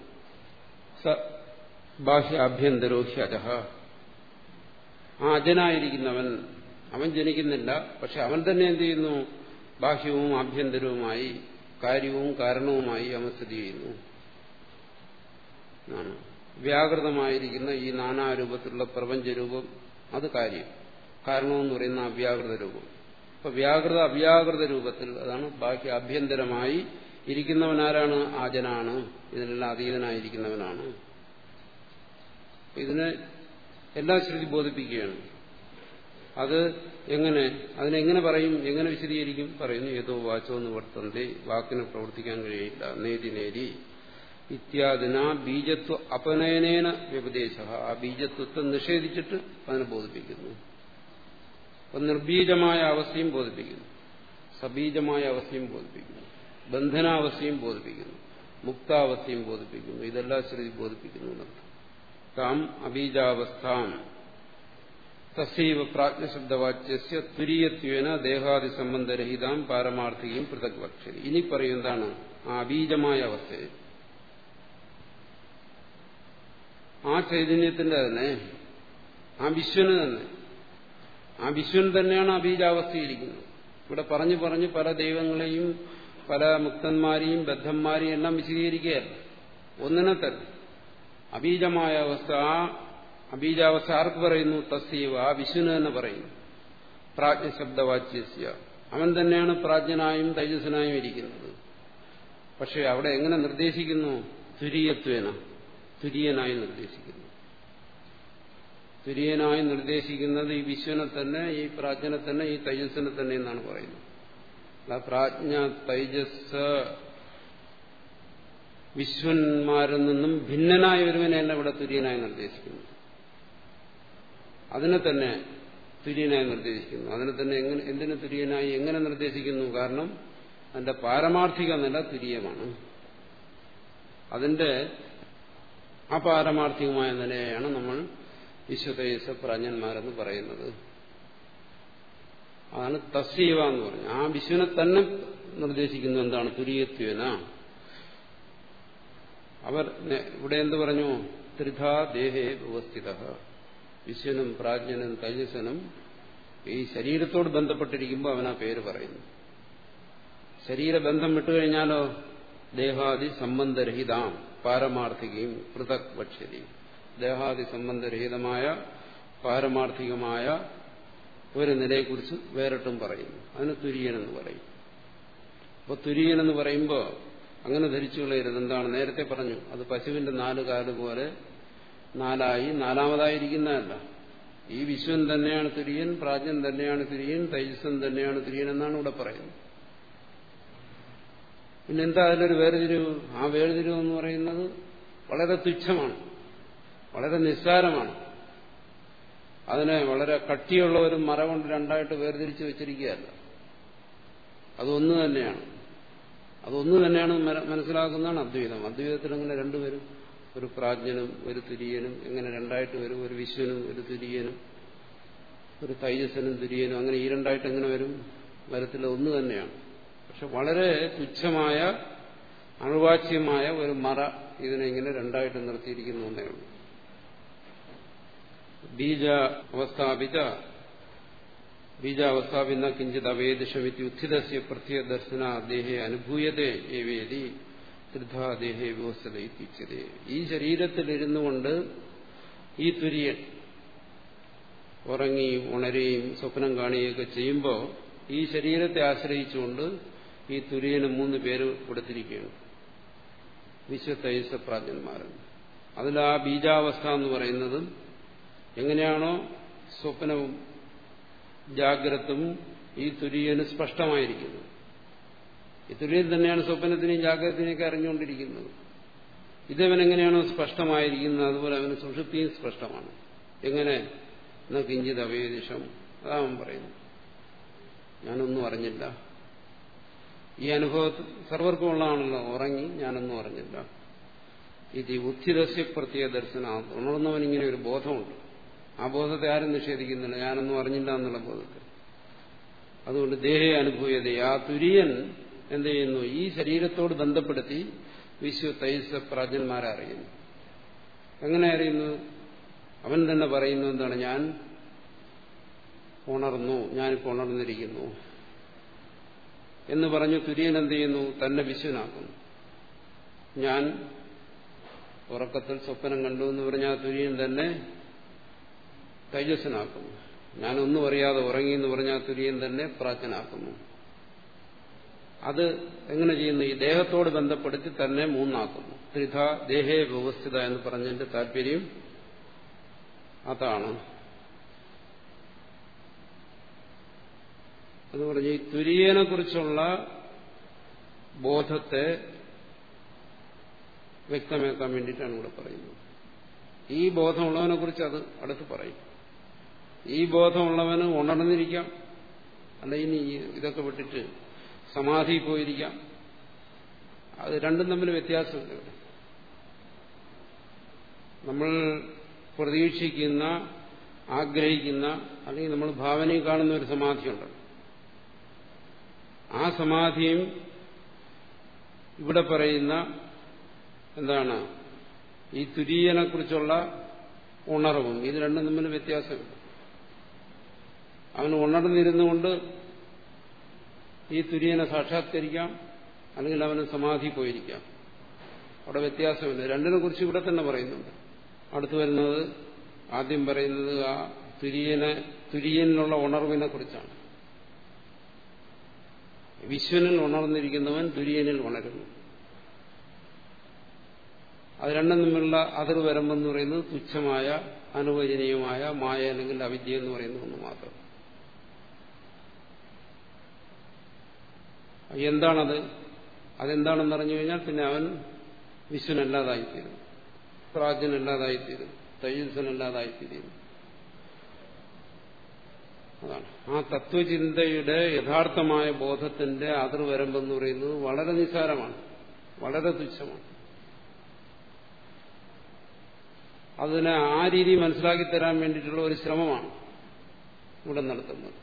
സ ബാഹ്യാഭ്യന്തരോ ഹ്യജഹ ആ അജനായിരിക്കുന്നവൻ അവൻ ജനിക്കുന്നില്ല പക്ഷെ അവൻ തന്നെ എന്ത് ചെയ്യുന്നു? ബാഹ്യവും ആഭ്യന്തരവുമായി കാര്യവും കാരണവുമായി അവൻ സ്ഥിതി ചെയ്യുന്നു. വ്യാകൃതമായിരിക്കുന്ന ഈ നാനാരൂപത്തിലുള്ള പ്രപഞ്ചരൂപം അത് കാര്യം. കാരണമെന്ന് പറയുന്ന അവ്യാകൃത രൂപം. അപ്പൊ വ്യാകൃത അവ്യാകൃത രൂപത്തിൽ അതാണ് ബാക്കി ആഭ്യന്തരമായി ഇരിക്കുന്നവനാരാണ്? ആജനാണ് ഇതിനെല്ലാം അതീതനായിരിക്കുന്നവനാണ്. ഇതിനെ എല്ലാ ശ്രുതി ബോധിപ്പിക്കുകയാണ്. അത് എങ്ങനെ അതിനെങ്ങനെ പറയും എങ്ങനെ വിശദീകരിക്കും? പറയുന്നു ഏതോ വാച്ചോ എന്ന് വർത്തന്തേ വാക്കിന് പ്രവർത്തിക്കാൻ കഴിയില്ല നേതി നേരി. ഇത്യാദിന ബീജത്വ അപനയനേന വ്യപദേശ. ആ ബീജത്വത്തെ നിഷേധിച്ചിട്ട് അതിനെ ബോധിപ്പിക്കുന്നു. അപ്പൊ നിർബീജമായ അവസ്ഥയും ബോധിപ്പിക്കുന്നു. സബീജമായ അവസ്ഥയും ബോധിപ്പിക്കുന്നു. ബന്ധനാവസ്ഥയും ബോധിപ്പിക്കുന്നു. മുക്താവസ്ഥയും ബോധിപ്പിക്കുന്നു. ഇതെല്ലാം ശ്രുതി ബോധിപ്പിക്കുന്നു താം അബീജാവസ്ഥാം. തസൈവ പ്രാജ്ഞശബ്ദവാച്യ തുരീയത്വേന ദേഹാദി സംബന്ധരഹിതാം പാരമാർത്ഥികയും പൃഥക് വക്ഷരി ഇനി പറയുന്നതാണ് ആ അബീജമായ അവസ്ഥയെ ആ ചൈതന്യത്തിന്റെ തന്നെ. ആ വിശ്വന് തന്നെ. ആ വിശ്വൻ തന്നെയാണ് അബീജാവസ്ഥയിരിക്കുന്നത് ഇവിടെ പറഞ്ഞു പറഞ്ഞ് പല ദൈവങ്ങളെയും പല മുക്തന്മാരെയും ബദ്ധന്മാരെയും എല്ലാം വിശദീകരിക്കുകയല്ല ഒന്നിനെ തന്നെ. അബീജമായ അവസ്ഥ ആ അബീജാവസ്ഥ ആർക്ക് പറയുന്നു? തസ്സീവ ആ വിശ്വന് തന്നെ പറയുന്നു. പ്രാജ്ഞശബ്ദവാച്യസ്യ. അവൻ തന്നെയാണ് പ്രാജ്ഞനായും തൈജസ്സനായും ഇരിക്കുന്നത്. പക്ഷെ അവിടെ എങ്ങനെ നിർദ്ദേശിക്കുന്നു? തുരീയത്വേന. തുര്യനായി നിർദ്ദേശിക്കുന്നു. തുര്യനായി നിർദ്ദേശിക്കുന്നത് ഈ വിശ്വനെ തന്നെ ഈ പ്രാജ്ഞനെ തന്നെ ഈ തൈജസ്സിനെ തന്നെ എന്നാണ് പറയുന്നത്. ആ പ്രാജ്ഞ തൈജസ് വിശ്വന്മാരിൽ നിന്നും ഭിന്നനായ ഒരുവനെയല്ല ഇവിടെ തുര്യനായി നിർദ്ദേശിക്കുന്നു. അതിനെ തന്നെ തുര്യനായി നിർദ്ദേശിക്കുന്നു. അതിനെ തന്നെ എങ്ങനെ എന്തിനു തുര്യനായി എങ്ങനെ നിർദ്ദേശിക്കുന്നു? കാരണം അതിന്റെ പാരമാർത്ഥിക നില തുര്യമാണ്. അതിന്റെ അപാരമാർത്ഥികമായ നിലയാണ് നമ്മൾ വിശ്വതേജസ് പ്രാജ്ഞന്മാരെന്ന് പറയുന്നത്. അതാണ് തസ്സീവ എന്ന് പറഞ്ഞു ആ വിശ്വനെ തന്നെ നിർദ്ദേശിക്കുന്നു എന്താണ്? തുരിയത്വന. അവർ ഇവിടെ എന്ത് പറഞ്ഞു? ത്രിധാ ദേഹേ വ്യവസ്ഥിത. വിശ്വനും പ്രാജ്ഞനും തൈജസനും ഈ ശരീരത്തോട് ബന്ധപ്പെട്ടിരിക്കുമ്പോൾ അവൻ ആ പേര് പറയുന്നു. ശരീരബന്ധം വിട്ടുകഴിഞ്ഞാലോ? ദേഹാദി സംബന്ധരഹിതാം. പാരമാർത്ഥികയും പൃഥക് ഭക്ഷ്യതയും ദേഹാദി സംബന്ധരഹിതമായ പാരമാർത്ഥികമായ ഒരു നിലയെക്കുറിച്ച് വേറിട്ടും പറയുന്നു. അതിന് തുര്യനെന്ന് പറയും. അപ്പോൾ തുര്യനെന്ന് പറയുമ്പോൾ അങ്ങനെ ധരിച്ചു കളയരുത്. എന്താണ്? നേരത്തെ പറഞ്ഞു അത് പശുവിന്റെ നാല് കാൽ പോലെ നാലായി നാലാമതായിരിക്കുന്നതല്ല. ഈ വിശ്വൻ തന്നെയാണ് തുര്യൻ പ്രാജ്ഞൻ തന്നെയാണ് തുര്യൻ തൈജസ്സൻ തന്നെയാണ് തുര്യൻ എന്നാണ് ഇവിടെ പറയുന്നത്. പിന്നെ എന്താ അതിലൊരു വേർതിരിവ് ആ വേർതിരിവ് എന്ന് പറയുന്നത് വളരെ തുച്ഛമാണ്. വളരെ നിസ്സാരമാണ്. അതിനെ വളരെ കട്ടിയുള്ള ഒരു മറ കൊണ്ട് രണ്ടായിട്ട് വേർതിരിച്ച് വെച്ചിരിക്കുകയല്ല. അതൊന്നു തന്നെയാണ്. അതൊന്നു തന്നെയാണ് മനസ്സിലാക്കുന്നതാണ് അദ്വൈതം. അദ്വൈതത്തിൽ അങ്ങനെ രണ്ടുപേരും ഒരു പ്രാജ്ഞനും ഒരു തുര്യനും എങ്ങനെ രണ്ടായിട്ട് വരും. ഒരു വിശ്വനും ഒരു തുര്യനും ഒരു തൈജസ്സനും തുര്യനും അങ്ങനെ ഈ രണ്ടായിട്ട് എങ്ങനെ വരും? വരത്തില്ല ഒന്ന് തന്നെയാണ്. പക്ഷെ വളരെ തുച്ഛമായ അണുവാച്യമായ ഒരു മറ ഇതിനെ ഇങ്ങനെ രണ്ടായിട്ട് നിർത്തിയിരിക്കുന്നു എന്നേ ഉള്ളൂ. ബീജ അവസ്ഥാപിച്ച ബീജാവസ്ഥാപിന്ന കിഞ്ചിത് അവേദിഷമിത്തി ഉത്ഥിതസ്യ പ്രത്യദർശന ദേഹേ അനുഭൂയതേ ഏവേദി ത്രിധാദേഹേ വ്യവസ്ഥത ഇത്തിച്ചത് ഈ ശരീരത്തിലിരുന്നു കൊണ്ട് ഈ തുര്യൻ ഉറങ്ങിയും ഉണരുകയും സ്വപ്നം കാണുകയൊക്കെ ചെയ്യുമ്പോൾ ഈ ശരീരത്തെ ആശ്രയിച്ചുകൊണ്ട് ഈ തുര്യന് മൂന്ന് പേര് കൊടുത്തിരിക്കുകയാണ്. വിശ്വത്തൈസ പ്രാജ്ഞന്മാരൻ അതിൽ ആ ബീജാവസ്ഥ എന്ന് പറയുന്നത് എങ്ങനെയാണോ സ്വപ്നവും ജാഗ്രതവും ഈ തുര്യന് സ്പഷ്ടമായിരിക്കുന്നത് ഈ തുര്യൻ തന്നെയാണ് സ്വപ്നത്തിനെയും ജാഗ്രതത്തിനെയൊക്കെ അറിഞ്ഞുകൊണ്ടിരിക്കുന്നത്. ഇതവൻ എങ്ങനെയാണോ സ്പഷ്ടമായിരിക്കുന്നത് അതുപോലെ അവന് സുഷുപ്തിയും സ്പഷ്ടമാണ്. എങ്ങനെ? എന്നാ കിഞ്ചിത് അവേദിഷം അതാവൻ പറയുന്നു. ഞാനൊന്നും അറിഞ്ഞില്ല. ഈ അനുഭവത്തിൽ സർവർക്കും ഉള്ളതാണല്ലോ ഉറങ്ങി ഞാനൊന്നും അറിഞ്ഞില്ല. ഇത് ഉത്തിരസ്യ പ്രത്യേക ദർശന ഉണർന്നവൻ ഇങ്ങനെ ഒരു ബോധമുണ്ട്. ആ ബോധത്തെ ആരും നിഷേധിക്കുന്നില്ല. ഞാനൊന്നും അറിഞ്ഞില്ല എന്നുള്ള ബോധത്തെ അതുകൊണ്ട് ദേഹേ അനുഭൂയത. ആ തുര്യൻ എന്ത് ചെയ്യുന്നു? ഈ ശരീരത്തോട് ബന്ധപ്പെടുത്തി വിശ്വ തൈസ പ്രാജ്ഞന്മാരെ അറിയുന്നു. എങ്ങനെ അറിയുന്നു? അവൻ തന്നെ പറയുന്നു എന്താണ്? ഞാൻ ഉണർന്നു. ഞാനിപ്പോൾ ഉണർന്നിരിക്കുന്നു. എന്ന് പറഞ്ഞു തുര്യൻ എന്ത് ചെയ്യുന്നു? തന്നെ വിശ്വനാക്കുന്നു. ഞാൻ ഉറക്കത്തിൽ സ്വപ്നം കണ്ടു എന്ന് പറഞ്ഞാൽ തുര്യൻ തന്നെ തൈജസ്സനാക്കുന്നു ഞാനൊന്നും അറിയാതെ ഉറങ്ങി എന്ന് പറഞ്ഞാൽ തുര്യൻ തന്നെ പ്രാജ്ഞനാക്കുന്നു. അത് എങ്ങനെ ചെയ്യുന്നു? ഈ ദേഹത്തോട് ബന്ധപ്പെടുത്തി തന്നെ മൂന്നാക്കുന്നു. ത്രിധ ദേഹേ വ്യവസ്ഥിത എന്ന് പറഞ്ഞതിന്റെ താല്പര്യം അതാണ്. എന്ന് പറഞ്ഞ് ഈ തുര്യനെ കുറിച്ചുള്ള ബോധത്തെ വ്യക്തമാക്കാൻ വേണ്ടിയിട്ടാണ് ഇവിടെ പറയുന്നത്. ഈ ബോധമുള്ളവനെ കുറിച്ച് അത് അടുത്ത് പറയും. ഈ ബോധമുള്ളവന് ഉണർന്നിരിക്കാം. അല്ല ഇനി ഇതൊക്കെ വിട്ടിട്ട് സമാധി പോയിരിക്കാം. അത് രണ്ടും തമ്മിൽ വ്യത്യാസമുണ്ട് ഇവിടെ. നമ്മൾ പ്രതീക്ഷിക്കുന്ന ആഗ്രഹിക്കുന്ന അല്ലെങ്കിൽ നമ്മൾ ഭാവനയിൽ കാണുന്ന ഒരു സമാധിയുണ്ട്. ആ സമാധിയും ഇവിടെ പറയുന്ന എന്താണ്? ഈ തുരീയനെ കുറിച്ചുള്ള ഉണർവും ഇത് രണ്ടും തമ്മിൽ വ്യത്യാസമുണ്ട് അവൻ ഉണർന്നിരുന്നുകൊണ്ട് ഈ തുര്യനെ സാക്ഷാത്കരിക്കാം അല്ലെങ്കിൽ അവന് സമാധി പോയിരിക്കാം. അവിടെ വ്യത്യാസമില്ല. രണ്ടിനെ കുറിച്ച് ഇവിടെ തന്നെ പറയുന്നുണ്ട്. അടുത്തു വരുന്നത് ആദ്യം പറയുന്നത് ആ തുര്യനെ തുര്യനിലുള്ള ഉണർവിനെ കുറിച്ചാണ് വിശ്വനിൽ ഉണർന്നിരിക്കുന്നവൻ ദുര്യനിൽ ഉണരുന്നു. അത് രണ്ടും തമ്മിലുള്ള അതിർ വരമ്പെന്ന് പറയുന്നത് തുച്ഛമായ അനുവചനീയമായ മായ അല്ലെങ്കിൽ അവിദ്യ എന്ന് പറയുന്ന ഒന്ന് മാത്രം. എന്താണത്? അതെന്താണെന്ന് അറിഞ്ഞു കഴിഞ്ഞാൽ പിന്നെ അവൻ വിശ്വനല്ലാതായിത്തീരും. പ്രാജ്ഞനല്ലാതായിത്തീരും. തൈജസ്സനല്ലാതായിത്തീരും. അതാണ് ആ തത്വചിന്തയുടെ യഥാർത്ഥമായ ബോധത്തിന്റെ അതിർവരമ്പെന്ന് പറയുന്നത് വളരെ നിസ്സാരമാണ്. വളരെ തുച്ഛമാണ്. അതിനെ ആ രീതി മനസ്സിലാക്കി തരാൻ വേണ്ടിയിട്ടുള്ള ഒരു ശ്രമമാണ് ഇവിടെ നടത്തുന്നത്.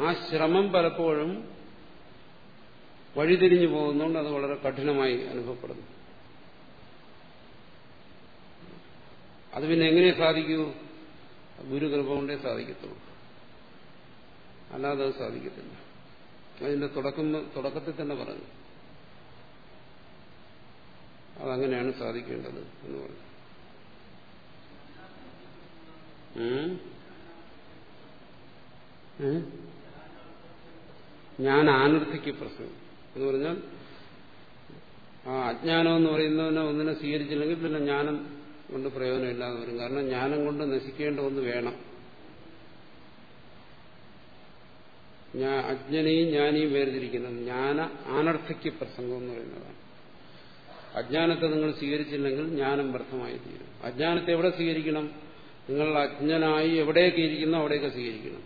ആ ശ്രമം പലപ്പോഴും വഴിതിരിഞ്ഞു പോകുന്നതുകൊണ്ട് അത് വളരെ കഠിനമായി അനുഭവപ്പെടുന്നു. അത് പിന്നെ എങ്ങനെ സാധിക്കൂ? ഗുരുകൃപ കൊണ്ടേ സാധിക്കത്തുള്ളൂ. അല്ലാതെ അത് സാധിക്കത്തില്ല. അതിന്റെ തുടക്കം തുടക്കത്തിൽ തന്നെ പറഞ്ഞു. അതങ്ങനെയാണ് സാധിക്കേണ്ടത് എന്ന് പറഞ്ഞു. ഞാൻ ആനർത്തിക്ക് പ്രശ്നം. എന്ന് പറഞ്ഞാൽ ആ അജ്ഞാനം എന്ന് പറയുന്നതിനെ ഒന്നിനെ സ്വീകരിച്ചില്ലെങ്കിൽ പിന്നെ ജ്ഞാനം കൊണ്ട് പ്രയോജനമില്ലാതെ വരും. കാരണം ജ്ഞാനം കൊണ്ട് നശിക്കേണ്ട ഒന്ന് വേണം. ഞാൻ അജ്ഞനെയും ജ്ഞാനിയും വേർതിരിക്കുന്നത് ജ്ഞാന ആനർത്ഥയ്ക്ക് പ്രസംഗം എന്ന് പറയുന്നതാണ്. അജ്ഞാനത്തെ നിങ്ങൾ സ്വീകരിച്ചില്ലെങ്കിൽ ജ്ഞാനം വ്യർത്ഥമായി തീരും. അജ്ഞാനത്തെ എവിടെ സ്വീകരിക്കണം? നിങ്ങൾ അജ്ഞനായി എവിടെയൊക്കെ ഇരിക്കുന്നു അവിടെയൊക്കെ സ്വീകരിക്കണം.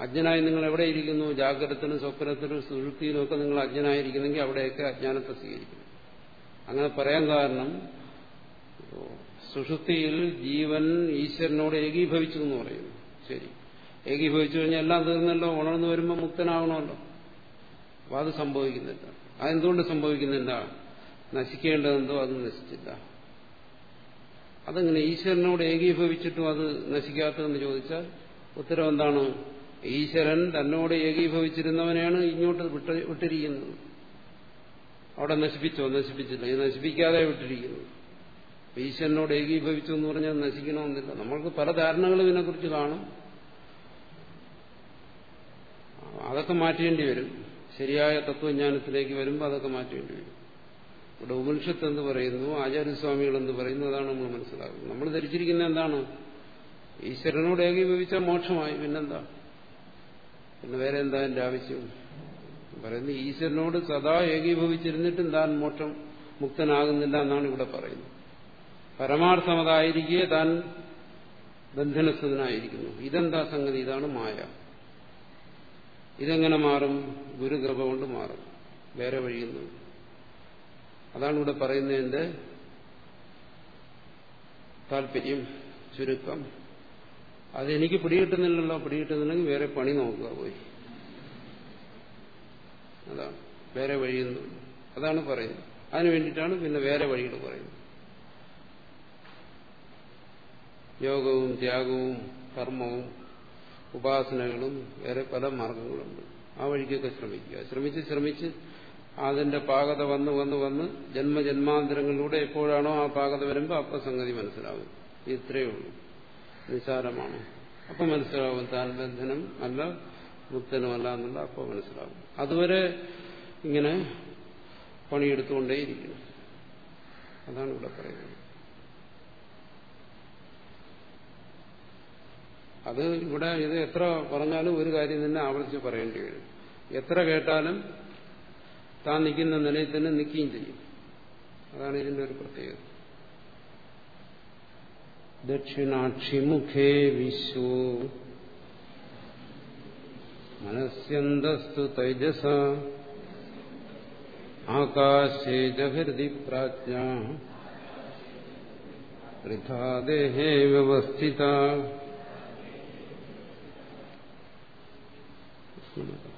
അജ്ഞനായി നിങ്ങൾ എവിടെ ഇരിക്കുന്നു? ജാഗ്രതത്തിനും സ്വപ്നത്തിനും സുഴുത്തിനും ഒക്കെ നിങ്ങൾ അജ്ഞനായിരിക്കുന്നെങ്കിൽ അവിടെയൊക്കെ അജ്ഞാനത്തെ സ്വീകരിക്കണം. അങ്ങനെ പറയാൻ കാരണം സുഷുതിയിൽ ജീവൻ ഈശ്വരനോട് ഏകീഭവിച്ചു എന്ന് പറയുന്നു. ശരി. ഏകീഭവിച്ചു കഴിഞ്ഞാൽ എല്ലാം തീർന്നല്ലോ ഉണർന്നു വരുമ്പോൾ മുക്തനാവണമല്ലോ. അപ്പൊ അത് സംഭവിക്കുന്നില്ല. അതെന്തുകൊണ്ട് സംഭവിക്കുന്നില്ല? നശിക്കേണ്ടതെന്തോ അത് നശിച്ചില്ല. അതെങ്ങനെ ഈശ്വരനോട് ഏകീഭവിച്ചിട്ടും അത് നശിക്കാത്തതെന്ന് ചോദിച്ചാൽ ഉത്തരം എന്താണ് ഈശ്വരൻ തന്നോട് ഏകീഭവിച്ചിരുന്നവനെയാണ് ഇങ്ങോട്ട് വിട്ട് വിട്ടിരിക്കുന്നത്. അവിടെ നശിപ്പിച്ചോ? നശിപ്പിച്ചില്ല. ഇത് നശിപ്പിക്കാതെ വിട്ടിരിക്കുന്നു. ഈശ്വരനോട് ഏകീഭവിച്ചു എന്ന് പറഞ്ഞാൽ നശിക്കണമെന്നില്ല. നമ്മൾക്ക് പല ധാരണകളും ഇതിനെക്കുറിച്ച് കാണും. അതൊക്കെ മാറ്റേണ്ടി വരും. ശരിയായ തത്വജ്ഞാനത്തിലേക്ക് വരുമ്പോൾ അതൊക്കെ മാറ്റേണ്ടി വരും. ഇവിടെ ഉപനിഷത്ത് എന്ന് പറയുന്നു? ആചാര്യസ്വാമികൾ എന്ന് പറയുന്നു? അതാണ് നമ്മൾ മനസ്സിലാക്കുന്നത്. നമ്മൾ ധരിച്ചിരിക്കുന്നത് എന്താണ്? ഈശ്വരനോട് ഏകീഭവിച്ച മോക്ഷമായി. പിന്നെന്താ? പിന്നെ വേറെ എന്താ എന്റെ ആവശ്യം? പറയുന്നത് ഈശ്വരനോട് സദാ ഏകീഭവിച്ചിരുന്നിട്ടും താൻ മോക്ഷം മുക്തനാകുന്നില്ല എന്നാണ് ഇവിടെ പറയുന്നത്. പരമാർത്ഥമതായിരിക്കെ താൻ ബന്ധനസ്ഥനായിരിക്കുന്നു. ഇതെന്താ സംഗതി? ഇതാണ് മായ. ഇതെങ്ങനെ മാറും? ഗുരുകൃപ കൊണ്ട് മാറും. വേറെ വഴിയുന്നു. അതാണ് ഇവിടെ പറയുന്നതിന്റെ താല്പര്യം ചുരുക്കം. അതെനിക്ക് പിടികിട്ടുന്നില്ലല്ലോ പിടികിട്ടുന്നില്ലെങ്കിൽ വേറെ പണി നോക്കുക പോയി. അതാണ്. വേറെ വഴിയൊന്നും. അതാണ് പറയുന്നത്. അതിനു വേണ്ടിയിട്ടാണ് പിന്നെ വേറെ വഴികൾ പറയുന്നത്. യോഗവും ത്യാഗവും കർമ്മവും ഉപാസനകളും വേറെ പല മാർഗങ്ങളുണ്ട്. ആ വഴിക്കൊക്കെ ശ്രമിക്കുക. ശ്രമിച്ച് ശ്രമിച്ച് അതിന്റെ പാകത വന്ന് വന്ന് വന്ന് ജന്മജന്മാന്തരങ്ങളിലൂടെ എപ്പോഴാണോ ആ പാകത വരുമ്പോൾ അപ്പം സംഗതി മനസ്സിലാവും. ഇത്രയേ ഉള്ളൂ. നിസാരമാണ് അപ്പം മനസ്സിലാവും. താൻ ബന്ധനം അല്ല മുക്തനുമല്ല എന്നുള്ള അപ്പോൾ മനസ്സിലാവും. അതുവരെ ഇങ്ങനെ പണിയെടുത്തുകൊണ്ടേയിരിക്കുന്നു. അതാണ് ഇവിടെ പറയുന്നത്. അത് ഇവിടെ ഇത് എത്ര പറഞ്ഞാലും ഒരു കാര്യം തന്നെ ആവർത്തിച്ച് പറയേണ്ടി വരും. എത്ര കേട്ടാലും താൻ നിൽക്കുന്ന നിലയിൽ തന്നെ നിൽക്കുകയും ചെയ്യും. അതാണ് ഇതിന്റെ ഒരു പ്രത്യേകത. ദക്ഷിണാക്ഷിമുഖേ വിശു മനസ്യന്തസ്തു തൈജസ. ആകാശേ ജഹൃതി പ്രാജ്ഞ. വൃഥാദേഹേ വ്യവസ്ഥിത. you know.